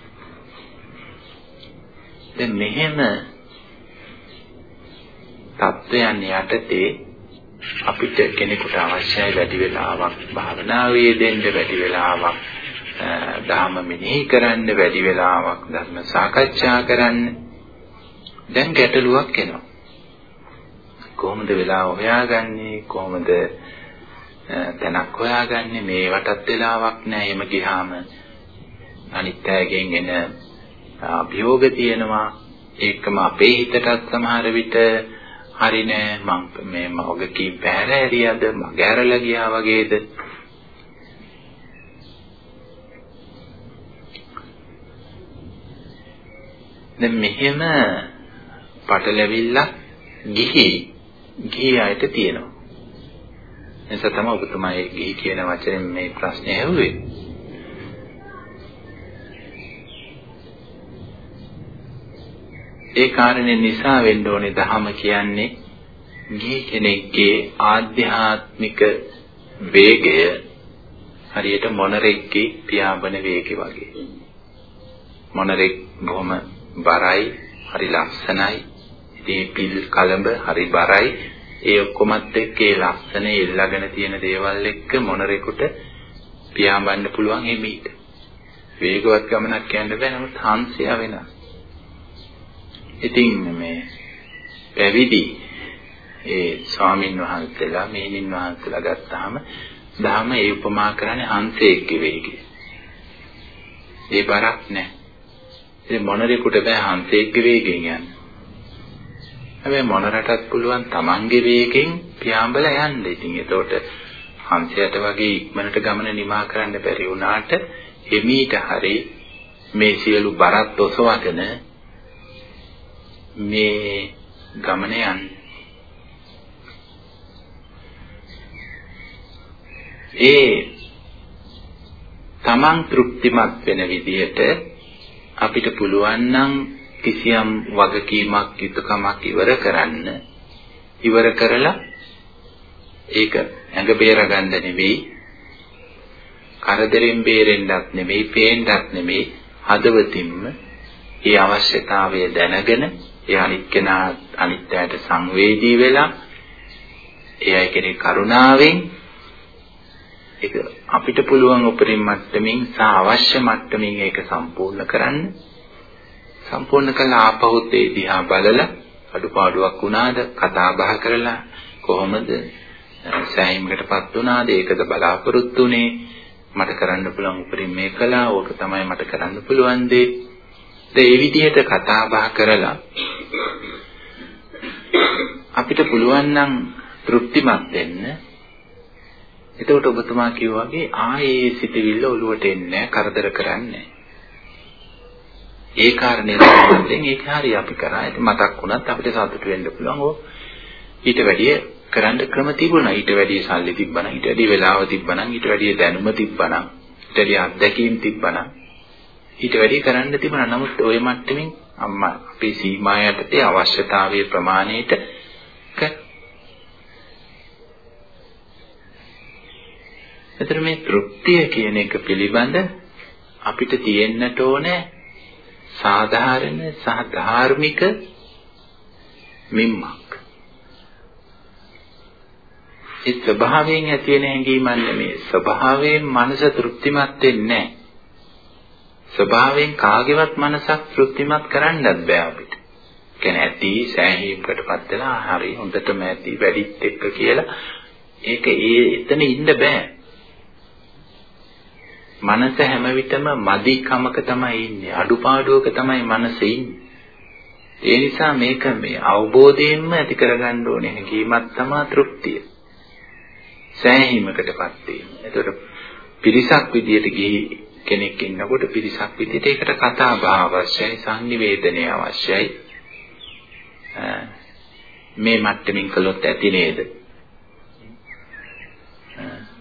දැන් මෙහෙම තත්වයන් යටතේ අපිට කෙනෙකුට අවශ්‍යයි වැඩි වෙලාවක් භාවනාවේ දෙන්න වැඩි වෙලාවක් ධර්ම මෙනෙහි කරන්න වැඩි වෙලාවක් ධර්ම සාකච්ඡා කරන්න. දැන් ගැටලුවක් එනවා. කොහොමද වෙලාව හොයාගන්නේ? කොහොමද තැනක් හොයාගන්නේ මේවටත් වෙලාවක් නැහැ එහෙම ගියාම අනිත් අයගෙන් එන අභියෝග තියෙනවා. ඒකම අපේ හිතටත් සමහර විට හරි නෑ. මං මේ මවගේ කී පැහැර ඇරියද මගේ ඇරලා ගියා වගේද? දැන් මෙහෙම පටලැවිල්ලක් ගිහි ගිහි අයට තියෙනවා. එනිසා තමයි ඔබතුමා ඒ ගිහි කියන වචනේ මේ ප්‍රශ්නේ ඇහුවේ ඒ කාරණේ නිසා වෙන්න ඕනේ දහම කියන්නේ ගිහි කෙනෙක්ගේ ආධ්‍යාත්මික වේගය හරියට මොනරෙක්ගේ පියාඹන වේගය වගේ. මොනරෙක් බොහොම බරයි, හරි ලස්සනයි. ඉතින් පිල් කලඹ හරි බරයි. ඒ ඔක්කොමත් එක්ක ඒ ලස්සන එල්ලගෙන තියෙන දේවල් එක්ක මොනරෙකුට පියාඹන්න පුළුවන් එමීට. වේගවත් ගමනක් යන්න බෑ නමුත් හංසය වෙනස්. ඉතින් මේ පැවිදි ඒ ස්වාමින් වහන්සේලා මෙහෙණින් වහන්සේලා ගත්තාම ධර්ම ඒ උපමා කරන්නේ හංසයෙක්ගේ වේගය. ඒ බරක් නැහැ. ඉතින් මොනරෙකුට බෑ හංසයෙක්ගේ වේගෙන් යන්න. හැබැයි මොනරටත් පුළුවන් Tamange වේගෙන් පියාඹලා යන්න. ඉතින් එතකොට හංසයට වගේ ඉක්මනට ගමන නිමා කරන්න බැරි වුණාට එමීට හරි මේ සියලු බරත් ඔසවගෙන මේ ගමන යන්නේ. ඒ තමන් තෘප්තිමත් වෙන විදිහට අපිට පුළුවන් නම් කිසියම් වගකීමක් යුතුයකමක් ඉවර කරන්න ඉවර කරලා ඒක ඇඟ බේර ගන්න නෙවෙයි කරදරෙන් බේරෙන්නත් නෙවෙයි පේන්නත් නෙවෙයි හදවතින්ම ඒ අවශ්‍යතාවය දැනගෙන ඒ අනිත් කෙනා අනිත්‍යයට සංවේදී වෙලා ඒ අය කෙරේ කරුණාවෙන් ඒක අපිට පුළුවන් උපරිම මට්ටමින් සහ අවශ්‍ය මට්ටමින් ඒක සම්පූර්ණ කරන්න. සම්පූර්ණ කළා ආපහුත් ඒ දිහා බලලා අඩුපාඩුවක් වුණාද කතා බහ කරලා කොහොමද සෑහීමකටපත් වුණාද ඒකද බලාපොරොත්තු උනේ මට කරන්න පුළුවන් උපරිම මේ කළා ඕක තමයි මට කරන්න පුළුවන් දේ. ඒ විදිහට කතා බහ කරලා අපිට පුළුවන් නම් තෘප්තිමත් වෙන්න. එතකොට ඔබතුමා කිව්වා වගේ ආයේ සිතවිල්ල ඔලුවට එන්නේ කරදර කරන්නේ ඒ කාරණේ තමයි ඒක හරි අපි කරා. ඒක මතක් වුණත් අපිට සතුට වෙන්න පුළුවන්. ඕ ඊට වැඩිය කරන්න ක්‍රම තිබුණා. ඊට වැඩිය සල්ලි තිබ්බනම් ඊට වැඩිය වෙලාව තිබ්බනම් ඊට වැඩිය දැනුම තිබ්බනම් ඊට වැඩිය අත්දැකීම් තිබ්බනම් ඊට වැඩි කරන්න තිබුණා. නමුත් ওই මට්ටමින් අම්මා අපේ සීමා යටතේ අවශ්‍යතාවයේ ප්‍රමාණයට එතන මේ තෘප්තිය කියන එක පිළිබඳ අපිට තියෙන්නට ඕනේ සාධාරණ සහ ධාර්මික මිම්මක්. ඒ ස්වභාවයෙන් ඇති වෙන හැඟීමක් නෙමෙයි. ස්වභාවයෙන් මනස තෘප්තිමත් වෙන්නේ නැහැ. ස්වභාවයෙන් කාගේවත් මනසක් තෘප්තිමත් කරන්නත් බෑ අපිට. කියන්නේ ඇති සෑහීමකටපත් වෙලා හරි හොඳටම ඇති වැඩිත් එක්ක කියලා ඒක ඒ එතන ඉන්න බෑ. මනස හැම විටම මදිකමක තමයි ඉන්නේ. අඩුපාඩුවක තමයි මනස ඉන්නේ. ඒ නිසා මේක මේ අවබෝධයෙන්ම ඇති කරගන්න ඕනේ හැඟීමක් තමයි තෘප්තිය. සෑහීමකටපත් වීම. එතකොට පිරිසක් විදියට ගිහි කෙනෙක් ඉන්නකොට පිරිසක් විදිහට ඒකට කතා බහ අවශ්‍යයි sannivedanaya අවශ්‍යයි මේ මට්ටමින් කළොත් ඇති නේද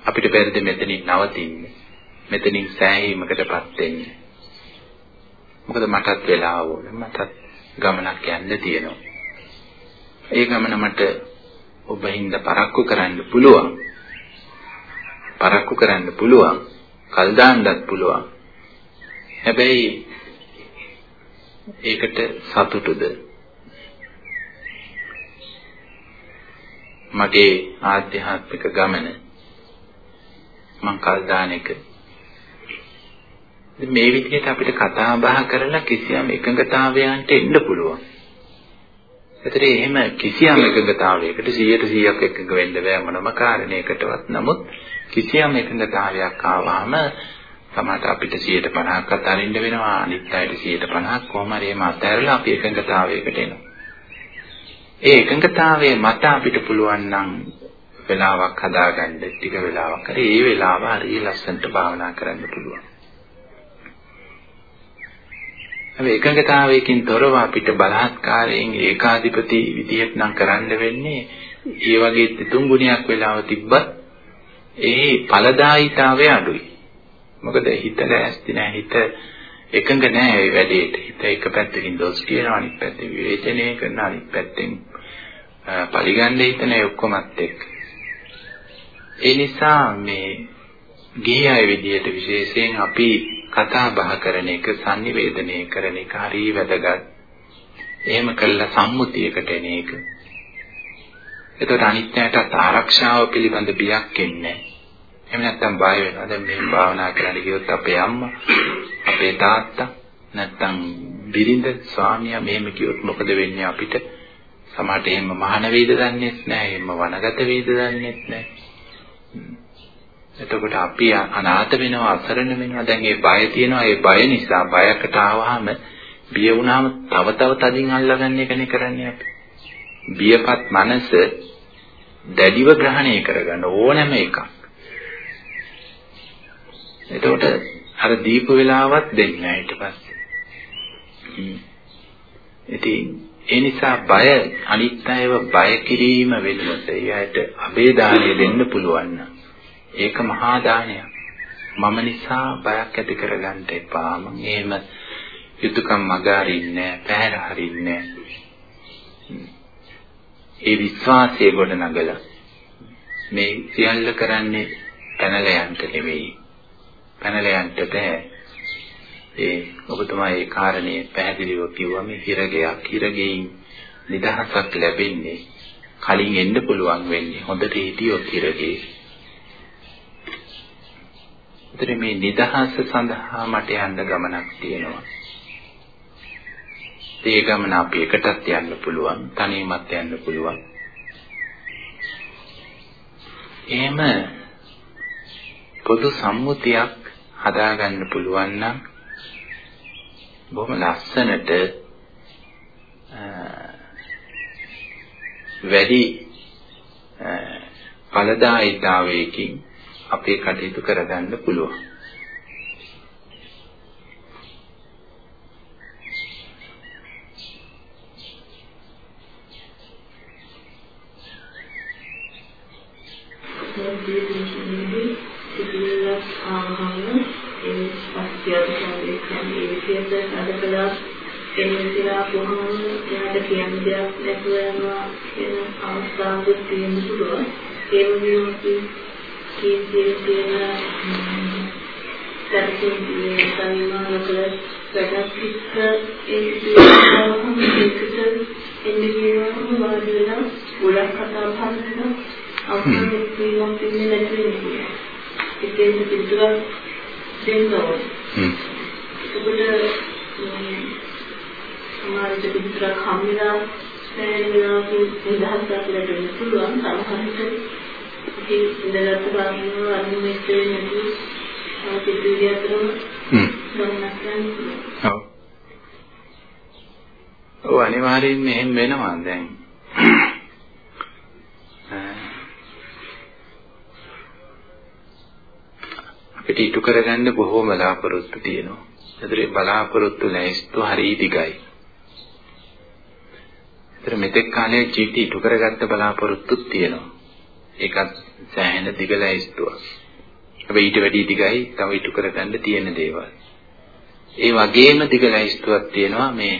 අපිට බැරිද මෙතනින් නවතින්න මෙතනින් සෑහීමකටපත් වෙන්න. මොකද මටත් වෙලාව ඕනේ. මටත් ගමනක් යන්න තියෙනවා. ඒ ගමන මට ඔබ හින්දා පරක්කු කරන්න පුළුවන්. පරක්කු කරන්න පුළුවන්. කල් දාන්නත් පුළුවන්. හැබැයි ඒකට සතුටුද? මගේ ආධ්‍යාත්මික ගමන මං කල් දාන එක මේ විදිහට අපිට කතා බහ කරලා කිසියම් එකඟතාවයන්ට එන්න පුළුවන්. ඒතර එහෙම කිසියම් එකඟතාවයකට 100%ක් එකඟ වෙන්න බෑ මොනම කාරණයකටවත්. නමුත් කිසියම් එකඟතාවයක් ආවම සමහරට අපිට 150ක් අතරින්න වෙනවා අනිත් අයට 150ක් කොහොම හරි එහෙම අතහැරලා අපි එකඟතාවයකට එනවා. ඒ එකඟතාවයේ මත අපිට පුළුවන් නම් වෙලාවක් හදාගන්න ටික වෙලාවක් හරි ඒ වෙලාව හරිය ලස්සනට භාවනා කරන්න පුළුවන්. හැබැයි එකඟතාවයකින් තොරව අපිට බලහත්කාරයෙන් ඒකාධිපති විදියට නම් කරන්න වෙන්නේ ඒ වගේ තුන් ගුණයක් වෙලාව තිබ්බත් ඒ ඵලදායීතාවය අඩුයි. මොකද හිත ලෑස්ති නැහැ හිත එකඟ නැහැ ඒ වැඩේට. හිත එක පැත්තකින් දොස් කියනවා අනිත් පැත්තෙන් විවේචනය කරන අනිත් පැත්තෙන් පරිගන්න හිතන ඒ ඔක්කොමත් එක්ක. ඒ නිසා මේ ගිහි අය විදියට විශේෂයෙන් අපි කතා බහ කරන එක sannivedanaya කරන එක හරිය වැදගත්. එහෙම කළා සම්මුතියකට එන එක. එතකොට අනිත්‍යයට ආරක්ෂාව පිළිබඳ බියක් එන්නේ එහෙම නැත්නම් බය වෙනවා. දැන් මේ භාවනා කරන්න ගියොත් අපේ අම්මා, අපේ තාත්තා, නැත්නම් බිරිඳ, ස්වාමියා මෙහෙම කිව්වොත් මොකද වෙන්නේ අපිට? සමහරට එහෙම මහාන වේද දන්නේත් නැහැ. එහෙම වනගත වේද දන්නේත් නැහැ. එතකොට අපි අනාථ වෙනවා අසරණ වෙනවා. දැන් ඒ බය තියෙනවා. ඒ බය නිසා බයකට ආවහම බිය වුණාම තව තව තදින් අල්ලගන්න එකනේ කරන්නේ අපි. බියපත් මනස දැඩිව ග්‍රහණය කරගන්න ඕනෑම එකක්. එතකොට අර දීප වෙලාවක් දෙන්නේ නැහැ ඊට පස්සේ. ඉතින් ඒ නිසා බය අනිත් අයව බය කිරීම වෙනුවට එයාට අබේදානිය දෙන්න පුළුවන් නම් ඒක මහා දානයක්. මම නිසා බයක් ඇති කරගන්න එපා. මම එහෙම යුතුයකම් මග අරින්නේ පැහැර හරින්නේ ඒ විශ්වාසය ගොඩනගලා මේ සියල්ල කරන්නේ පැනලා යන්න නෙවෙයි. පැනලා යන්න බෑ. ඒ ඔබතුමා ඒ කාරණේ පැහැදිලිව කිව්වා මේ හිරගයක් හිරගෙයින් නිදහසක් ලැබෙන්නේ කලින් එන්න පුළුවන් වෙන්නේ හොඳට හිටියොත් හිරගේ ඒතර මේ නිදහස සඳහා මට යන්න ගමනක් තියෙනවා. ඒ ගමන අපි එකටත් යන්න පුළුවන්, තනියමත් යන්න පුළුවන්. එහෙම පොදු සම්මුතියක් හදාගන්න පුළුවන් නම් බොහොම ලස්සනට වැඩි ඵලදායීතාවයකින් අපේ කටයුතු කරගන්න පුළුවන්. එනිසා කොහොමද එයාට කියන්න දෙයක් නැතුව යනවා කියන අවස්ථාවක් තියෙන්න පුළුවන්. ඒ වගේම කීර්තිය තියෙන සැරසින් කියන සම්මානක වැඩක් එක්ක ඒ කියනවාම ඒකට එන්නේ කියනවා වාඩි වෙලා ගොඩක් කතා බහ කරනවා අවුරුදු දෙකක් ඉන්නේ නැති වෙනවා ඒකෙන් පිටුවක් දෙන්නවා ඒකට සමහරවිට පිටුවක් හම්බෙලා සෑහෙනවා නිදහසක් ලැබෙන්න පුළුවන් සමහරවිට ඉඳගත්තු ගාමිනව අන්න මෙච්චර නැති සිතුවිලි අතරම. ඔව්. ඔව් අනිවාර්යෙන්ම එහෙම වෙනවා දැන්. අපිට ඉටු කරගන්න බොහෝ බලාපොරොත්තු තියෙනවා. ඒතරේ බලාපොරොත්තු ලැයිස්තු හරිය දිගයි. ඒතර මෙතෙක් කාලේ ජීවිතය ඉටු කරගත්ත බලාපොරොත්තුත් තියෙනවා. ඒකත් සෑහෙන දිග ලැයිස්තුවක්. හැබැයි ඊට වැඩි දිගයි තව ඉටු කරගන්න තියෙන දේවල්. ඒ වගේම දිග ලැයිස්තුවක් තියෙනවා මේ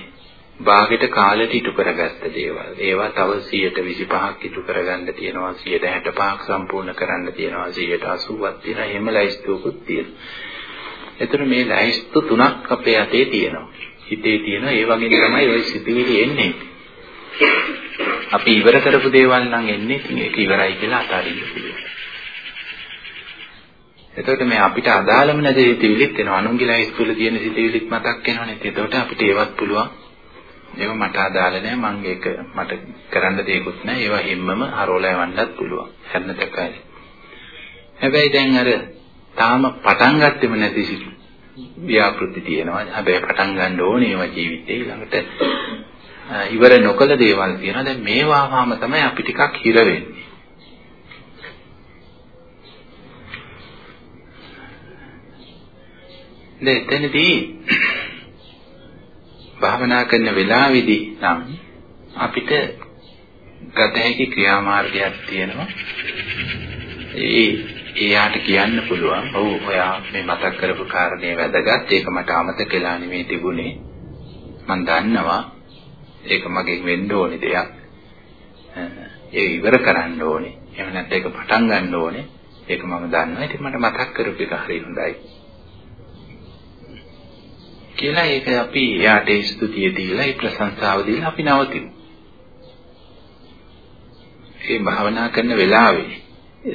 භාගෙට කාලෙට ඉටු කරගත්ත දේවල්. ඒවා තව 125ක් ඉටු කරගන්න තියෙනවා 165ක් සම්පූර්ණ කරන්න තියෙනවා 180ක් තියෙනවා එහෙම ලැයිස්තුවකුත් තියෙනවා. එතන මේ ලැයිස්තු තුනක් අපේ අතේ තියෙනවා. හිතේ තියෙනවා ඒ වගේ තමයි ওই සිතුවිලි එන්නේ. අපි ඉවර කරපු දේවල් නම් එන්නේ ඉතින් ඒක ඉවරයි කියලා අතාරින්න පුළුවන්. එතකොට මේ අපිට අදාළම නැද හිතවිලිත් එනවා. අනුන්ගේලා ඉස්තුල තියෙන හිතවිලිත් මතක් වෙනවනේ. එතකොට අපිට ඒවත් පුළුවන්. ඒව මට අදාළ නැහැ. මම ඒක මට කරන්න දෙයක්වත් නැහැ. ඒවා හිම්මම හරවලා යවන්නත් පුළුවන්. හැන්නතකයි. හැබැයි දැන් අර තාම පටන් ගත්තෙම නැති සිටු ව්‍යාපෘති තියෙනවා. හැබැයි පටන් ගන්න ඕනේ ඒවා ජීවිතේ ඊළඟට ඉවර නොකළ දේවල් තියෙනවා. දැන් මේවාම තමයි අපි ටිකක් හිර වෙන්නේ. දැන් එතනදී භාවනා කරන වෙලාවේදී නම් අපිට ගත හැකි ක්‍රියාමාර්ගයක් තියෙනවා. ඒ එයාට කියන්න පුළුවන්. ඔව් ඔයා මේ මතක් කරපු කාරණේ වැදගත්. ඒක මට අමතක වෙලා නෙමෙයි තිබුණේ. මම දන්නවා. ඒක මගෙන් වෙන්න ඕනේ දෙයක්. ඒක ඉවර කරන්න ඕනේ. එහෙම නැත්නම් ඒක පටන් ගන්න ඕනේ. ඒක මම දන්නවා. ඉතින් මට මතක් කරපු එක හරි හොඳයි. කියලා ඒක අපි එයාට ස්තුතිය දීලා ඒ ප්‍රශංසාව දීලා අපි නවතිමු. ඒ භාවනා කරන වෙලාවේ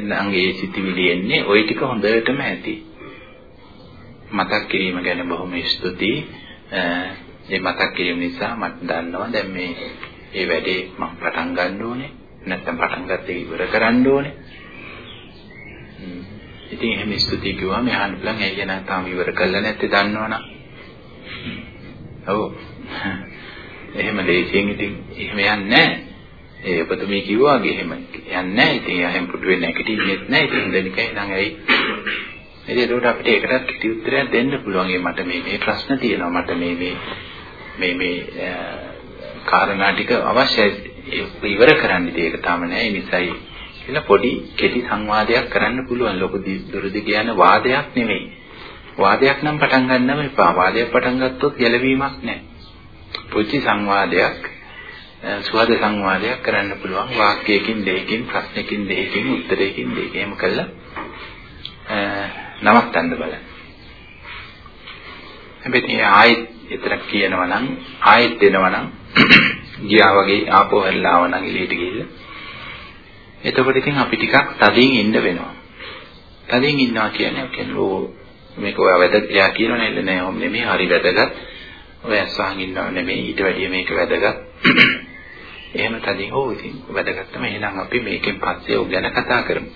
නම් ඒ සිතිවිලි එන්නේ ওই ටික හොඳටම ඇති. මතක් කිරීම ගැන බොහොම ස්තුතියි. ඒ මතක් කිරීම නිසා මට දන්නවා දැන් මේ මේ වැඩේ මම පටන් ගන්න ඕනේ. නැත්නම් පටන් ගත්තේ ඉවර කරන්න ඕනේ. ඉතින් එහෙම ස්තුතියි කිව්වම එහාන් බලන් ඇයි නැත්නම් ඉවර කළා නැත්තේ දන්නවනම් ඔව්. එහෙම ලේසියෙන් ඉතින් එහෙම යන්නේ නැහැ. ඒ ඔබතුමී කිව්වා වගේ එහෙම යන්නේ නැහැ. ඉතින් එහෙම පුදුවේ නැගිටින්නෙත් නැහැ. ඉතින් දෙනිකයි නම් ඇයි. ඉතින් ඒකට අපිට ඒකටත් කිටි උත්තරයක් දෙන්න පුළුවන්. ඒ මට මේ මේ ප්‍රශ්න තියෙනවා. මට මේ මේ මේ මේ කාරණා ටික අවශ්‍යයි. ඉවර කරන්න ඉතින් ඒක තාම නැහැ. ඒ නිසායි කියලා පොඩි කෙටි සංවාදයක් කරන්න පුළුවන්. ලොකු දුරදි කියන වාදයක් නෙමෙයි. වාදයක් නම් පටන් ගන්නම එපා. වාදයක් පටන් ගත්තොත් ගැලවීමක් නැහැ. පුංචි සංවාදයක් සුවද සංවාදයක් කරන්න පුළුවන්. වාක්‍යයකින් දෙකකින් ප්‍රශ්නකින් දෙකකින් උත්තරයකින් දෙකකින් එහෙම කළා නවත්තන්න බලන්න. හැබැයි ආයෙත් එතරම් කියනවා නම් ආයෙත් දෙනවා නම් [clears throat] ගියා වගේ ආපහු හැල්ලා ආව නම් එළියට ගිහිල්ලා. එතකොට ඉතින් අපි ටිකක් තදින් ඉන්න වෙනවා. තදින් ඉන්නවා කියන්නේ කියන්නේ මේක ඔය වැදගත් එයා කියනව නේද? නෑ ඔම් නෙමෙයි. හරි වැදගත්. ඔය අස්සහන් ඉන්නව නෙමෙයි. ඊට වැඩිය මේක වැදගත්. [clears throat] එහෙම තදින් ඕ ඉතින් වැදගත් තමයි එහෙනම් අපි මේකෙන් පස්සේ ඔය ගැන කතා කරමු.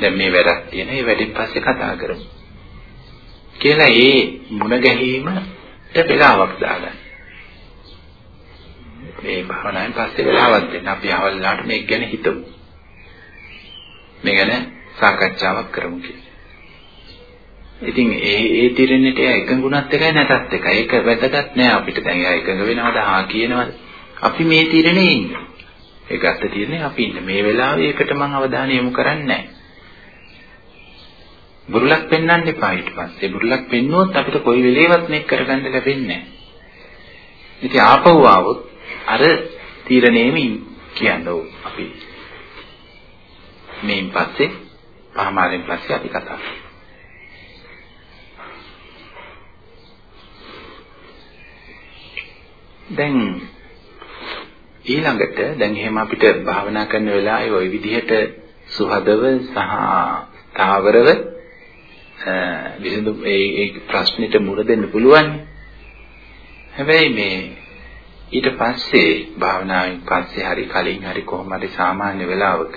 දැන් මේ වැඩක් තියෙන ඒ වැඩින් පස්සේ කතා කරමු. කියලා ඒ මුණ ගැහිමට වෙලාවක් දාගන්න මේ භවනායෙන් පස්සේ වෙලාවක් දෙන්න අපි අවල්ලාට මේක ගැන හිතමු මේ ගැන සාකච්ඡාවක් කරමු කියලා ඉතින් ඒ ඒ තිරෙන්නට එකඟුණත් එකයි නැතත් එකයි. ඒක වැදගත් නෑ අපිට. දැන් එයා එකඟ වෙනවද හා කියනවද? අපි මේ තිරෙනේ ඉන්නේ. ඒ ගත්ත තිරනේ අපි ඉන්නේ. මේ වෙලාවේ ඒකට මම අවධානය යොමු කරන්නේ නෑ. බුරුලක් පෙන්වන්න එපා ඊට පස්සේ. බුරුලක් පෙන්නුවොත් අපිට කොයි වෙලේවත් මේක කරගන්න ලැබෙන්නේ නෑ. ඉතින් ආපහු ආවොත් අර තීරණයෙම කියන්න ඕ අපි. මේන් පස්සේ පහමාරෙන් පස්සේ අපි කතා කරමු. දැන් ඊළඟට දැන් එහෙම අපිට භාවනා කරන වෙලාවේ ওই විදිහට සුහදව සහ තාවරව විසඳු ඒ ප්‍රශ්නෙට මුහුණ දෙන්න පුළුවන්. හැබැයි මේ ඊට පස්සේ භාවනාවෙන් පස්සේ හරි කලින් හරි කොහොම හරි සාමාන්‍ය වෙලාවක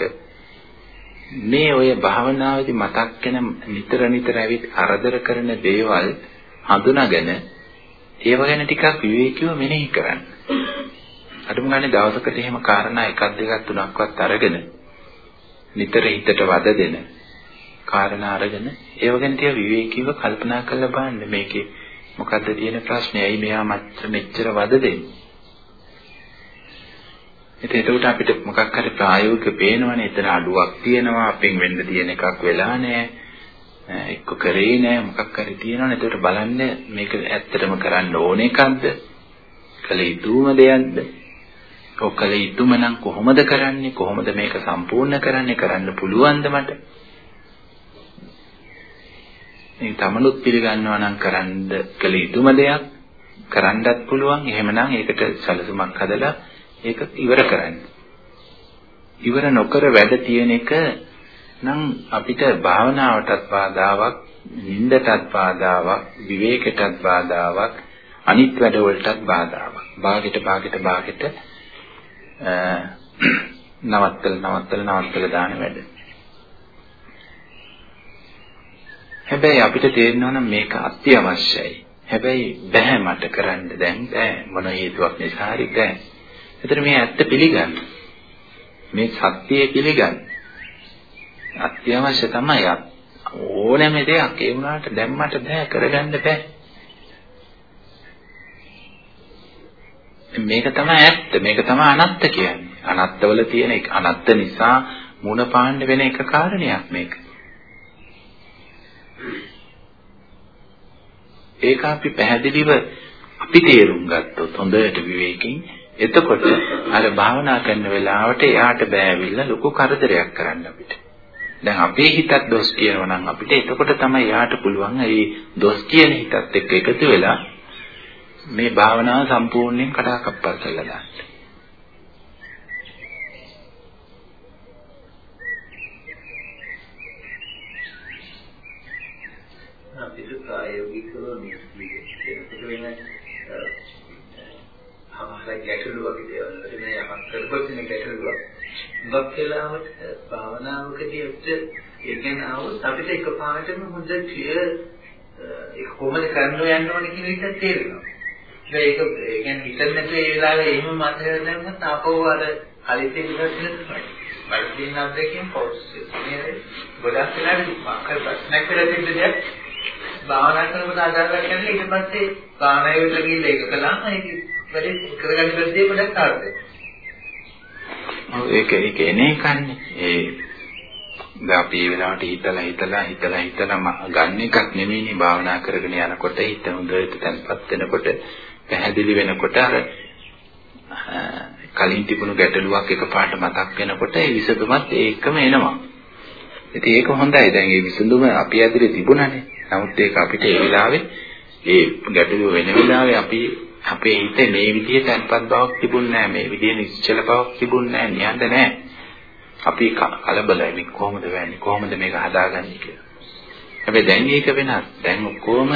මේ ඔය භාවනාවේදී මතක් වෙන නිතර නිතර ඇවිත් අරදර කරන දේවල් හඳුනාගෙන ඒව ගැන ටිකක් විවේකීව මෙනෙහි කරන්න. අඩුම ගානේ දවසකට එහෙම කාරණා එකක් දෙකක් තුනක්වත් අරගෙන නිතර හිතට වද දෙන කාරණා අරගෙන ඒව ගැන ටික විවේකීව කල්පනා කරලා බලන්න. මේකේ මොකද්ද තියෙන ප්‍රශ්නේ? ඇයි මෙයා මච්චර මෙච්චර වද දෙන්නේ? ඉතින් එතකොට අපිට මොකක් හරි ප්‍රායෝගික පේනවනේ. එතන අඩුවක් තියෙනවා. අපෙන් වෙන්න තියෙන එකක් වෙලා නැහැ. එක්ක කරේ නෑ මොකක් හරි තියෙනවනේ. එතකොට බලන්න මේක ඇත්තටම කරන්න ඕන එකක්ද කළ යුතුම දෙයක්ද? ඔකල යුතුම නම් කොහොමද කරන්නේ? කොහොමද මේක සම්පූර්ණ කරන්නේ? කරන්න පුළුවන්ද මට? මේ තමනුත් පිළිගන්නවා නම් කරන්න කළ යුතුම දෙයක් කරන්නත් පුළුවන් එහෙමනම් ඒකට සැලසුමක් හදලා ඒක ඉවර කරන්න ඉවර නොකර වැඩ තියෙන එක නම් අපිට භාවනාවටත් බාධාවක්, නිින්දටත් බාධාවක්, විවේකයටත් බාධාවක්, අනිත් වැඩවලටත් බාධාවක්. භාගෙට භාගෙට භාගෙට නවත්තල නවත්තල නවත්තල දාන වැඩ. හැබැයි අපිට තේරෙනවා නම් මේක අත්‍යවශ්‍යයි. හැබැයි බෑ මට කරන්න දැන් බෑ මොන හේතුවක් නිසා හරි බෑ. එතන මේ ඇත්ත පිළිගන්න. මේ සත්‍යය පිළිගන්න. අත්‍යවශ්‍ය තමයි ඕනෑම දෙයක් ඒ වුණාට දැන් මට බෑ කරගන්න බෑ. මේක තමයි ඇත්ත. මේක තමයි අනත්ත කියන්නේ. අනත්තවල තියෙන එක අනත්ත නිසා මුණ පාන්න වෙන එක කාරණයක් මේක. ඒක අපි පැහැදිලිව අපි තේරුම් ගත්තොත් හොඳට විවේකයෙන් එතකොට අර භාවනා කරන වෙලාවට එයාට බෑවිල්ලා ලොකු කරදරයක් කරන්න අපිට. දැන් අපේ හිතත් දොස් කියනවා නම් අපිට එතකොට තමයි එයාට පුළුවන් ඒ දොස් කියන හිතත් එක්ක එකතු වෙලා මේ භාවනාව සම්පූර්ණයෙන් කඩාකප්පල් කරලා දාන්න. අපිට ප්‍රායෝගිකව මේ විදිහට වෙන අමාර ගැටලුවක් දේවල් වලට මේ යමක් කරපොත් මේ ගැටලුවක්. ගොඩක් වෙලාවට භාවනාවකදී අපිට ඒ කියන්නේ આવොත් අපිට එකපාරටම හොඳ ක්ලියර් ඒක කොහොමද කරන්න යන්න ඕනේ කියන එක තේරෙනවා. ඒක ඒ කියන්නේ හිතන්නේ නැතුව ඒ වෙලාවේ එහෙම මතක දැම්මත් ආපහු අර කලිතේ විදිහට වෙනවා. මට තියෙන අත්දැකීම් පොස්ට් නේද? ගොඩක් වෙලාවට මක්කල් ප්‍රශ්නයක් කියලා තිබ්බ දෙයක් භාවනා කරනකොට ආදාර ගන්න ඊට පස්සේ භාවනාවට ගිහිල්ලා ඒක කළාම ඒක වැඩි කරගන්න බැරිදී පොඩක් ආර්ථය. ඔව් ඒක ඒක එනේ කන්නේ. ඒ දැන් අපි මේ වෙලාවට හිතලා හිතලා හිතලා හිතලා ගන්න එකක් නෙමෙයිනේ භාවනා කරගෙන යනකොට හිත හොඳට තැන්පත් වෙනකොට පැහැදිලි වෙනකොට අර කලින් තිබුණු ගැටලුවක් එකපාරට මතක් වෙනකොට ඒ විසඳුමත් ඒකම එනවා. ඉතින් ඒක හොඳයි. දැන් මේ විසඳුම අපි ඇතුලේ තිබුණානේ. නමුත් ඒක අපිට ඒ වෙලාවේ ඒ ගැටලුව වෙන වෙලාවේ අපි අපේ හිතේ මේ විදිහේ තැන්පත් බවක් තිබුණ නැහැ. මේ විදිහේ නිශ්චල බවක් තිබුණ නැහැ. නියඳ නැහැ. අපි කලබලයි මේ කොහොමද වෙන්නේ? කොහොමද මේක හදාගන්නේ කියලා. හැබැයි දැන් ඒක වෙනස්. දැන් ඔක්කොම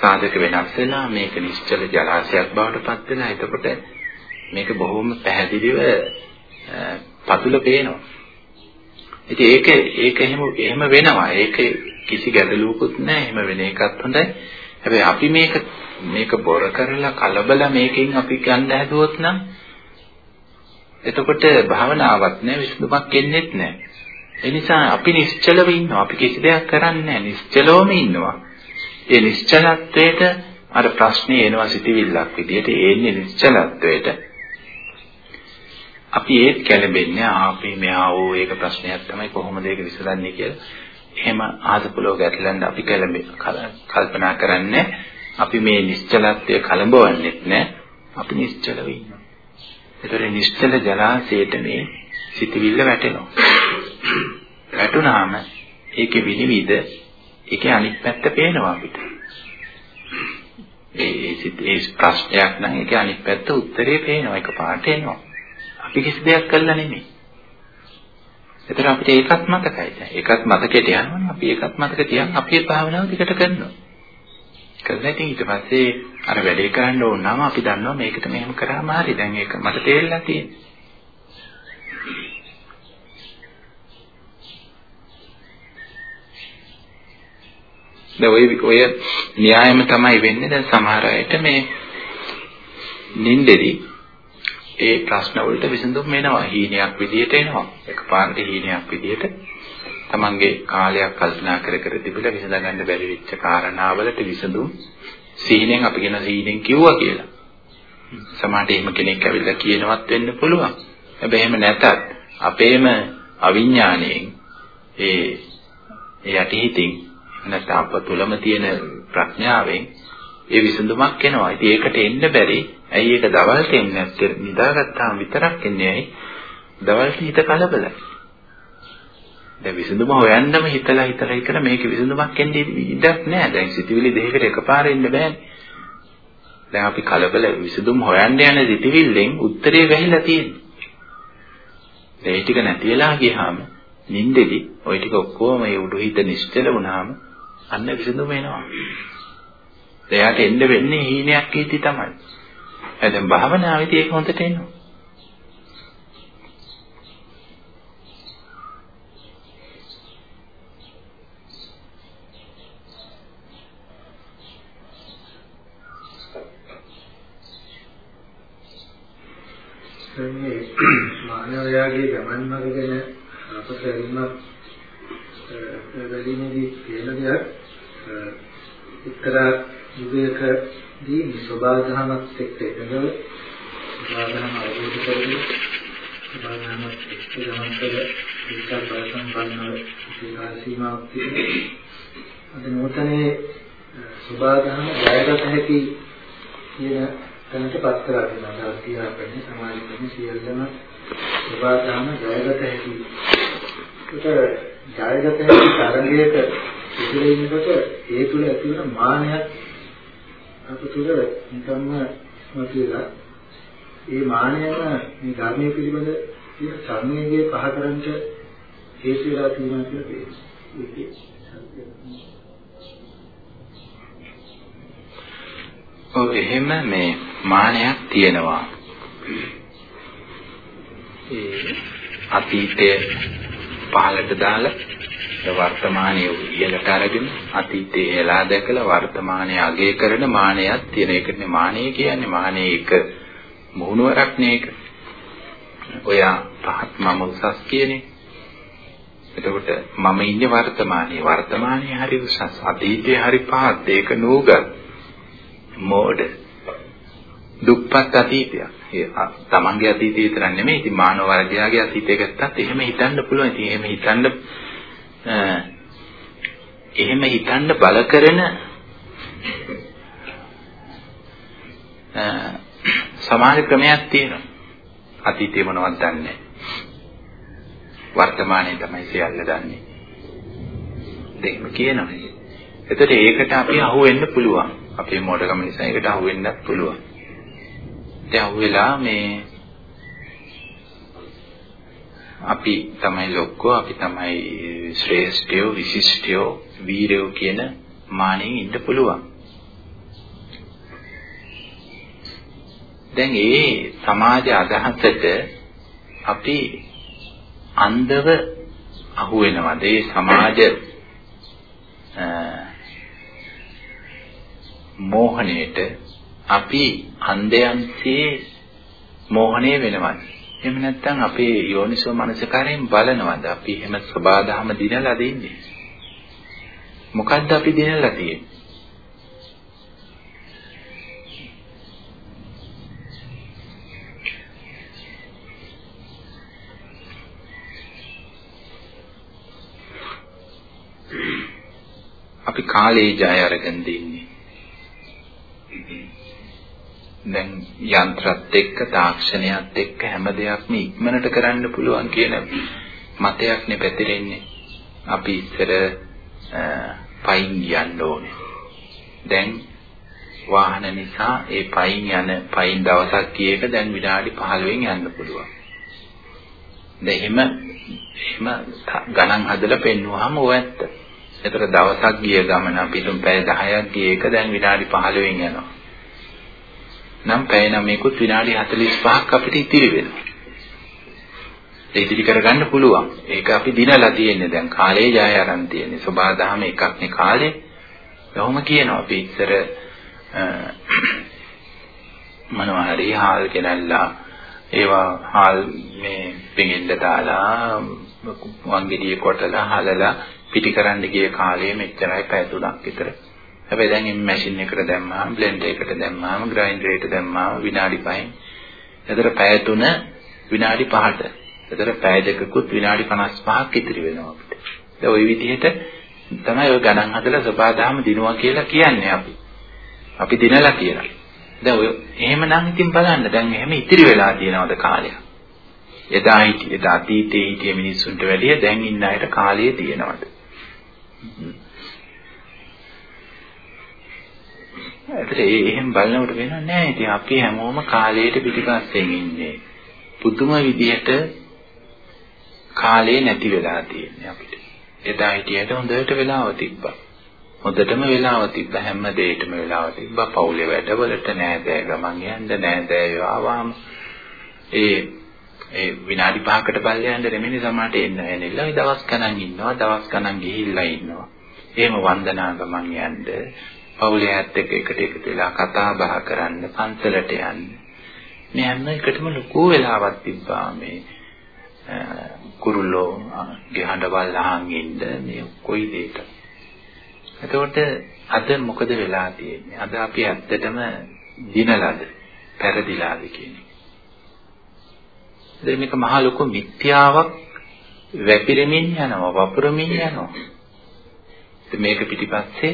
සාධක වෙනස් වෙලා මේක නිශ්චල ජලාශයක් බවට පත් වෙලා එතකොට මේක බොහොම පැහැදිලිව පතුල පේනවා. ඉතින් ඒක ඒක එහෙම එහෙම වෙනවා. ඒක කිසි ගැටලුවකුත් නැහැ. එහෙම වෙන එකත් හොඳයි. හැබැයි අපි මේක මේක බොර කරලා කලබල මේකෙන් අපි ගන්න හැදුවොත් නම් එතකොට භාවනාවක් නැහැ විසඳුමක් එන්නේත් නැහැ. ඒ නිසා අපි නිශ්චලව ඉන්නවා. අපි කිසි දෙයක් කරන්නේ නැහැ. නිශ්චලවම ඉන්නවා. ඒ නිශ්චලත්වයට අර ප්‍රශ්නේ එනවා සිටිවිල්ලක් විදියට. ඒන්නේ නිශ්චලත්වයට. අපි ඒත් කැළඹෙන්නේ ආපේ මෙහා ඕ ඒක ප්‍රශ්නයක් තමයි කොහොමද ඒක විසඳන්නේ කියලා. එහෙම ආසපුලෝ ගැටලන්න අපි කැළඹෙ කල්පනා කරන්නේ අපි මේ නිශ්චලත්වය කලඹවන්නෙත් නෑ. අපි නිශ්චලව ඉන්නවා. ඒතර නිශ්චල ජලාශයට මේ සිටිවිල්ල වැටෙනවා. වැටුනාම ඒකේ විනිවිද ඒකේ අනිත් පැත්ත පේනවා අපිට. ඒ ඒ ප්‍රශ්නයක් නම් ඒකේ අනිත් පැත්ත උත්තරේ පේනවා එකපාරට එනවා. අපි කිසි දෙයක් කළා නෙමෙයි. ඒතර අපිට ඒකත් මතකයි. ඒකත් මතකයට යනවනේ අපි ඒකත් මතක තියන් අපේ භාවනාව දිකට කරනවා. කරලා ඉතින් ඊට පස්සේ අර වැඩේ කරන්න ඕන නම් අපි දන්නවා මේකට මෙහෙම කරාම හරි. දැන් ඒක මට තේරෙලා තියෙනවා. දැන් ඔය ඔය න්‍යායම තමයි වෙන්නේ දැන් සමහර අයට මේ නින්දෙදි ඒ ප්‍රශ්න වලට විසඳුම් එනවා හීනයක් විදියට එනවා. එකපාරට හීනයක් විදියට තමන්ගේ කාලයක් කල්පනා කර කර තිබිලා විසඳගන්න බැරි වෙච්ච කාරණාවලට විසඳුම් සීනෙන් අපි කියන සීනෙන් කිව්වා කියලා. සමහරට එහෙම කෙනෙක් ඇවිල්ලා කියනවත් වෙන්න පුළුවන්. හැබැයි එහෙම නැතත් අපේම අවිඥාණයෙන් ඒ ඒ යටිහිතින් නැත්නම් අප තුලම තියෙන ප්‍රඥාවෙන් ඒ විසඳුමක් එනවා. ඉතින් ඒකට එන්න බැරි. ඇයි ඒක දවල්ට එන්නේ නැත්තේ? නිදාගත්තාම විතරක් එන්නේ ඇයි? දවල්ට හිත කලබලයි. දැන් විසඳුම හොයන්නම හිතලා හිතලා හිතලා මේක විසඳුමක් එන්නේ ඉඩක් නැහැ. දැන් සිතුවිලි දෙකකට එකපාර එන්න බෑනේ. දැන් අපි කලබල විසඳුම් හොයන්න යන සිතුවිල්ලෙන් උත්තරේ වැහිලා තියෙන්නේ. ඒ ටික නැති වෙලා ගියාම නින්දෙදි ওই ටික ඔක්කොම ඒ උඩු හිත නිශ්චල වුණාම අන්න විසඳුම එනවා. එයාට එන්න වෙන්නේ හීනයක් කීටි තමයි. දැන් භාවනාවේදී ඒක හොඳට එනවා. මේ මානවයාගේ ගමන් මඟ ගැන අපට එන්නත් වැඩිමේදී කියන දෙයක් එක්තරා යුගයකදී සබාධනමත් එක්ක එකඟව සබාධනම අවබෝධ කරගෙන සබාධනමත් එක්ක ගමන් කළ විචාර බල සම්පන්නව විකාශ සීමාවක් තිබෙනවා අද නූතනයේ සබාධනම ජයගත හැකි කියන තැනට පත් කරලා තියෙනවා. අධ්‍යාපනයේ සමාජයේ සියල්ලම සබාධනම ජයගත හැකි. ඒක ජයගත හැකි තරගයක ඉතිරිනකොට ඒ තුල ඇති වෙන මානයක් අප තුල නිකම්ම මතුවලා ඒ මානයම මේ ධර්මයේ පිළිබඳ තියෙන සංවේගය පහ කරන්න හේතු වෙලා තියෙනවා කියලා කියනවා. ඔව් එහෙම මේ මානයක් තියෙනවා. ඒ අතීතයේ පහලට දාලා වර්තමානයේ ඉහළට අරගෙන අතීතයේ එලා දැකලා වර්තමානයේ අගය කරන මානයක් තියෙන එකනේ මානය කියන්නේ මානයේ එක මුහුණුවරක් නේක. ඔයා පහත් මම උසස් කියන්නේ. එතකොට මම ඉන්නේ වර්තමානයේ වර්තමානයේ හරි උසස් අතීතයේ හරි පහත් ඒක නූගත් මෝඩ දුප්පත් අතීතයක්. ඒ තමන්ගේ අතීතය විතරක් නෙමෙයි ඉතින් මානව වර්ගයාගේ අතීතය ගත්තත් එහෙම හිතන්න පුළුවන්. ඉතින් එහෙම හිතන්න එහෙම හිතන්න බල කරන සමාජ ක්‍රමයක් තියෙනවා. අතීතේ මොනවද දන්නේ වර්තමානයේ තමයි සියල්ල දන්නේ. දෙකම කියනවා. එතකොට ඒකට අපි අහු වෙන්න පුළුවන්. අපේ මොඩකම නිසා ඒකට අහු වෙන්නත් පුළුවන්. දැන් අහු වෙලා මේ අපි තමයි ලොක්කෝ අපි තමයි ශ්‍රේෂ්ඨයෝ විශිෂ්ටයෝ වීරයෝ කියන මානෙන් ඉන්න පුළුවන්. දැන් ඒ සමාජ අදහසට අපි අන්ධව අහු වෙනවද? ඒ සමාජ මෝහණයට අපි අන්ධයන්සේ මෝහණය වෙනවද? එහෙම නැත්නම් අපේ යෝනිසෝ මනසකාරයෙන් බලනවද අපි එහෙම සබාධම දිනලා දෙන්නේ? මොකද්ද අපි දිනලා තියෙන්නේ? අපි කාලේ ජය අරගෙන දෙන්නේ. දැන් යන්ත්‍රත් එක්ක තාක්ෂණයත් එක්ක හැම දෙයක්ම ඉක්මනට කරන්න පුළුවන් කියන මතයක් නේ පැතිරෙන්නේ. අපි ඉස්සර පයින් යන්න ඕනේ. දැන් වාහන නිසා ඒ පයින් යන පයින් දවසක් ගියේක දැන් විනාඩි 15න් යන්න පුළුවන්. දැන් එහෙම එහෙම ගණන් හදලා පෙන්නුවාම ඕ ඇත්ත. ඒතර දවසක් ගිය ගමන අපි තුන් පැය 10ක් ගිය එක දැන් විනාඩි 15න් යනවා. නම් පැය 9කුත් විනාඩි 45ක් අපිට ඉතිරි වෙනවා. ඒ ඉතිරි කරගන්න පුළුවන්. ඒක අපි දිනලා තියෙන්නේ දැන් කාලේ ජය අරන් තියෙන්නේ. සබාදහම එකක් නේ කාලේ. කොහොම කියනවා අපි ඉස්සර මොනවා හරි හාල් කෙනල්ලා ඒවා හාල් මේ පිඟින්ද දාලා වංගෙඩිය කොටලා හලලා පිටි කරන්න ගිය කාලේ මෙච්චරයි පැය තුනක් විතර. හැබැයි දැන් මේ මැෂින් එකට දැම්මාම බ්ලෙන්ඩර් එකට දැම්මාම ග්‍රයින්ඩර් එකට දැම්මාම විනාඩි 5න්. එතන පැය තුන විනාඩි 5ට. එතන පැය දෙකකුත් විනාඩි 55ක් ඉතිරි වෙනවා අපිට. දැන් ওই විදිහට තමයි ඔය ගණන් හදලා සබාදාම දිනුවා කියලා කියන්නේ අපි. අපි දිනලා කියලා. දැන් ඔය එහෙමනම් ඉතින් බලන්න දැන් එහෙම ඉතිරි වෙලා තියෙනවද කාලයක්? එදා හිටිය එදා අතීතයේ හිටිය මිනිස්සුන්ට වැඩිය දැන් ඉන්න අයට කාලය තියෙනවද? ඒතර ඒ එහෙම බලනකොට වෙනව නෑ ඉතින් අපි හැමෝම කාලයට පිටිපස්සෙන් ඉන්නේ. පුදුම විදිහට කාලේ නැති වෙලා තියෙන්නේ අපිට. එදා හිටියට හොඳට වෙලාව තිබ්බා. හොඳටම වෙලාව තිබ්බා හැම දෙයකටම වෙලාව තිබ්බා. පවුලේ වැඩවලට නෑදෑ ගමන් යන්න නෑදෑයෝ ආවම ඒ ඒ විනාඩි 5කට පල්ලේ යන්න දෙමිනි සමාට එන්න ඇනෙලා දවස් ගණන් ඉන්නවා දවස් ගණන් ගිහිල්ලා ඉන්නවා. එහෙම වන්දනා ගමන් යන්න පවුලේ ඇත්ත එක්ක එකට එකතු වෙලා කතා බහ කරන්න පන්සලට යන්න. මේ හැම එකටම ලොකු වෙලාවක් තිබ්බා මේ කුරුල්ලෝ ගහඬවල් අහන් ඉන්න මේ කොයි දෙයක. එතකොට අද මොකද වෙලා තියෙන්නේ? අද අපි ඇත්තටම දිනලාද? පෙරදිලාද කියන්නේ. දැන් මේක මහා ලොකු මිත්‍යාවක් වැපිරෙමින් යනවා, වපුරමින් යනවා. මේක පිටිපස්සේ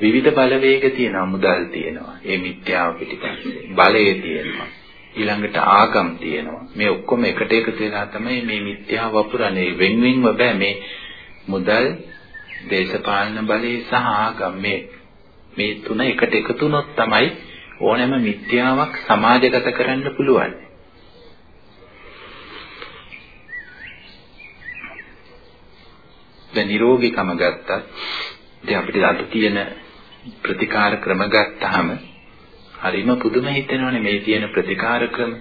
විවිධ බලවේග තියෙනවා, මුදල් තියෙනවා. ඒ මිත්‍යාව පිටිපස්සේ බලය තියෙනවා. ඊළඟට ආගම් තියෙනවා. මේ ඔක්කොම එකට එකතු වෙලා තමයි මේ මිත්‍යාව වපුරන්නේ. වෙන් වෙන්ව බෑ මේ මුදල්, දේශපාලන බලය සහ ආගම් මේ මේ තුන එකට එකතු වුණොත් තමයි ඕනෑම මිත්‍යාවක් සමාජගත කරන්න පුළුවන්. දැන් නිරෝගීකම ගත්තත් දැන් අපිට අද තියෙන ප්‍රතිකාර ක්‍රම ගත්තාම හරිම පුදුම හිතෙනවනේ මේ තියෙන ප්‍රතිකාර ක්‍රම.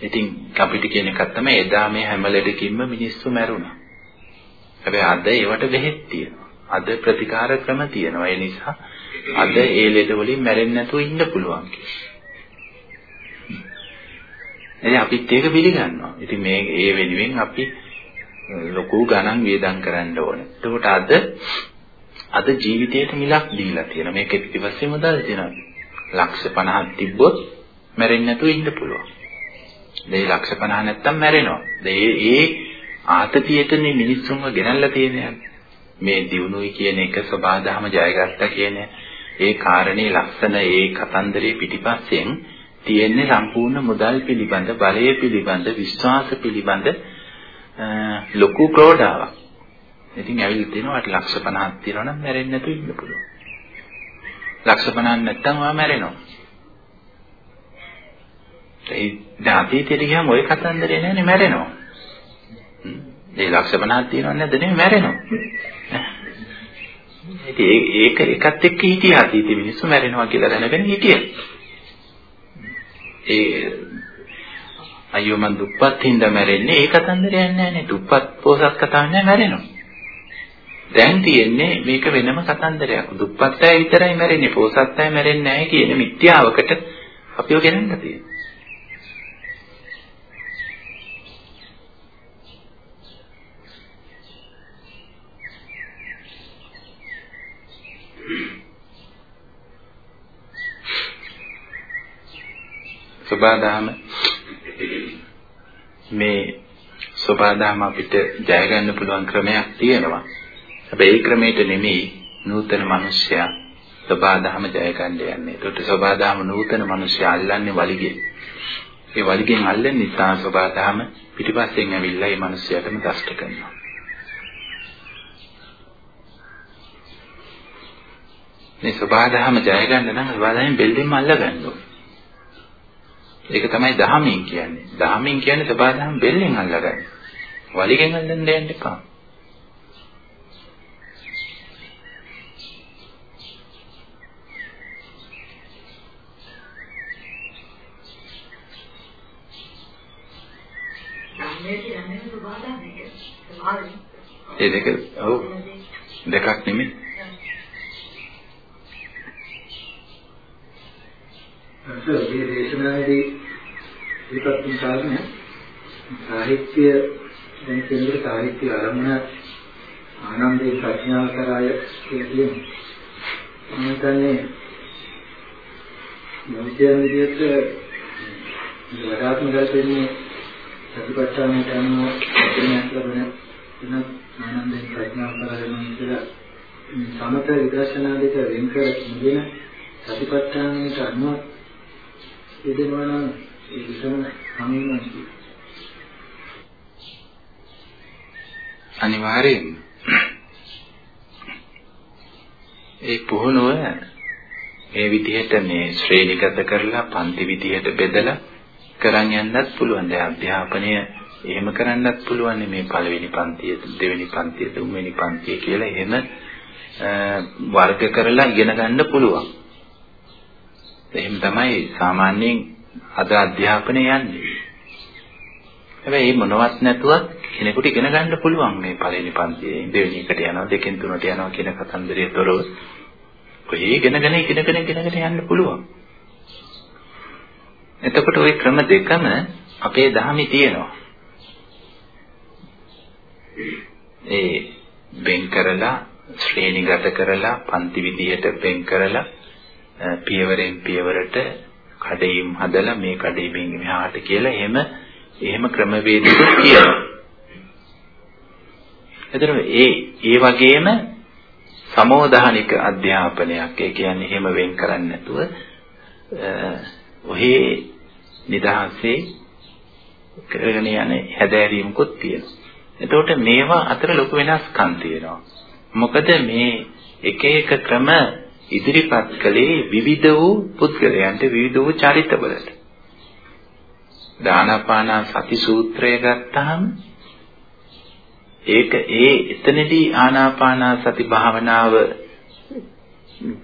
ඉතින් අපිට කියන එකක් තමයි එදා මේ හැම ලෙඩකින්ම මිනිස්සු මැරුණා. හැබැයි අද ඒවට බෙහෙත් තියෙනවා. අද ප්‍රතිකාර ක්‍රම තියෙනවා. ඒ නිසා අද ඒ ලෙඩ වලින් මැරෙන්නේ නැතුව ඉන්න පුළුවන් කියලා. අපිත් ඒක පිළිගන්නවා. ඉතින් මේ ඒ වෙනුවෙන් අපි ලොකු ගණන් වියදම් කරන්න ඕනේ. එතකොට අද අද ජීවිතේට මිලක් දීලා තියෙනවා. මේක පිටිපස්සේ මුදල් දෙනවා. ලක්ෂ 50ක් තිබ්බොත් මැරෙන්නේ නැතුව ඉන්න පුළුවන්. මේ ලක්ෂ 50 නැත්තම් මැරෙනවා. ඒ ඒ ආතතියටනේ මිනිස්සුන්ව ගෙනල්ලා තියෙන්නේ. මේ දිනුනුයි කියන එක සබාධම ජයගත්තා කියන ඒ කාරණේ ලක්ෂණ ඒ කතන්දරේ පිටිපස්සෙන් තියෙන්නේ සම්පූර්ණ මුදල් පිළිබඳ බලය පිළිබඳ විශ්වාස පිළිබඳ ලොකු ප්‍රෝඩාවක්. ඉතින් ඇවිල්ලා තියෙනවා අට ලක්ෂ 50ක් තියෙනවා නම් මැරෙන්නේ නැතුව ඉන්න පුළුවන්. ලක්ෂ 50ක් නැත්තම් ඔයා මැරෙනවා. ඒ දැන් අතීතයට ගියාම ওই කතන්දරේ නෑනේ මැරෙනවා. ඒ ලක්ෂ 50ක් තියෙනව නැද්ද නෙමෙයි මැරෙනවා. ඉතින් ඒක එකත් එක්ක හිටියා අතීතේ මිනිස්සු මැරෙනවා කියලා දැනගෙන හිටියා. ඒ අයියෝ මං දුප්පත් හින්දා මැරෙන්නේ ඒ කතන්දරයක් නෑනේ. දුප්පත් පොසත් කතාවක් නෑ මැරෙනවා. දැන් තියෙන්නේ මේක වෙනම කතන්දරයක්. දුප්පත් අය විතරයි මැරෙන්නේ, පොසත් අය මැරෙන්නේ නැහැ කියන මිත්‍යාවකට අපිව ගෙනන්න තියෙනවා. සබදාම මේ සබදාම අපිට ජය ගන්න පුළුවන් ක්‍රමයක් තියෙනවා. හැබැයි ඒ ක්‍රමයට නෙමෙයි නූතන මිනිස්සයා සබාධම ජය ගන්න යන්නේ. ඒකට සබාධම නූතන මිනිස්සයා අල්ලන්නේ වලිගෙන්. ඒ වලිගෙන් අල්ලන නිසා සබාධම පිටිපස්සෙන් ඇවිල්ලා ඒ මිනිස්සයාටම දෂ්ට කරනවා. මේ සබාධම ජය ගන්න නම් සබාධමෙන් බෙල්ලෙන්ම අල්ල ගන්න ඕනේ. ඒක තමයි දහමින් කියන්නේ. දහමින් කියන්නේ සබාධම බෙල්ලෙන් අල්ලගන්න. වලිගෙන් අල්ලන්න දෙන්න එපා. ඒ දෙක ඔව් දෙකක් නෙමෙයි. අසල් මේ දේශනාවේදී විපත් කාරණය සාහිත්‍ය දැන් කියන්නේ සාහිත්‍ය ආරම්භන ආනන්දේ ප්‍රඥාව කරාය කියලා කියනවා. මම හිතන්නේ යෝග්‍යයන් විදිහට වඩාත්ම ගැලපෙන්නේ සතිපට්ඨානයට අනුව ප්‍රඥාවක් ලබන වෙන ආනන්දෙන් ප්‍රඥාව කරගෙන ඉඳලා සමත විදර්ශනා දෙක වෙන් කර ඉගෙන සතිපට්ඨානයට අනුව යෙදෙනවා නම් ඒ විසම හමුවෙනවා අනිවාර්යෙන් ඒ පුහුණුව මේ විදිහට මේ ශ්‍රේණිගත කරලා පන්ති විදිහට බෙදලා කරන් යන්නත් පුළුවන්. දැන් අධ්‍යාපනය එහෙම කරන්නත් පුළුවන් මේ පළවෙනි පන්තිය, දෙවෙනි පන්තිය, තුන්වෙනි පන්තිය කියලා එහෙම වර්ග කරලා ඉගෙන ගන්න පුළුවන්. එහෙම තමයි සාමාන්‍යයෙන් අද අධ්‍යාපනය යන්නේ. හැබැයි මොනවත් නැතුවත් කෙනෙකුට ඉගෙන ගන්න පුළුවන් මේ පළවෙනි පන්තියේ දෙවෙනි එකට යනවා දෙකෙන් තුනට යනවා කියන කතන්දරයේ තොරව කොහේ ඉගෙනගෙන ඉගෙනගෙන ඉගෙනගෙන යන්න පුළුවන්. එතකොට ওই ක්‍රම දෙකම අපේ ධර්මයේ තියෙනවා. ඒ වෙන් කරලා ශ්‍රේණිගත කරලා පන්ති විදියට වෙන් කරලා පියවරෙන් පියවරට කඩේම් හදලා මේ කඩේමින් මෙහාට කියලා එහෙම එහෙම ක්‍රමවේදයක් කියනවා. එතන ඒ ඒ වගේම සමෝධානික අධ්‍යාපනයක් ඒ කියන්නේ එහෙම වෙන් කරන්නේ නැතුව ඔහේ නිදහසේ කරගෙන යන හැදෑරීමකුත් තියෙනවා. එතකොට මේවා අතර ලොකු වෙනස්කම් තියෙනවා. මොකද මේ එක එක ක්‍රම ඉදිරිපත් කළේ විවිධ වූ පුද්ගලයන්ට විවිධ වූ චරිතවලට. දානපාන සති සූත්‍රය ගත්තාම ඒක ඒ එතනදී ආනාපාන සති භාවනාව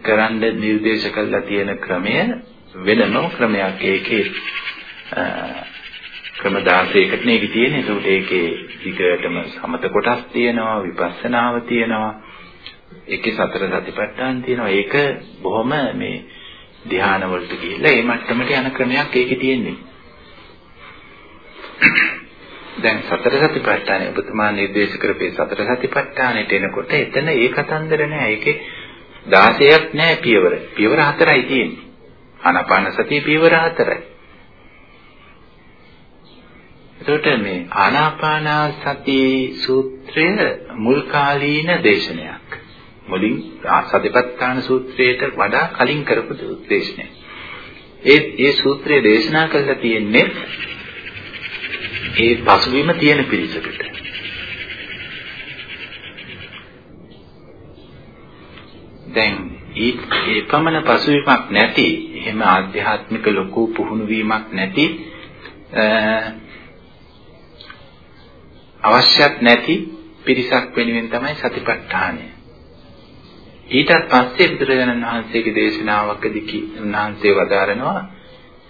කරන්න නිර්දේශ කළා තියෙන ක්‍රමය වෙනම ක්‍රමයක් ඒකේ ක්‍රම 16කට නේ තියෙන්නේ. ඒකට ඒකේ විකටම සමත කොටස් තියෙනවා, විපස්සනාව තියෙනවා. ඒකේ සතර සතිපට්ඨාන තියෙනවා. ඒක බොහොම මේ ධ්‍යාන වලට ගිහිල්ලා ඒ මට්ටමට යන ක්‍රමයක් ඒකේ තියෙන්නේ. දැන් සතර සතිපට්ඨානය ඔබතුමා නිර්දේශ කරපේ සතර සතිපට්ඨානෙට එනකොට එතන ඒ කතන්දර නෑ. ඒකේ 16ක් නෑ පියවර. පියවර හතරයි තියෙන්නේ. ආනාපාන සතිය පියවර හතරයි. එතකොට මේ ආනාපාන සති සූත්‍රය මුල් කාලීන දේශනයක්. මුලින් සතිපට්ඨාන සූත්‍රයට වඩා කලින් කරපු දේශනයක්. ඒ ඒ සූත්‍රය දේශනා කරලා තියෙන්නේ ඒ පසුබිම තියෙන පිරිසකට. දැන් ඒ පමණ පසුබිමක් නැති එහෙම ආධ්‍යාත්මික ලොකු පුහුණු වීමක් නැති අවශ්‍යත් නැති පිරිසක් වෙනුවෙන් තමයි සතිපට්ඨානය. ඊටත් පස්සේ බුදුරජාණන් වහන්සේගේ දේශනාවකදී කි උන්වහන්සේ වදාරනවා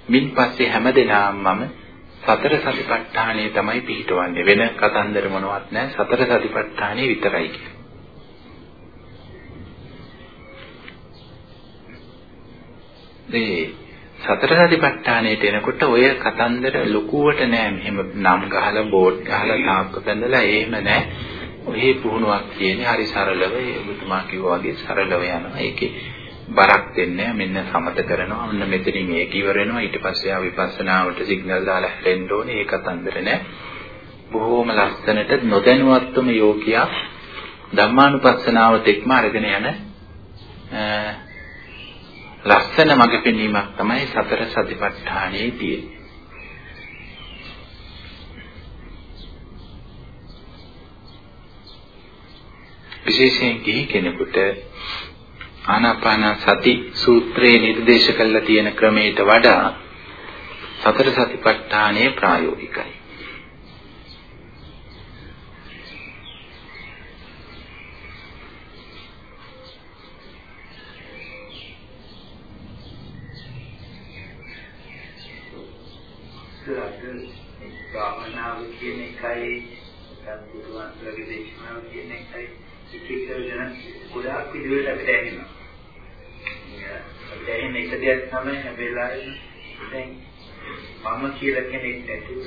මින් පස්සේ හැමදෙනාම මම සතර සතිපට්ඨානය තමයි පිළිටවන්නේ වෙන කතන්දර මොනවත් නැහැ සතර සතිපට්ඨානය විතරයි කියන්නේ. මේ සතර සතිපට්ඨානයට එනකොට ඔය කතන්දර ලොකුවට නෑ මෙහෙම නම් ගහලා බෝඩ් ගහලා තාක්ක බඳලා එහෙම නෑ. ඔහි පුහුණුවක් තියෙන්නේ හරි සරලව ඒ ඔබතුමා කිව්වා වගේ සරලව යනවා. ඒකේ බරක් දෙන්නේ මෙන්න සමත කරනවා. ඔන්න මෙතනින් ඒක ඉවර වෙනවා. ඊට පස්සේ ආ විපස්සනාවට සිග්නල් දාලා හැරෙන්න ඕනේ. ඒ කතන්දර නෑ. බොහෝම ලස්සනට නොදැනුවත්වම යෝගියා ධම්මානුපස්සනාවට එක්ම අරගෙන යන ලස්සන මඟ පෙනීමක් තමයි සතර සතිපට්ඨානයේ තියෙන්නේ. විශේෂයෙන් කිහි කෙනෙකුට ආනාපාන සති සූත්‍රයේ නිර්දේශ කළා තියෙන ක්‍රමයට වඩා සතර සතිපට්ඨානය ප්‍රායෝගිකයි. භාවනාව කියන එකයි සම්පූර්ණවන්තලගේ දේශනාව කියන එකයි එක එක වෙන ගොඩාක් විදිහට අපිට ඇහෙනවා. අපිට ඇහෙන එක දෙයක් තමයි හැම වෙලාවෙම දැන් මම කියලා කෙනෙක් නැතුව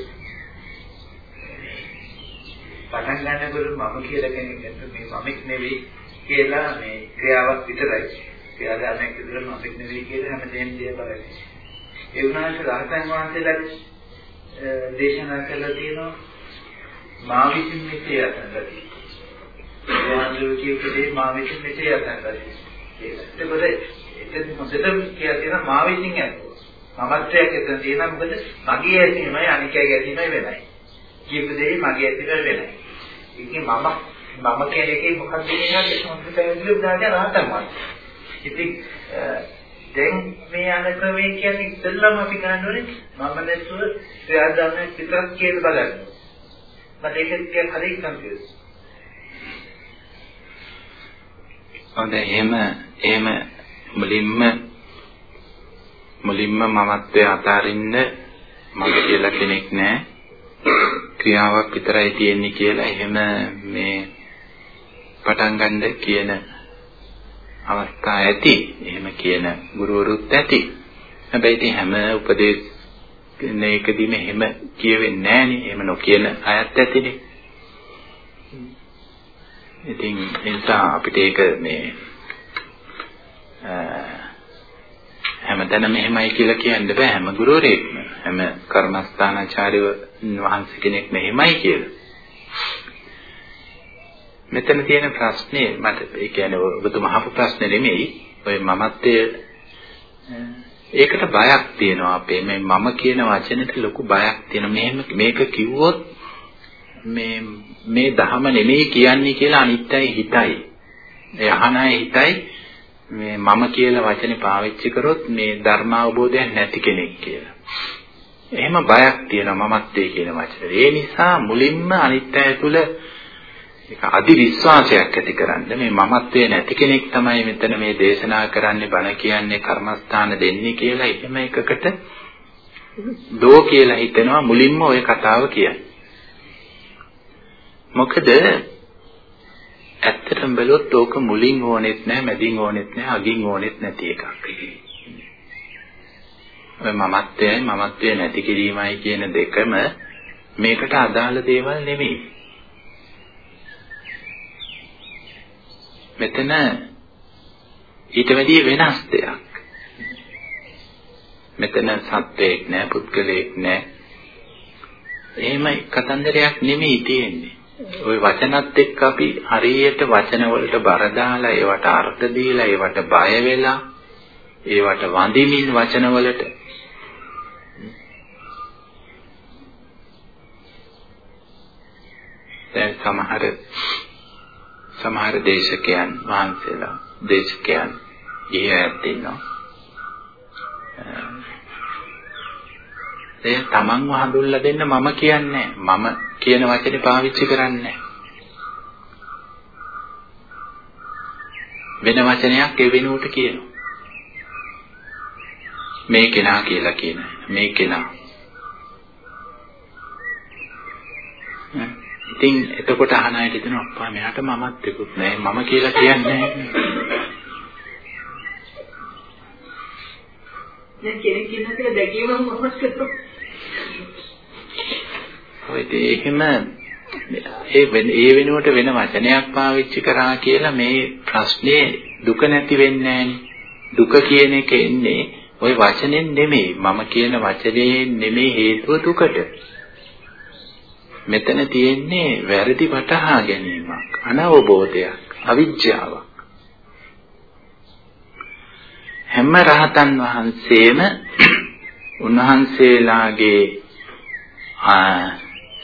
පටන් ගන්නකොට මම කියලා කෙනෙක් නැතුව මේ මමෙක් නෙවෙයි කියලා මේ ක්‍රියාවක් විතරයි. ක්‍රියාදාමයක් විතර මමෙක් නෙවෙයි කියලා හැමදේම දිහා බලන්නේ. ඒ වුණාට රහතන් වහන්සේලා දේශනා කළා තියෙනවා මා විසින් මෙසේ අතන්දති. වහන්සේ කියපේ මා විසින් මෙසේ අතන්දති. ඒකකොට එතන හොඳටම කියලා තියෙනවා මා විසින් ඇතුව. මමත්වයක් එතන තියෙනවා මොකද මගේ ඇසීමයි අනිකගේ ඇසීමයි වෙනයි. කියපු දෙයි මගේ ඇසීම වෙනයි. ඉතින් මම මම කියන එකේ මොකක්ද කියන්නේ හොඳට පැහැදිලිව දාන්න රහතන් වහන්සේ. ඉතින් දැන් මේ යන ක්‍රමයේ කියන්නේ ඉස්සෙල්ලාම අපි ගන්න ඕනේ මම නැතුව ක්‍රියාදාමයක් විතරක් කියලා බලන්න. but ඒක ටිකක් හරි confused. හොඳ එහෙම එහෙම මුලින්ම මුලින්ම මමත්වයේ අතාරින්න මම කියලා කෙනෙක් නැහැ. ක්‍රියාවක් විතරයි තියෙන්නේ කියලා එහෙම මේ පටන් ගන්න කියන අවස්ථා ඇති. එහෙම කියන ගුරුවරුත් ඇති. හැබැයි ඉතින් හැම උපදේශනයකදීම එහෙම කියවෙන්නේ නැහනේ. එහෙම නොකියන අයත් ඇතිනේ. ඉතින් ඒ නිසා අපිට ඒක මේ හැමතැනම එහෙමයි කියලා කියන්න බෑ හැම ගුරුවරයෙක්ම හැම කර්මස්ථානාචාර්ය වහන්සේ කෙනෙක් මෙහෙමයි කියලා. මෙතන තියෙන ප්‍රශ්නේ මට ඒ කියන්නේ ඔබතුමා අහපු ප්‍රශ්නේ නෙමෙයි ඔය මමත්වයේ ඒකට බයක් තියෙනවා අපේ මේ මම කියන වචනෙට ලොකු බයක් තියෙනවා මෙහෙම මේක කිව්වොත් මේ මේ ධහම නෙමෙයි කියන්නේ කියලා අනිත්‍යයි හිතයි. ඒ අහන අය හිතයි මේ මම කියලා වචනේ පාවිච්චි කරොත් මේ ධර්ම අවබෝධයක් නැති කෙනෙක් කියලා. එහෙම බයක් තියෙනවා මමත්වයේ කියන වචනේ. ඒ නිසා මුලින්ම අනිත්‍යය තුළ ඒක අදි විශ්වාසයක් ඇති කරන්න මේ මමත්වයේ නැති කෙනෙක් තමයි මෙතන මේ දේශනා කරන්නේ බණ කියන්නේ කර්මස්ථාන දෙන්නේ කියලා එහෙම එකකට දෝ කියලා හිතනවා මුලින්ම ওই කතාව කියන්නේ. මොකද ඇත්තටම බැලුවොත් ඕක මුලින් ඕනෙත් නැහැ මැදින් ඕනෙත් නැහැ අගින් ඕනෙත් නැති එකක්. ඔය මමත්වයයි මමත්වය නැති කිරීමයි කියන දෙකම මේකට අදාළ දේවල් නෙමෙයි. මෙතන ඊට වැඩිය වෙනස් දෙයක්. මෙතන සත්වයක් නෑ පුද්ගලයෙක් නෑ. එහෙම කතන්දරයක් නෙමෙයි තියෙන්නේ. ওই වචනත් එක්ක අපි හරියට වචන වලට බර දාලා ඒවට අර්ථ දීලා ඒවට බය වෙලා ඒවට වඳිමින් වචන වලට දැන් සමහර සමහර දේශකයන් වහන්සේලා දේශකයන් ඉහත් ඉන්නවා. ඒ තමන්ව හඳුල්ලා දෙන්න මම කියන්නේ මම කියන වචනේ පාවිච්චි කරන්නේ. වෙන වචනයක් ඒ වෙනුවට කියනවා. මේ කෙනා කියලා කියන මේ කෙනා ඉතින් එතකොට අහන අයට හිතෙනවා අප්පා මෙයාට මමත් එක්කුත් නෑ මම කියලා කියන්නේ දැන් කෙනෙක් ඉන්නත් දැකීමම මොකක්ද? ඔය එහෙම ඒ ඒ වෙනුවට වෙන වචනයක් පාවිච්චි කරා කියලා මේ ප්‍රශ්නේ දුක නැති වෙන්නේ දුක කියන එක එන්නේ ওই වචනෙන් නෙමෙයි. මම කියන වචනේ නෙමෙයි හේතුව දුකට මෙතන තියෙන්නේ වැරදි වටහා ගැනීමක් අනවබෝධයක් අවිජ්ජාවක් හැම රහතන් වහන්සේම උන්වහන්සේලාගේ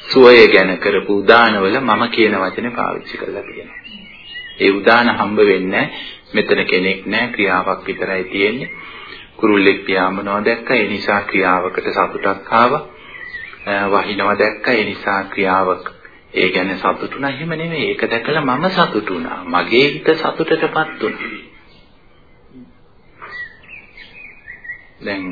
සුවය ගැන කරපු උදානවල මම කියන වචනේ පාවිච්චි කරලා තියෙනවා. ඒ උදාන හම්බ වෙන්නේ මෙතන කෙනෙක් නැහැ ක්‍රියාවක් විතරයි තියෙන්නේ. කුරුල්ලෙක් පියාඹනවා දැක්ක ඒ නිසා ක්‍රියාවකට සතුටක් ආවා. වහිනවා දැක්ක ඒ නිසා ක්‍රියාවක් ඒ ගැන සතුටුනා එහෙම නෙමෙයි. ඒක දැකලා මම සතුටුනා. මගේ හිත සතුටටපත් වුණා. දැන්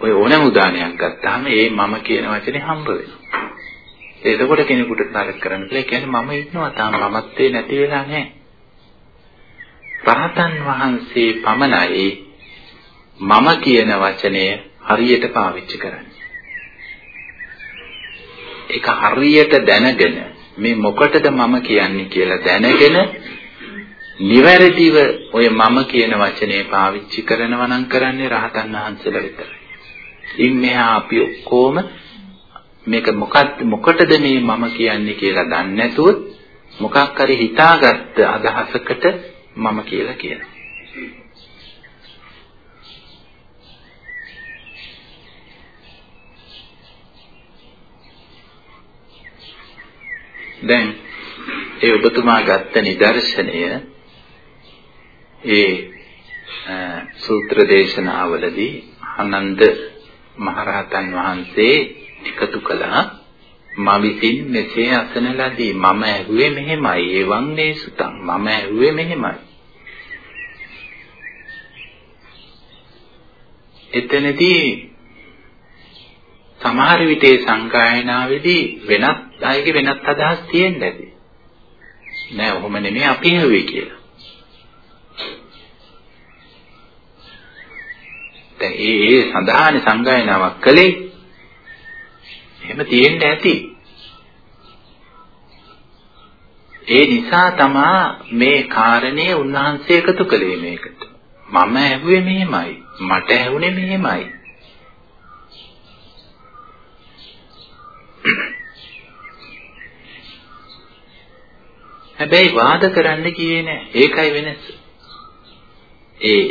ඔය ඕනෑම උදානයක් ගත්තාම ඒ මම කියන වචනේ හම්බ වෙනවා. එතකොට කෙනෙකුට තරක කරන්න බෑ. කියන්නේ මම ඉන්නවා තාම මමත්වේ නැති වෙලා නැහැ. රහතන් වහන්සේ පමණයි මම කියන වචනය හරියට පාවිච්චි කරන්නේ. ඒක හරියට දැනගෙන මේ මොකටද මම කියන්නේ කියලා දැනගෙන නිවැරදිව ඔය මම කියන වචනේ පාවිච්චි කරනවා නම් කරන්නේ රහතන් වහන්සේලා විතරයි. ඉන් මෙහා අපි ඔක්කොම මේක මොකක්ද මොකටද මේ මම කියන්නේ කියලා දන්නේ නැතුව මොකක් හරි හිතාගත්ත අදහසකට මම කියලා කියනවා. දැන් ඒ ඔබතුමා ගත්ත නිදර්ශනය ඒ සූත්‍ර දේශනාවලදී ආනන්ද මහරහතන් වහන්සේ එකතු කළා මා විසින් මෙසේ අසන ලදී. මම ඇහුවේ මෙහෙමයි. එවං මේ සුතං. මම ඇහුවේ මෙහෙමයි. එතනදී සමහර විට ඒ සංගායනාවේදී වෙනත් අයගේ වෙනත් අදහස් තියෙන්න ඇති. නෑ ඔහොම නෙමෙයි අපි හෙව්වේ කියලා. දැන් ඒ ඒ සඳහාන සංගායනාවක් කළේ එහෙම තියෙන්න ඇති. ඒ නිසා තමා මේ කාරණේ උන්වහන්සේ එකතු කළේ මේකට. මම ඇහුවේ මෙහෙමයි. මට ඇහුනේ මෙහෙමයි. හැබැයි වාද කරන්න කියේ නෑ. ඒකයි වෙනස. ඒ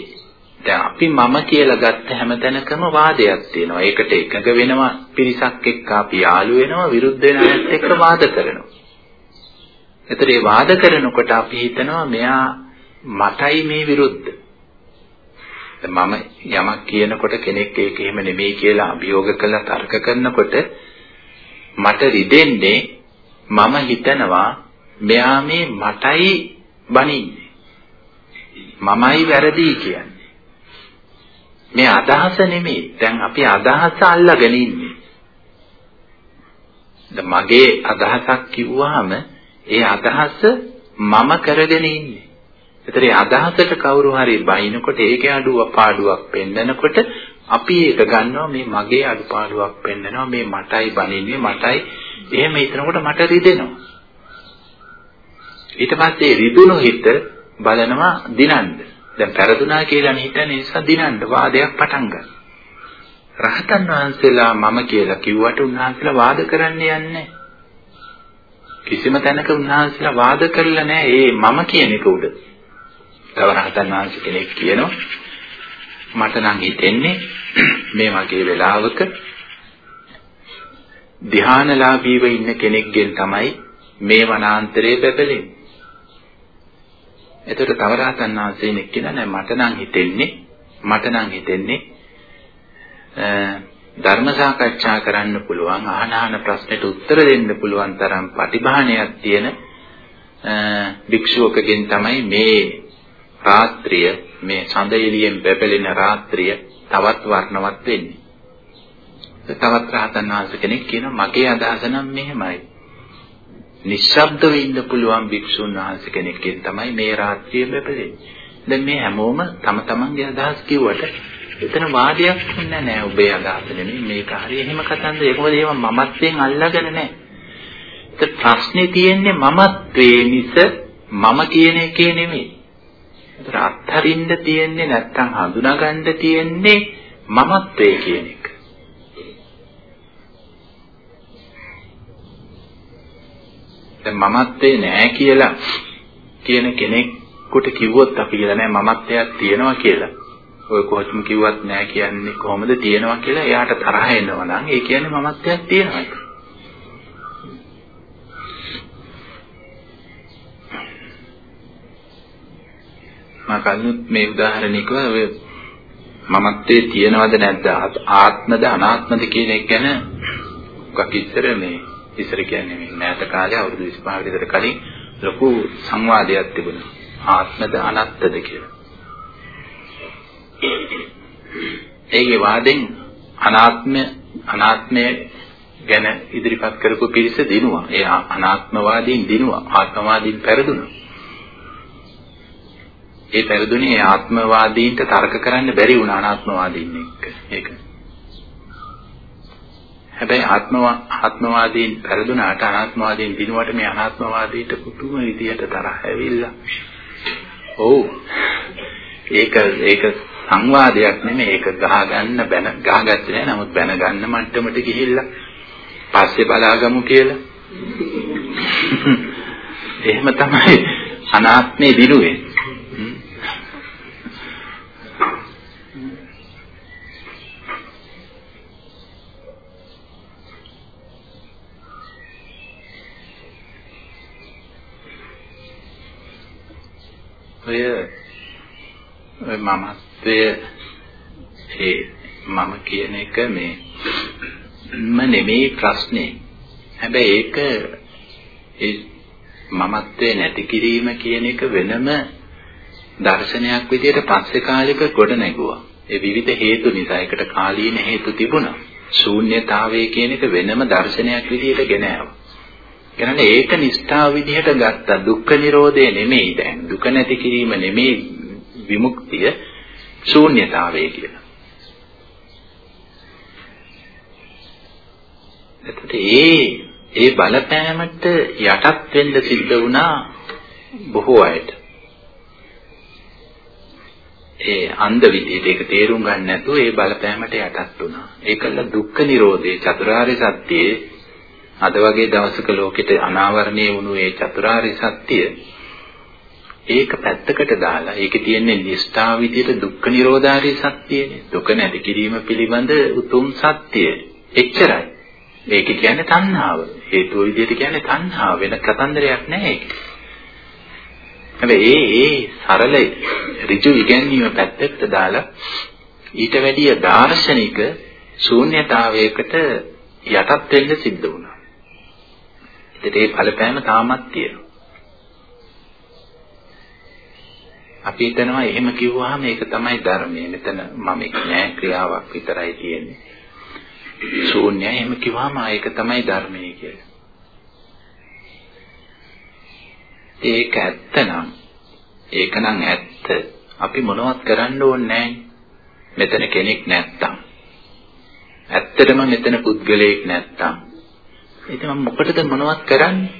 දැන් අපි මම කියලා ගත්ත හැමතැනකම වාදයක් තියෙනවා. ඒකට එකඟ වෙනවා පිරිසක් එක්ක අපි යාළු වෙනවා විරුද්ධ වෙන අයත් එක්ක වාද කරනවා. ඒතර ඒ වාද කරනකොට අපි හිතනවා මෙයා මටයි මේ විරුද්ධ. මම යමක් කියනකොට කෙනෙක් ඒක එහෙම නෙමෙයි කියලා අභියෝග කළා තර්ක කරනකොට මට රිදෙන්නේ මම හිතනවා මෙයා මේ මටයි බනින්නේ. මමයි වැරදි කියන්නේ. මේ අදහස නෙමෙයි. දැන් අපි අදහස අල්ලගෙන ඉන්නේ. මගේ අදහසක් කිව්වහම ඒ අදහස මම කරගෙන ඉන්නේ. ඒතර ඒ අදහසට කවුරු හරි බයිනකොට ඒකේ අඩුව පාඩුවක් පෙන්නකොට අපි ඒක ගන්නවා මේ මගේ අඩුපාඩුවක් පෙන්නනවා මේ මටයි බනින්නේ මටයි එහෙම හිතනකොට මට රිදෙනවා. ඊට පස්සේ රිදුණු හිත බලනවා දිනන්න. දැන් පෙරදුනා කියලා හිතන නිසා දිනන්න වාදයක් පටන් ගන්න. රහතන් වහන්සේලා මම කියලා කිව්වට උන්වහන්සේලා වාද කරන්න යන්නේ කිසිම තැනක උන්වහන්සේලා වාද කරලා නැහැ. ඒ මම කියන එක උඩ. තව රහතන් වහන්සේ කෙනෙක් කියනවා මට නම් හිතෙන්නේ [clears throat] මේ වගේ වෙලාවක ධානලාභීව ඉන්න කෙනෙක්ගෙන් තමයි මේ වනාන්තරයේ බබලෙන්නේ. එතකොට තව රහතන් වහන්සේ කෙනෙක් කියනවා නෑ මට නම් හිතෙන්නේ මට නම් හිතෙන්නේ ධර්ම සාකච්ඡා කරන්න පුළුවන් ආහනාන ප්‍රශ්නෙට උත්තර දෙන්න පුළුවන් තරම් ප්‍රතිභානයක් තියෙන භික්ෂුවකගෙන් තමයි මේ රාත්‍රිය මේ සඳ එළියෙන් බැබලෙන රාත්‍රිය තවත් වර්ණවත් වෙන්නේ. තවත් රහතන් වහන්සේ කෙනෙක් කියනවා මගේ අදහස නම් මෙහෙමයි. නිශ්ශබ්දව ඉන්න පුළුවන් භික්ෂුන් වහන්සේ කෙනෙක්ගෙන් තමයි මේ රාත්‍රිය බැබලෙන්නේ. දැන් මේ හැමෝම තම තමන්ගේ අදහස් කිව්වට එතන වාදයක් වෙන්නේ නැහැ. ඔබේ අදහස නෙමෙයි මේක හරිය එහෙම කතන්ද ඒක මොකද ඒව මමත්වෙන් අල්ලගෙන නැහැ. ඒත් ප්‍රශ්නේ තියෙන්නේ මමත්වේ මිස මම කියන එකේ නෙමෙයි. ඒතර අත්හරින්න තියෙන්නේ නැත්තම් හඳුනාගන්න තියෙන්නේ මමත්වයේ කියන එක. දැන් මමත්වේ නෑ කියලා කියන කෙනෙකුට කිව්වොත් අපි කියලා නෑ මමත්වයක් තියෙනවා කියලා. ඔය කොහොම කිව්වත් නෑ කියන්නේ කොහොමද තියෙනවා කියලා එයාට තරහ එනවා නම් ඒ කියන්නේ මමත්වයක් තියෙනවා ඒක. මම කලින් මේ උදාහරණය කිව්වා ඔය මමත්වයේ තියනවද නැද්ද ආත්මද අනාත්මද කියන එක ගැන මොකක් ඉස්සර මේ ඉස්සර කියන්නේ මේ නැත කාලේ අවුරුදු 25 විතර කලින් ලොකු සංවාදයක් තිබුණා ආත්මද අනාත්මද කියලා. ඒකේ වාදෙන් අනාත්මය අනාත්මය ගැන ඉදිරිපත් කරපු පිරිස දිනුවා. ඒ අනාත්මවාදීන් දිනුවා. ආත්මවාදීන් පෙරදුනා. ඒ පෙරදුනේ ආත්මවාදීන්ට තර්ක කරන්න බැරි වුණා අනාත්මවාදීන් එක්ක. ඒක. හැබැයි ආත්ම ආත්මවාදීන් පෙරදුනාට අනාත්මවාදීන් දිනුවට මේ අනාත්මවාදීට පුදුම විදියට තරහ ඇවිල්ලා. ඔව්. ඒක ඒක සංවාදයක් නෙමෙයි ඒක ගහ ගන්න බැන ගහගත්තේ නෑ නමුත් බැන ගන්න මට්ටමට ගිහිල්ලා පස්සේ බලාගමු කියලා. [laughs] එහෙම තමයි අනාත්මේ දිනුවේ. ඔය ඔය මමත්වය ඒ මම කියන එක මේ ම නෙමෙයි ප්‍රශ්නේ. හැබැයි ඒක ඒ මමත්වේ නැති කිරීම කියන එක වෙනම දර්ශනයක් විදිහට පස්සේ කාලෙක ගොඩ නැගුවා. ඒ විවිධ හේතු නිසා ඒකට කාලීන හේතු තිබුණා. ශූන්‍යතාවය කියන එක වෙනම දර්ශනයක් විදිහට ගෙන ආවා. කියන්නේ ඒක නිෂ්ඨාව විදිහට ගත්ත දුක්ඛ නිරෝධය නෙමෙයි දැන් දුක නැති කිරීම නෙමෙයි විමුක්තිය ශූන්‍යතාවය කියලා. එතකොට ඒ ඒ බලපෑමට යටත් වෙන්න සිද්ධ වුණා බොහෝ අයට. ඒ අන්ධ විදියට ඒක තේරුම් ගන්න නැතුව ඒ බලපෑමට යටත් වුණා. ඒකල දුක්ඛ නිරෝධේ චතුරාර්ය සත්‍යයේ අද වගේ දවසක ලෝකෙට අනාවරණය වුණු ඒ චතුරාර්ය සත්‍ය ඒක පැත්තකට දාලා ඒකේ තියෙන නිෂ්ඨා විදියට දුක්ඛ නිරෝධාරී සත්‍යනේ. දුක නැති කිරීම පිළිබඳ උතුම් සත්‍යය. එච්චරයි. මේක කියන්නේ තණ්හාව. හේතුව විදිහට කියන්නේ තණ්හාව වෙන කතන්දරයක් නැහැ ඒක. හැබැයි ඒ ඒ සරල ඍජු ඉගැන්වීම පැත්තකට දාලා ඊට වැඩිය දාර්ශනික ශූන්‍යතාවයකට යටත් වෙන්න සිද්ධ වුණා. ඒකට ඒ ඵලපෑම තාමත් තියෙනවා. අපි හිතනවා එහෙම කිව්වහම ඒක තමයි ධර්මය. මෙතන මම නෑ ක්‍රියාවක් විතරයි තියෙන්නේ. ශූන්‍යයි එහෙම කිව්වම ඒක තමයි ධර්මය කියලා. ඒක ඇත්තනම් ඒකනම් ඇත්ත අපි මොනවත් කරන්න ඕනේ මෙතන කෙනෙක් නැත්තම් ඇත්තටම මෙතන පුද්ගලයෙක් නැත්තම් ඉතින් මම මොකටද මොනවත් කරන්නේ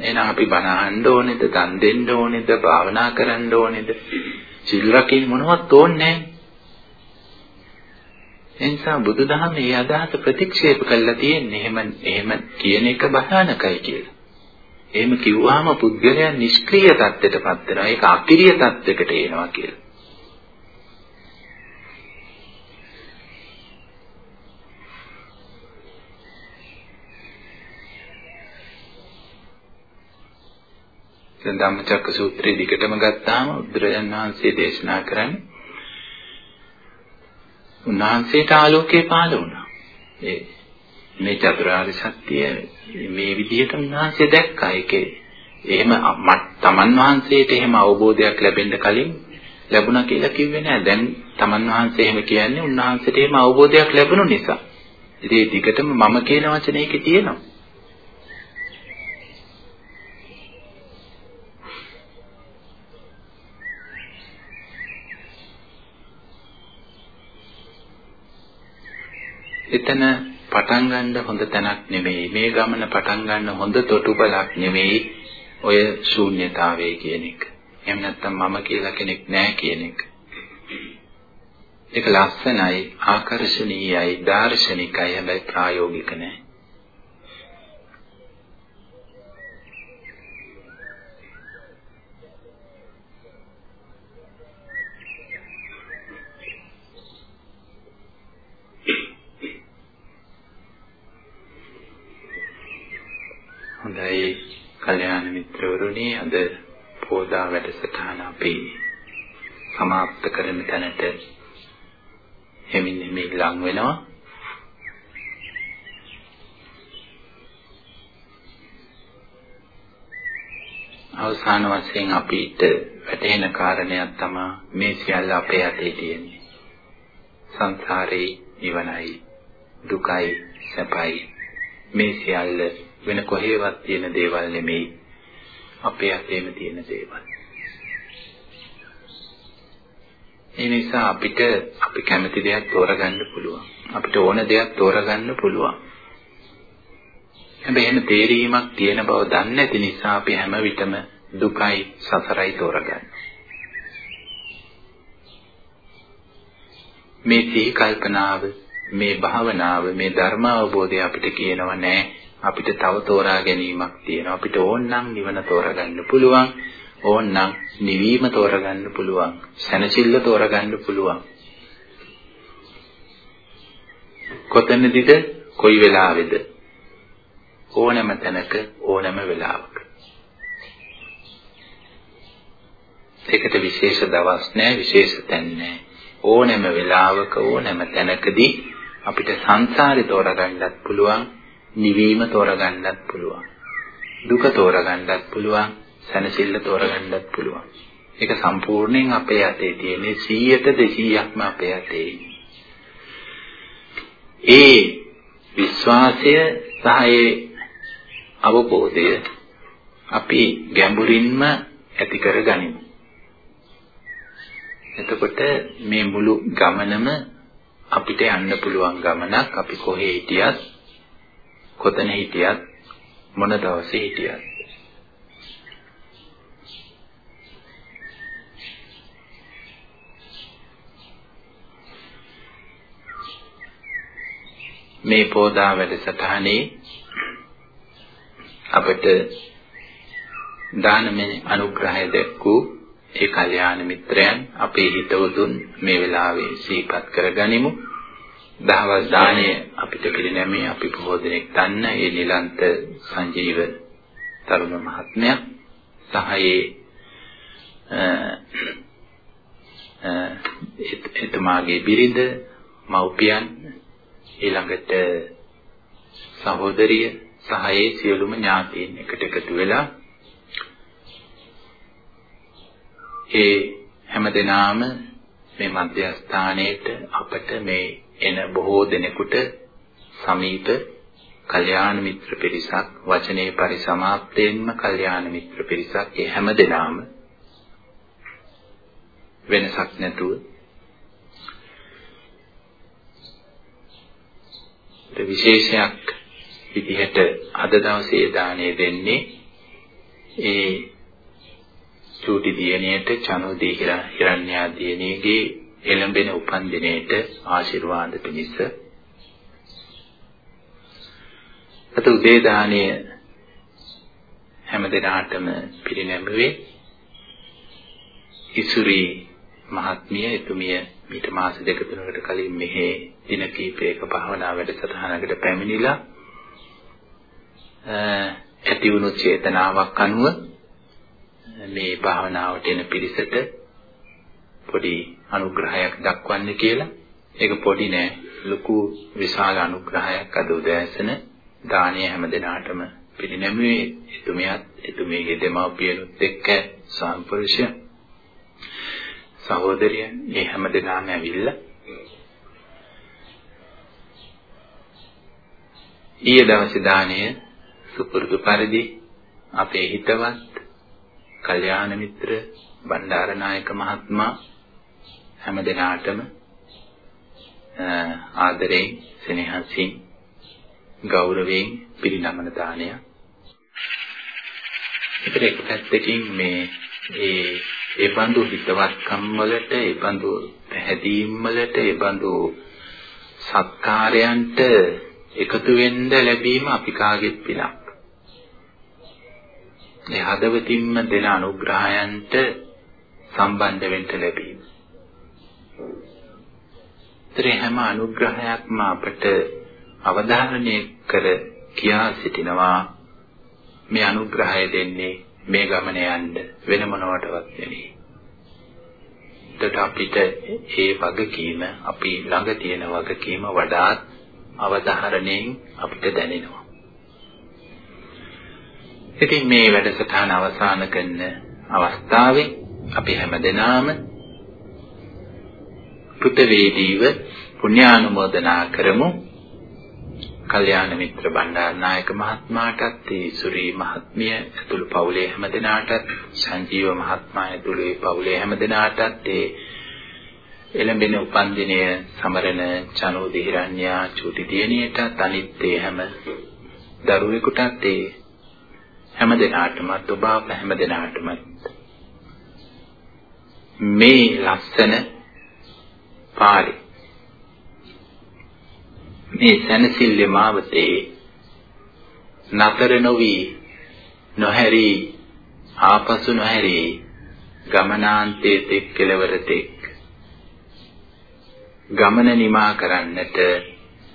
එහෙනම් අපි බණ අහන්න ඕනේද දන් දෙන්න ඕනේද භාවනා කරන්න ඕනේද සිල් රකින්න මොනවත් ඕනේ නැහැ එනිසා බුදුදහම මේ අදහස ප්‍රතික්ෂේප කළා තියෙන්නේ එහෙම එහෙම කියන එක භයානකයි කියලා. එහෙම කිව්වහම පුද්ගලයා නිෂ්ක්‍රීය தත්ත්වයටපත් වෙනවා. ඒක අක්‍රීය தත්ත්වයකට එනවා කියලා. දැන් ධම්මචක්ක සූත්‍රයේ දිගටම ගත්තාම බුදුරජාණන් වහන්සේ දේශනා කරන්නේ උන්වහන්සේට ආලෝකය පහළ වුණා. ඒ මේ චතුරාර්ය සත්‍ය මේ විදිහට උන්වහන්සේ දැක්කා. ඒකේ එහෙම තමන් වහන්සේට එහෙම අවබෝධයක් ලැබෙන්න කලින් ලැබුණා කියලා කිව්වේ නෑ. දැන් තමන් වහන්සේ එහෙම කියන්නේ උන්වහන්සේට එහෙම අවබෝධයක් ලැබුණු නිසා. ඉතින් ඒ දිගටම මම කියන වචනේ ඒකේ තියෙනවා. එතන පටන් ගන්න හොඳ තැනක් නෙමෙයි. මේ ගමන පටන් ගන්න හොඳ තොටුපළක් නෙමෙයි ඔය ශූන්‍යතාවය කියන එක. එහෙම නැත්නම් මම කියලා කෙනෙක් නැහැ කියන එක. ඒක ලස්සනයි, ආකර්ශනීයයි, දාර්ශනිකයි හැබැයි ප්‍රායෝගික නැහැ. හොඳයි කල්යාණ මිත්‍රවරුනි. අද පෝදා වැඩසටහන අපි සමාප්ත කරන තැනට හිමින් හිමින් ලං වෙනවා. අවසාන වශයෙන් අපිට වැටහෙන කාරණයක් තමයි මේ සියල්ල අපේ අතේ තියෙන්නේ. සංසාරේ නිවනයි දුකයි සැපයි. මේ සියල්ල වෙන කොහේවත් තියෙන දේවල් නෙමෙයි අපේ අතේම තියෙන දේවල්. ඒ නිසා අපිට අපි කැමති දෙයක් තෝරගන්න පුළුවන්. අපිට ඕන දෙයක් තෝරගන්න පුළුවන්. හැබැයි එහෙම තේරීමක් තියෙන බව දන්නේ නැති නිසා අපි හැම විටම දුකයි සසරයි තෝරගන්නේ. මේ සිහි කල්පනාව මේ භාවනාව මේ ධර්ම අවබෝධය අපිට කියනව නෑ අපිට තව තෝරා ගැනීමක් තියෙනවා. අපිට ඕනනම් නිවන තෝරගන්න පුළුවන්. ඕනනම් නිවීම තෝරගන්න පුළුවන්. සැනසෙල්ල තෝරගන්න පුළුවන්. කොතනදීද කොයි වෙලාවේද ඕනෑම තැනක ඕනෑම වෙලාවක ඒකට විශේෂ දවස් නැහැ විශේෂ තැන් නැහැ ඕනෑම වෙලාවක ඕනෑම තැනකදී අපිට සංසාරේ තෝරගන්නත් පුළුවන්, නිවීම තෝරගන්නත් පුළුවන්. දුක තෝරගන්නත් පුළුවන්, සැනසෙල්ල තෝරගන්නත් පුළුවන්. ඒක සම්පූර්ණයෙන් අපේ අතේ තියෙන්නේ 100ට 200ක්ම අපේ අතේ. ඒ විශ්වාසය සහ ඒ අවබෝධය අපි ගැඹුරින්ම ඇති කර ගනිමු. එතකොට මේ මුළු ගමනම අපිට යන්න පුළුවන් ගමනක් අපි කොහේ හිටියත් කොතන හිටියත් මොන දවසේ හිටියත් මේ පෝදා වැඩසටහනේ අපට දානමය අනුග්‍රහය දැක්වූ ඒ කල්යාණ මිත්‍රයන් අපේ හිතවතුන් මේ වෙලාවේ සිහිපත් කරගනිමු. දහවල් දාණය අපිට පිළිනැමී අපි බොහෝ දෙනෙක් දන්න ඒ නිලන්ත සංජීව තරුණ මහත්මයා සහ ඒ එතුමාගේ බිරිඳ මව්පියන් ඊළඟට සහෝදරිය සහ ඒ සියලුම ඥාතීන් එකට එකතු වෙලා ඒ හැමදෙනාම මේ මධ්‍යස්ථානයේට අපට මේ එන බොහෝ දෙනෙකුට සමීප කල්යාණ මිත්‍ර පිරිසක් වචනේ පරිසමාප්තයෙන්ම කල්යාණ මිත්‍ර පිරිසක් ඒ හැමදෙනාම වෙනසක් නැතුව විශේෂයක් විදිහට අද දවසේ දාණය දෙන්නේ ඒ චූටි දියණියට චනෝදී හිරණ්‍යා දියණියගේ එළඹෙන උපන් දිනේට ආශිර්වාද පිණිස. අත උදේ දාණය හැම දිනාටම පිරිනැමුවේ. ඉසුරි මහත්මිය එතුමිය මීට මාස දෙක තුනකට කලින් මෙහි දින කීපයක භාවනා වැඩසටහනකට පැමිණිලා ඇති වුණු චේතනාවක් අනුව මේ භාවනාවට එන පිරිසට පොඩි අනුග්‍රහයක් දක්වන්න කියලා. ඒක පොඩි නෑ ලොකු විශාල අනුග්‍රහයක් අද උදෑසන දානීය හැම දිනාටම පිළිනැමුවේ එතුමියත් එතුමියගේ දෙමව්පියනුත් එක්ක සම්පූර්ණය සහෝදරිය මේ හැම දිනම ඇවිල්ලා ඊයේ දවසේ දාණය සුපුරුදු පරිදි අපේ හිතවත් කල්යාණ මිත්‍ර බණ්ඩාරනායක මහත්මයා හැම දිනාටම ආදරයෙන් සෙනෙහසින් ගෞරවයෙන් පිරිනමන දානය. ඒකට එක් පැත්තකින් මේ ඒ ඒ බඳු හිතවත්කම් වලට ඒ බඳු පැහැදීම් වලට ඒ බඳු සත්කාරයන්ට එකතු වෙන්න ලැබීම අපි කාගෙත් පිනක්. ඒ හදවතින්ම දෙන අනුග්‍රහයන්ට සම්බන්ධ වෙන්න ලැබීම. ත්‍රි හැම අනුග්‍රහයක්ම අපට අවධාරණය කර කියා සිටිනවා මේ අනුග්‍රහය දෙන්නේ මේ ගමන යන්න වෙන මොනවටවත් නෙවෙයි. එතකොට අපිට ඒ වගකීම අපි ළඟ තියෙන වගකීම වඩාත් අවධාරණයෙන් අපිට දැනෙනවා. ඉතින් මේ වැඩසටහන අවසන් කරන අවස්ථාවේ අපි හැමදෙනාම පුතවේදීව පුණ්‍යානුමෝදනා කරමු. කල්‍යාණ මිත්‍ර බණ්ඩාරනායක මහත්මයාටත් ඒ සුරී මහත්මිය ඇතුළු පවුලේ හැමදෙනාටත් සංජීව මහත්මයා ඇතුළු ඒ පවුලේ හැමදෙනාටත් ඒ එළඹෙන උපන්දිනය සමරන චනෝදි හිරඤ්ඤා චූටි දියණියටත් අනිත් ඒ හැම දරුවෙකුටත් ඒ හැම දිනාටමත් ඔබ අප හැම දිනාටම මේ ලස්සන පාරේ. මේ සනසිල්ලේ මාවතේ නතර නොවි නොහැරි ආපසු නොහැරි ගමනාන්තයේ තෙක් කෙලවර තෙක් ගමන නිමා කරන්නට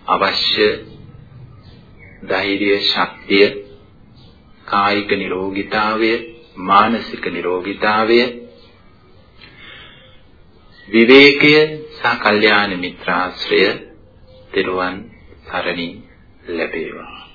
අවශ්‍ය ධෛර්ය ශක්තිය කායික නිරෝගීතාවය මානසික නිරෝගීතාවය විවේකය සහ කල්යාණ මිත්‍රාශ්‍රය දිරුවන් සරණින් ලැබේවා.